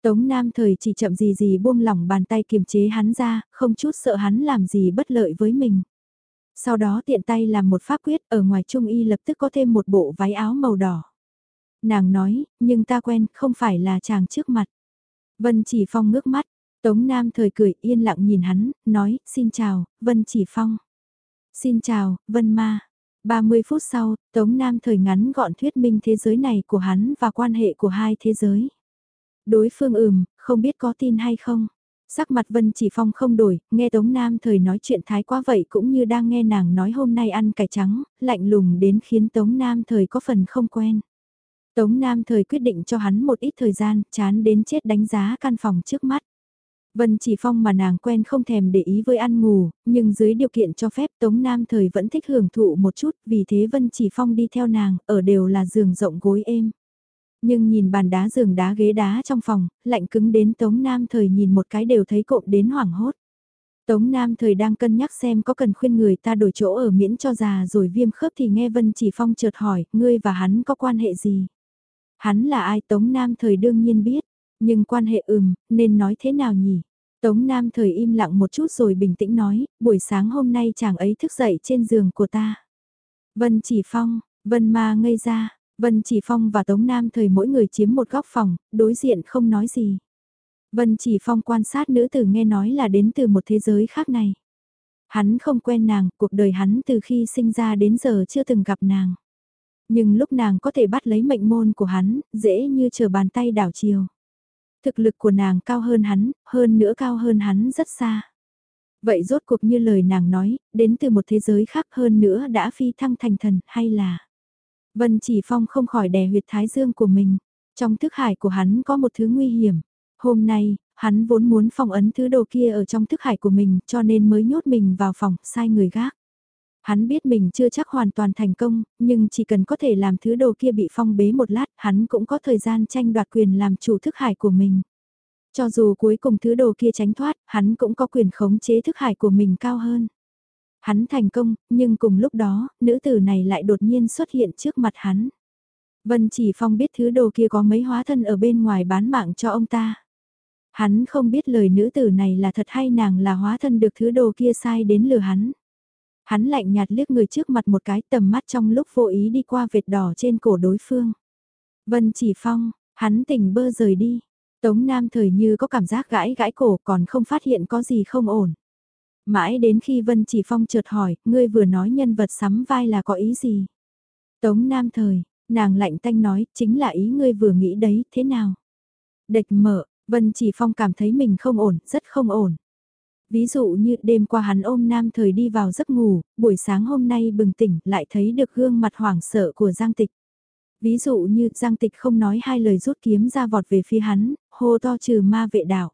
Tống Nam thời chỉ chậm gì gì buông lỏng bàn tay kiềm chế hắn ra, không chút sợ hắn làm gì bất lợi với mình. Sau đó tiện tay làm một pháp quyết ở ngoài trung y lập tức có thêm một bộ váy áo màu đỏ. Nàng nói, nhưng ta quen, không phải là chàng trước mặt. Vân Chỉ Phong ngước mắt, Tống Nam thời cười yên lặng nhìn hắn, nói, xin chào, Vân Chỉ Phong. Xin chào, Vân Ma. 30 phút sau, Tống Nam thời ngắn gọn thuyết minh thế giới này của hắn và quan hệ của hai thế giới. Đối phương ừm, không biết có tin hay không. Sắc mặt Vân Chỉ Phong không đổi, nghe Tống Nam thời nói chuyện thái quá vậy cũng như đang nghe nàng nói hôm nay ăn cải trắng, lạnh lùng đến khiến Tống Nam thời có phần không quen. Tống Nam thời quyết định cho hắn một ít thời gian, chán đến chết đánh giá căn phòng trước mắt. Vân Chỉ Phong mà nàng quen không thèm để ý với ăn ngủ, nhưng dưới điều kiện cho phép Tống Nam thời vẫn thích hưởng thụ một chút, vì thế Vân Chỉ Phong đi theo nàng, ở đều là giường rộng gối êm. Nhưng nhìn bàn đá giường đá ghế đá trong phòng, lạnh cứng đến Tống Nam thời nhìn một cái đều thấy cộm đến hoảng hốt. Tống Nam thời đang cân nhắc xem có cần khuyên người ta đổi chỗ ở miễn cho già rồi viêm khớp thì nghe Vân Chỉ Phong chợt hỏi, ngươi và hắn có quan hệ gì? Hắn là ai Tống Nam thời đương nhiên biết, nhưng quan hệ ừm, nên nói thế nào nhỉ? Tống Nam thời im lặng một chút rồi bình tĩnh nói, buổi sáng hôm nay chàng ấy thức dậy trên giường của ta. Vân Chỉ Phong, Vân Ma ngây ra, Vân Chỉ Phong và Tống Nam thời mỗi người chiếm một góc phòng, đối diện không nói gì. Vân Chỉ Phong quan sát nữ tử nghe nói là đến từ một thế giới khác này. Hắn không quen nàng, cuộc đời hắn từ khi sinh ra đến giờ chưa từng gặp nàng. Nhưng lúc nàng có thể bắt lấy mệnh môn của hắn, dễ như chờ bàn tay đảo chiều. Thực lực của nàng cao hơn hắn, hơn nữa cao hơn hắn rất xa. Vậy rốt cuộc như lời nàng nói, đến từ một thế giới khác hơn nữa đã phi thăng thành thần hay là... Vân Chỉ Phong không khỏi đè huyệt thái dương của mình. Trong thức hải của hắn có một thứ nguy hiểm. Hôm nay, hắn vốn muốn phong ấn thứ đồ kia ở trong thức hải của mình cho nên mới nhốt mình vào phòng, sai người gác. Hắn biết mình chưa chắc hoàn toàn thành công, nhưng chỉ cần có thể làm thứ đồ kia bị phong bế một lát, hắn cũng có thời gian tranh đoạt quyền làm chủ thức hải của mình. Cho dù cuối cùng thứ đồ kia tránh thoát, hắn cũng có quyền khống chế thức hải của mình cao hơn. Hắn thành công, nhưng cùng lúc đó, nữ tử này lại đột nhiên xuất hiện trước mặt hắn. Vân Chỉ Phong biết thứ đồ kia có mấy hóa thân ở bên ngoài bán mạng cho ông ta. Hắn không biết lời nữ tử này là thật hay nàng là hóa thân được thứ đồ kia sai đến lừa hắn. Hắn lạnh nhạt liếc người trước mặt một cái tầm mắt trong lúc vô ý đi qua vệt đỏ trên cổ đối phương. Vân Chỉ Phong, hắn tỉnh bơ rời đi. Tống Nam thời như có cảm giác gãi gãi cổ còn không phát hiện có gì không ổn. Mãi đến khi Vân Chỉ Phong chợt hỏi, ngươi vừa nói nhân vật sắm vai là có ý gì? Tống Nam Thời, nàng lạnh tanh nói, chính là ý ngươi vừa nghĩ đấy, thế nào? Địch mở, Vân Chỉ Phong cảm thấy mình không ổn, rất không ổn. Ví dụ như đêm qua hắn ôm Nam Thời đi vào giấc ngủ, buổi sáng hôm nay bừng tỉnh lại thấy được gương mặt hoảng sợ của Giang Tịch. Ví dụ như Giang Tịch không nói hai lời rút kiếm ra vọt về phía hắn, hô to trừ ma vệ đạo.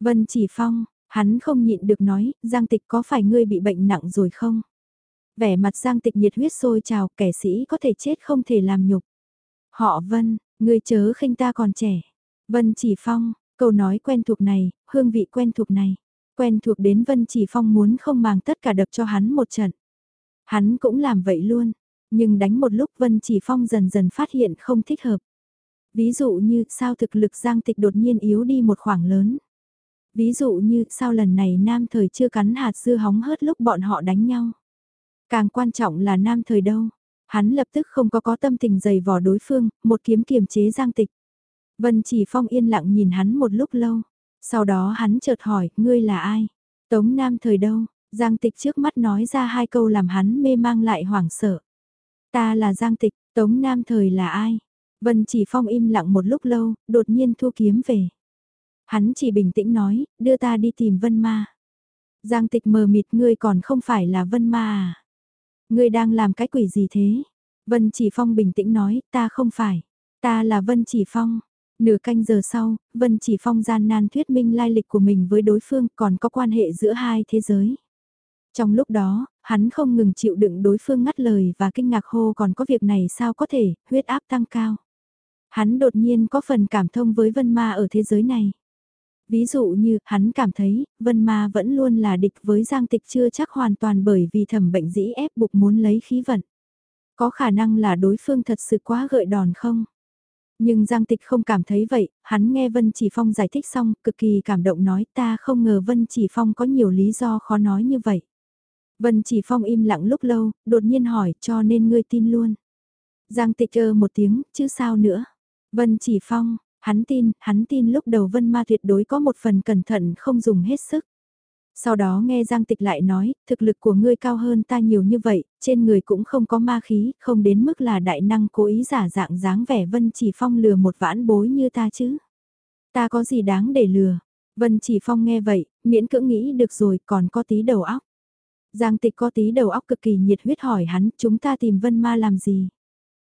Vân chỉ phong, hắn không nhịn được nói, Giang Tịch có phải ngươi bị bệnh nặng rồi không? Vẻ mặt Giang Tịch nhiệt huyết sôi trào, kẻ sĩ có thể chết không thể làm nhục. Họ Vân, ngươi chớ khinh ta còn trẻ. Vân chỉ phong, câu nói quen thuộc này, hương vị quen thuộc này. Quen thuộc đến Vân chỉ phong muốn không màng tất cả đập cho hắn một trận. Hắn cũng làm vậy luôn, nhưng đánh một lúc Vân chỉ phong dần dần phát hiện không thích hợp. Ví dụ như sao thực lực Giang Tịch đột nhiên yếu đi một khoảng lớn. Ví dụ như sao lần này nam thời chưa cắn hạt dưa hóng hớt lúc bọn họ đánh nhau. Càng quan trọng là nam thời đâu. Hắn lập tức không có có tâm tình dày vò đối phương, một kiếm kiềm chế giang tịch. Vân chỉ phong yên lặng nhìn hắn một lúc lâu. Sau đó hắn chợt hỏi, ngươi là ai? Tống nam thời đâu? Giang tịch trước mắt nói ra hai câu làm hắn mê mang lại hoảng sợ. Ta là Giang tịch, Tống nam thời là ai? Vân chỉ phong im lặng một lúc lâu, đột nhiên thu kiếm về. Hắn chỉ bình tĩnh nói, đưa ta đi tìm Vân Ma. Giang tịch mờ mịt ngươi còn không phải là Vân Ma à? Ngươi đang làm cái quỷ gì thế? Vân Chỉ Phong bình tĩnh nói, ta không phải. Ta là Vân Chỉ Phong. Nửa canh giờ sau, Vân Chỉ Phong gian nan thuyết minh lai lịch của mình với đối phương còn có quan hệ giữa hai thế giới. Trong lúc đó, hắn không ngừng chịu đựng đối phương ngắt lời và kinh ngạc hô còn có việc này sao có thể, huyết áp tăng cao. Hắn đột nhiên có phần cảm thông với Vân Ma ở thế giới này. Ví dụ như, hắn cảm thấy, Vân Ma vẫn luôn là địch với Giang Tịch chưa chắc hoàn toàn bởi vì thẩm bệnh dĩ ép buộc muốn lấy khí vận. Có khả năng là đối phương thật sự quá gợi đòn không? Nhưng Giang Tịch không cảm thấy vậy, hắn nghe Vân Chỉ Phong giải thích xong, cực kỳ cảm động nói ta không ngờ Vân Chỉ Phong có nhiều lý do khó nói như vậy. Vân Chỉ Phong im lặng lúc lâu, đột nhiên hỏi cho nên ngươi tin luôn. Giang Tịch ơ một tiếng, chứ sao nữa. Vân Chỉ Phong, Hắn tin, hắn tin lúc đầu Vân Ma tuyệt đối có một phần cẩn thận không dùng hết sức. Sau đó nghe Giang Tịch lại nói, thực lực của ngươi cao hơn ta nhiều như vậy, trên người cũng không có ma khí, không đến mức là đại năng cố ý giả dạng dáng vẻ Vân Chỉ Phong lừa một vãn bối như ta chứ. Ta có gì đáng để lừa. Vân Chỉ Phong nghe vậy, miễn cưỡng nghĩ được rồi còn có tí đầu óc. Giang Tịch có tí đầu óc cực kỳ nhiệt huyết hỏi hắn, chúng ta tìm Vân Ma làm gì?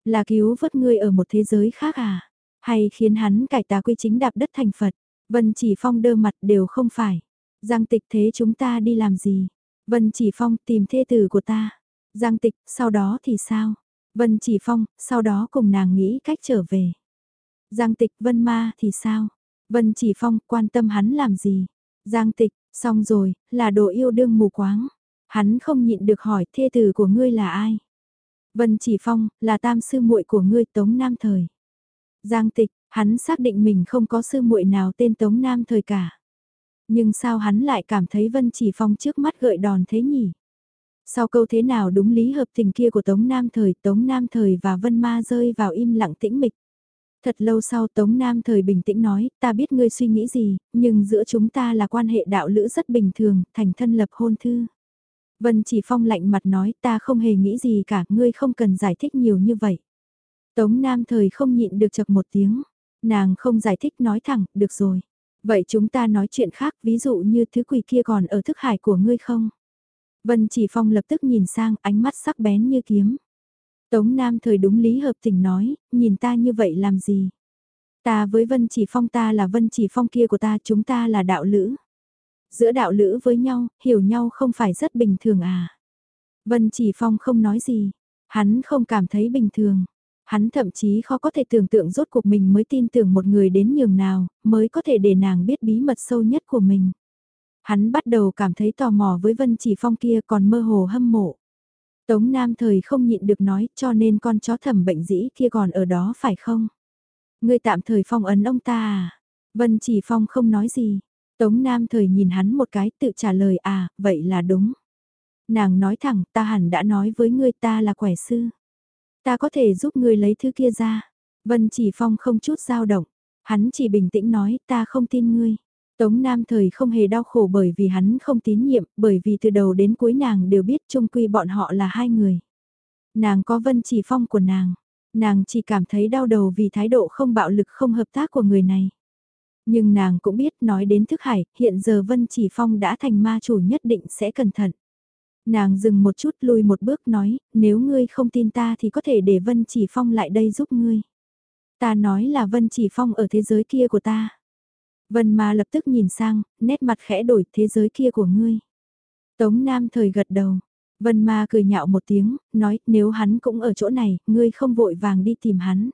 Là cứu vớt ngươi ở một thế giới khác à? Hay khiến hắn cải tà quy chính đạp đất thành Phật. Vân chỉ phong đơ mặt đều không phải. Giang tịch thế chúng ta đi làm gì? Vân chỉ phong tìm thê tử của ta. Giang tịch, sau đó thì sao? Vân chỉ phong, sau đó cùng nàng nghĩ cách trở về. Giang tịch, vân ma thì sao? Vân chỉ phong, quan tâm hắn làm gì? Giang tịch, xong rồi, là đồ yêu đương mù quáng. Hắn không nhịn được hỏi thê tử của ngươi là ai? Vân chỉ phong, là tam sư muội của ngươi tống nam thời. Giang tịch, hắn xác định mình không có sư muội nào tên Tống Nam thời cả. Nhưng sao hắn lại cảm thấy Vân Chỉ Phong trước mắt gợi đòn thế nhỉ? Sau câu thế nào đúng lý hợp tình kia của Tống Nam thời, Tống Nam thời và Vân Ma rơi vào im lặng tĩnh mịch. Thật lâu sau Tống Nam thời bình tĩnh nói, ta biết ngươi suy nghĩ gì, nhưng giữa chúng ta là quan hệ đạo lữ rất bình thường, thành thân lập hôn thư. Vân Chỉ Phong lạnh mặt nói, ta không hề nghĩ gì cả, ngươi không cần giải thích nhiều như vậy. Tống Nam thời không nhịn được chập một tiếng. Nàng không giải thích nói thẳng, được rồi. Vậy chúng ta nói chuyện khác, ví dụ như thứ quỷ kia còn ở thức hải của ngươi không? Vân Chỉ Phong lập tức nhìn sang, ánh mắt sắc bén như kiếm. Tống Nam thời đúng lý hợp tình nói, nhìn ta như vậy làm gì? Ta với Vân Chỉ Phong ta là Vân Chỉ Phong kia của ta, chúng ta là đạo lữ. Giữa đạo lữ với nhau, hiểu nhau không phải rất bình thường à? Vân Chỉ Phong không nói gì, hắn không cảm thấy bình thường. Hắn thậm chí khó có thể tưởng tượng rốt cuộc mình mới tin tưởng một người đến nhường nào, mới có thể để nàng biết bí mật sâu nhất của mình. Hắn bắt đầu cảm thấy tò mò với Vân Chỉ Phong kia còn mơ hồ hâm mộ. Tống Nam thời không nhịn được nói cho nên con chó thẩm bệnh dĩ kia còn ở đó phải không? Ngươi tạm thời phong ấn ông ta à? Vân Chỉ Phong không nói gì. Tống Nam thời nhìn hắn một cái tự trả lời à, vậy là đúng. Nàng nói thẳng ta hẳn đã nói với ngươi ta là quẻ sư. Ta có thể giúp ngươi lấy thứ kia ra. Vân chỉ phong không chút dao động. Hắn chỉ bình tĩnh nói ta không tin ngươi. Tống Nam thời không hề đau khổ bởi vì hắn không tín nhiệm, bởi vì từ đầu đến cuối nàng đều biết chung quy bọn họ là hai người. Nàng có vân chỉ phong của nàng, nàng chỉ cảm thấy đau đầu vì thái độ không bạo lực không hợp tác của người này. Nhưng nàng cũng biết nói đến thức hải, hiện giờ vân chỉ phong đã thành ma chủ nhất định sẽ cẩn thận. Nàng dừng một chút lùi một bước nói, nếu ngươi không tin ta thì có thể để Vân Chỉ Phong lại đây giúp ngươi. Ta nói là Vân Chỉ Phong ở thế giới kia của ta. Vân Ma lập tức nhìn sang, nét mặt khẽ đổi thế giới kia của ngươi. Tống Nam thời gật đầu. Vân Ma cười nhạo một tiếng, nói nếu hắn cũng ở chỗ này, ngươi không vội vàng đi tìm hắn.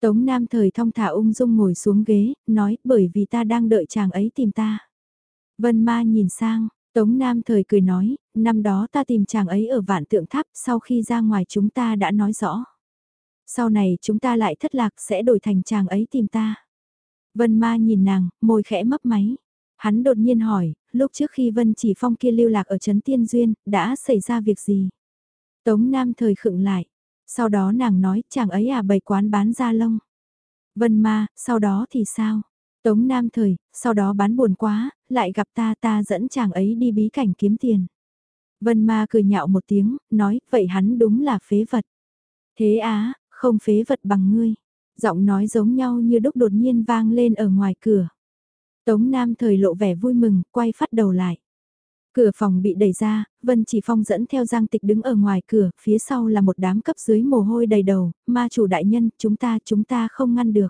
Tống Nam thời thong thả ung dung ngồi xuống ghế, nói bởi vì ta đang đợi chàng ấy tìm ta. Vân Ma nhìn sang, Tống Nam thời cười nói, năm đó ta tìm chàng ấy ở vạn tượng tháp sau khi ra ngoài chúng ta đã nói rõ. Sau này chúng ta lại thất lạc sẽ đổi thành chàng ấy tìm ta. Vân Ma nhìn nàng, môi khẽ mấp máy. Hắn đột nhiên hỏi, lúc trước khi Vân Chỉ Phong kia lưu lạc ở Trấn Tiên Duyên, đã xảy ra việc gì? Tống Nam thời khựng lại. Sau đó nàng nói, chàng ấy à bày quán bán da lông. Vân Ma, sau đó thì sao? Tống Nam thời, sau đó bán buồn quá, lại gặp ta ta dẫn chàng ấy đi bí cảnh kiếm tiền. Vân Ma cười nhạo một tiếng, nói, vậy hắn đúng là phế vật. Thế á, không phế vật bằng ngươi. Giọng nói giống nhau như đúc đột nhiên vang lên ở ngoài cửa. Tống Nam thời lộ vẻ vui mừng, quay phát đầu lại. Cửa phòng bị đẩy ra, Vân Chỉ Phong dẫn theo Giang Tịch đứng ở ngoài cửa, phía sau là một đám cấp dưới mồ hôi đầy đầu, ma chủ đại nhân, chúng ta, chúng ta không ngăn được.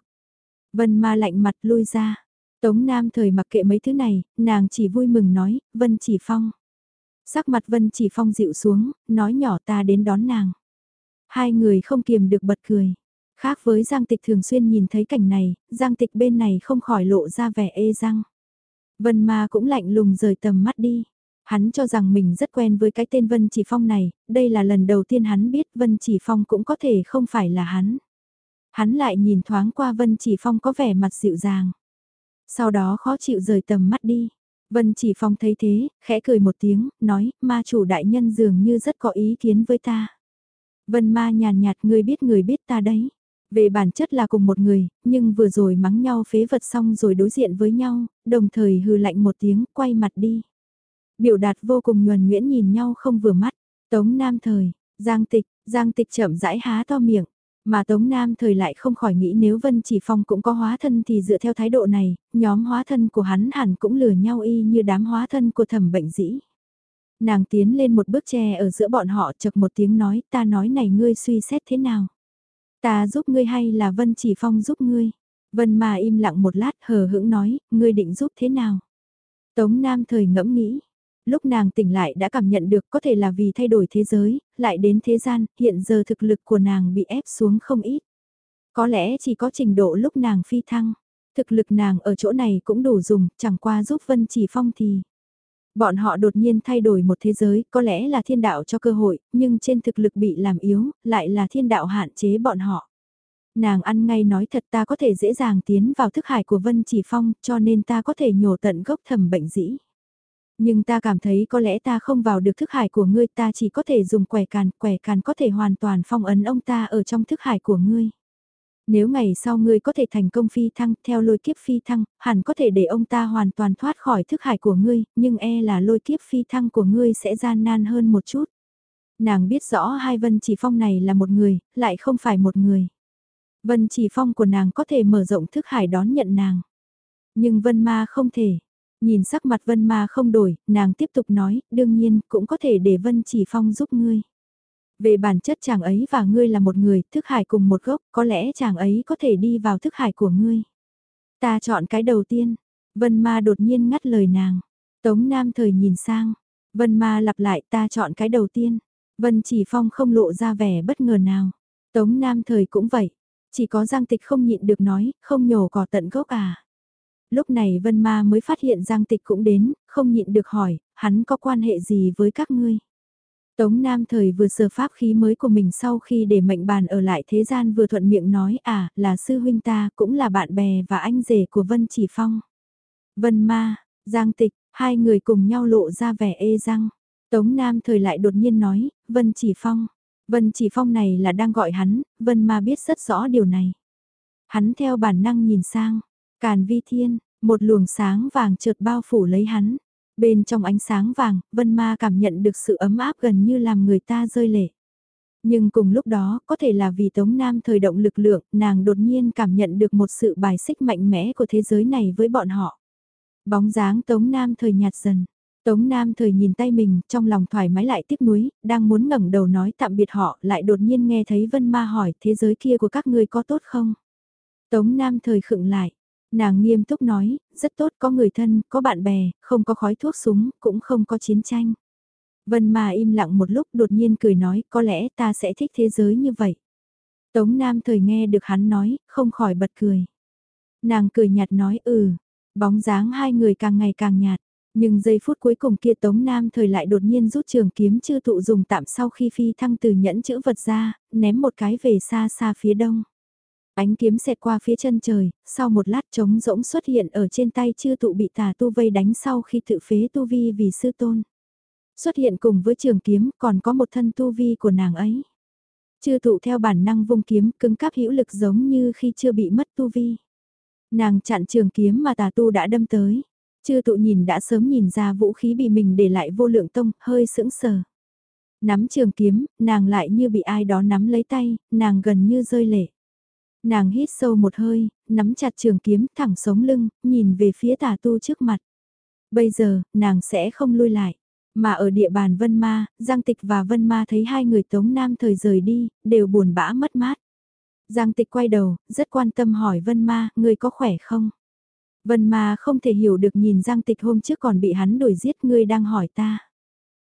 Vân ma lạnh mặt lui ra. Tống Nam thời mặc kệ mấy thứ này, nàng chỉ vui mừng nói, Vân Chỉ Phong. Sắc mặt Vân Chỉ Phong dịu xuống, nói nhỏ ta đến đón nàng. Hai người không kiềm được bật cười. Khác với Giang Tịch thường xuyên nhìn thấy cảnh này, Giang Tịch bên này không khỏi lộ ra vẻ ê răng. Vân Ma cũng lạnh lùng rời tầm mắt đi. Hắn cho rằng mình rất quen với cái tên Vân Chỉ Phong này, đây là lần đầu tiên hắn biết Vân Chỉ Phong cũng có thể không phải là hắn. Hắn lại nhìn thoáng qua Vân Chỉ Phong có vẻ mặt dịu dàng. Sau đó khó chịu rời tầm mắt đi. Vân Chỉ Phong thấy thế, khẽ cười một tiếng, nói, ma chủ đại nhân dường như rất có ý kiến với ta. Vân ma nhàn nhạt người biết người biết ta đấy. Về bản chất là cùng một người, nhưng vừa rồi mắng nhau phế vật xong rồi đối diện với nhau, đồng thời hừ lạnh một tiếng, quay mặt đi. Biểu đạt vô cùng nhuần nguyễn nhìn nhau không vừa mắt. Tống Nam Thời, Giang Tịch, Giang Tịch chậm rãi há to miệng. Mà Tống Nam Thời lại không khỏi nghĩ nếu Vân Chỉ Phong cũng có hóa thân thì dựa theo thái độ này, nhóm hóa thân của hắn hẳn cũng lừa nhau y như đám hóa thân của thẩm bệnh dĩ. Nàng tiến lên một bước tre ở giữa bọn họ chật một tiếng nói ta nói này ngươi suy xét thế nào. Ta giúp ngươi hay là Vân Chỉ Phong giúp ngươi? Vân mà im lặng một lát hờ hững nói, ngươi định giúp thế nào? Tống Nam thời ngẫm nghĩ. Lúc nàng tỉnh lại đã cảm nhận được có thể là vì thay đổi thế giới, lại đến thế gian, hiện giờ thực lực của nàng bị ép xuống không ít. Có lẽ chỉ có trình độ lúc nàng phi thăng. Thực lực nàng ở chỗ này cũng đủ dùng, chẳng qua giúp Vân Chỉ Phong thì. Bọn họ đột nhiên thay đổi một thế giới, có lẽ là thiên đạo cho cơ hội, nhưng trên thực lực bị làm yếu, lại là thiên đạo hạn chế bọn họ. Nàng ăn ngay nói thật ta có thể dễ dàng tiến vào thức hải của Vân Chỉ Phong, cho nên ta có thể nhổ tận gốc thầm bệnh dĩ. Nhưng ta cảm thấy có lẽ ta không vào được thức hải của ngươi ta chỉ có thể dùng quẻ càn, quẻ càn có thể hoàn toàn phong ấn ông ta ở trong thức hải của ngươi. Nếu ngày sau ngươi có thể thành công phi thăng theo lôi kiếp phi thăng, hẳn có thể để ông ta hoàn toàn thoát khỏi thức hải của ngươi, nhưng e là lôi kiếp phi thăng của ngươi sẽ gian nan hơn một chút. Nàng biết rõ hai vân chỉ phong này là một người, lại không phải một người. Vân chỉ phong của nàng có thể mở rộng thức hải đón nhận nàng. Nhưng vân ma không thể. Nhìn sắc mặt vân ma không đổi, nàng tiếp tục nói, đương nhiên cũng có thể để vân chỉ phong giúp ngươi. Về bản chất chàng ấy và ngươi là một người, thức hải cùng một gốc, có lẽ chàng ấy có thể đi vào thức hải của ngươi. Ta chọn cái đầu tiên. Vân ma đột nhiên ngắt lời nàng. Tống Nam thời nhìn sang. Vân ma lặp lại ta chọn cái đầu tiên. Vân chỉ phong không lộ ra vẻ bất ngờ nào. Tống Nam thời cũng vậy. Chỉ có Giang Tịch không nhịn được nói, không nhổ cỏ tận gốc à. Lúc này Vân Ma mới phát hiện Giang Tịch cũng đến, không nhịn được hỏi, hắn có quan hệ gì với các ngươi? Tống Nam thời vừa sờ pháp khí mới của mình sau khi để mệnh bàn ở lại thế gian vừa thuận miệng nói à, là sư huynh ta, cũng là bạn bè và anh rể của Vân Chỉ Phong. Vân Ma, Giang Tịch, hai người cùng nhau lộ ra vẻ ê răng. Tống Nam thời lại đột nhiên nói, Vân Chỉ Phong. Vân Chỉ Phong này là đang gọi hắn, Vân Ma biết rất rõ điều này. Hắn theo bản năng nhìn sang, Càn Vi Thiên, một luồng sáng vàng chợt bao phủ lấy hắn. Bên trong ánh sáng vàng, Vân Ma cảm nhận được sự ấm áp gần như làm người ta rơi lệ. Nhưng cùng lúc đó, có thể là vì Tống Nam thời động lực lượng, nàng đột nhiên cảm nhận được một sự bài xích mạnh mẽ của thế giới này với bọn họ. Bóng dáng Tống Nam thời nhạt dần. Tống Nam thời nhìn tay mình, trong lòng thoải mái lại tiếc nuối, đang muốn ngẩng đầu nói tạm biệt họ, lại đột nhiên nghe thấy Vân Ma hỏi thế giới kia của các ngươi có tốt không? Tống Nam thời khựng lại, nàng nghiêm túc nói, rất tốt có người thân, có bạn bè, không có khói thuốc súng, cũng không có chiến tranh. Vân Ma im lặng một lúc đột nhiên cười nói có lẽ ta sẽ thích thế giới như vậy. Tống Nam thời nghe được hắn nói, không khỏi bật cười. Nàng cười nhạt nói ừ, bóng dáng hai người càng ngày càng nhạt. Nhưng giây phút cuối cùng kia Tống Nam thời lại đột nhiên rút trường kiếm chư tụ dùng tạm sau khi phi thăng từ nhẫn chữ vật ra, ném một cái về xa xa phía đông. Ánh kiếm xẹt qua phía chân trời, sau một lát trống rỗng xuất hiện ở trên tay chư tụ bị tà tu vây đánh sau khi tự phế tu vi vì sư tôn. Xuất hiện cùng với trường kiếm còn có một thân tu vi của nàng ấy. Chư tụ theo bản năng vung kiếm cứng cáp hữu lực giống như khi chưa bị mất tu vi. Nàng chặn trường kiếm mà tà tu đã đâm tới. Chư tụ nhìn đã sớm nhìn ra vũ khí bị mình để lại vô lượng tông, hơi sững sờ. Nắm trường kiếm, nàng lại như bị ai đó nắm lấy tay, nàng gần như rơi lệ. Nàng hít sâu một hơi, nắm chặt trường kiếm thẳng sống lưng, nhìn về phía tà tu trước mặt. Bây giờ, nàng sẽ không lui lại. Mà ở địa bàn Vân Ma, Giang Tịch và Vân Ma thấy hai người Tống Nam thời rời đi, đều buồn bã mất mát. Giang Tịch quay đầu, rất quan tâm hỏi Vân Ma, người có khỏe không? Vân Ma không thể hiểu được nhìn Giang Tịch hôm trước còn bị hắn đuổi giết ngươi đang hỏi ta.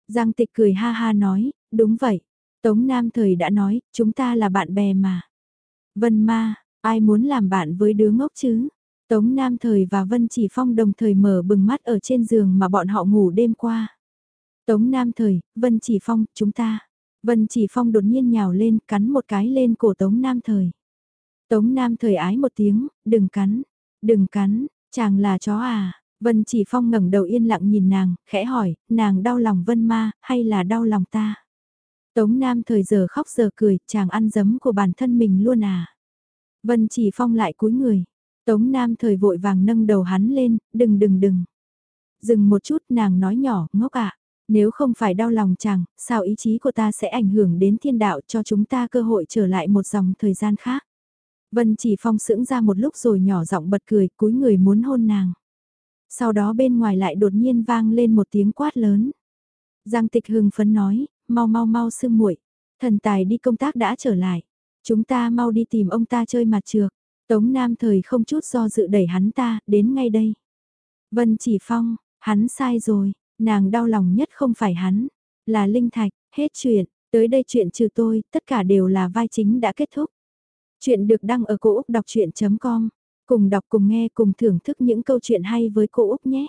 Giang Tịch cười ha ha nói, đúng vậy. Tống Nam thời đã nói, chúng ta là bạn bè mà. Vân Ma, ai muốn làm bạn với đứa ngốc chứ? Tống Nam thời và Vân Chỉ Phong đồng thời mở bừng mắt ở trên giường mà bọn họ ngủ đêm qua. Tống Nam thời, Vân Chỉ Phong, chúng ta. Vân Chỉ Phong đột nhiên nhào lên, cắn một cái lên cổ Tống Nam thời. Tống Nam thời ái một tiếng, đừng cắn, đừng cắn, chàng là chó à. Vân Chỉ Phong ngẩng đầu yên lặng nhìn nàng, khẽ hỏi, nàng đau lòng Vân Ma, hay là đau lòng ta? Tống Nam thời giờ khóc giờ cười, chàng ăn dấm của bản thân mình luôn à? Vân Chỉ Phong lại cúi người. Tống Nam thời vội vàng nâng đầu hắn lên, đừng đừng đừng. Dừng một chút nàng nói nhỏ, ngốc ạ. Nếu không phải đau lòng chàng, sao ý chí của ta sẽ ảnh hưởng đến thiên đạo cho chúng ta cơ hội trở lại một dòng thời gian khác. Vân chỉ phong sững ra một lúc rồi nhỏ giọng bật cười, cúi người muốn hôn nàng. Sau đó bên ngoài lại đột nhiên vang lên một tiếng quát lớn. Giang tịch hưng phấn nói, mau mau mau sương muội thần tài đi công tác đã trở lại. Chúng ta mau đi tìm ông ta chơi mặt trược. Tống Nam thời không chút do dự đẩy hắn ta, đến ngay đây. Vân chỉ phong, hắn sai rồi, Nàng đau lòng nhất không phải hắn, là Linh Thạch, hết chuyện, tới đây chuyện trừ tôi, tất cả đều là vai chính đã kết thúc. Chuyện được đăng ở cổ Úc đọc chuyện.com, cùng đọc cùng nghe cùng thưởng thức những câu chuyện hay với cô Úc nhé.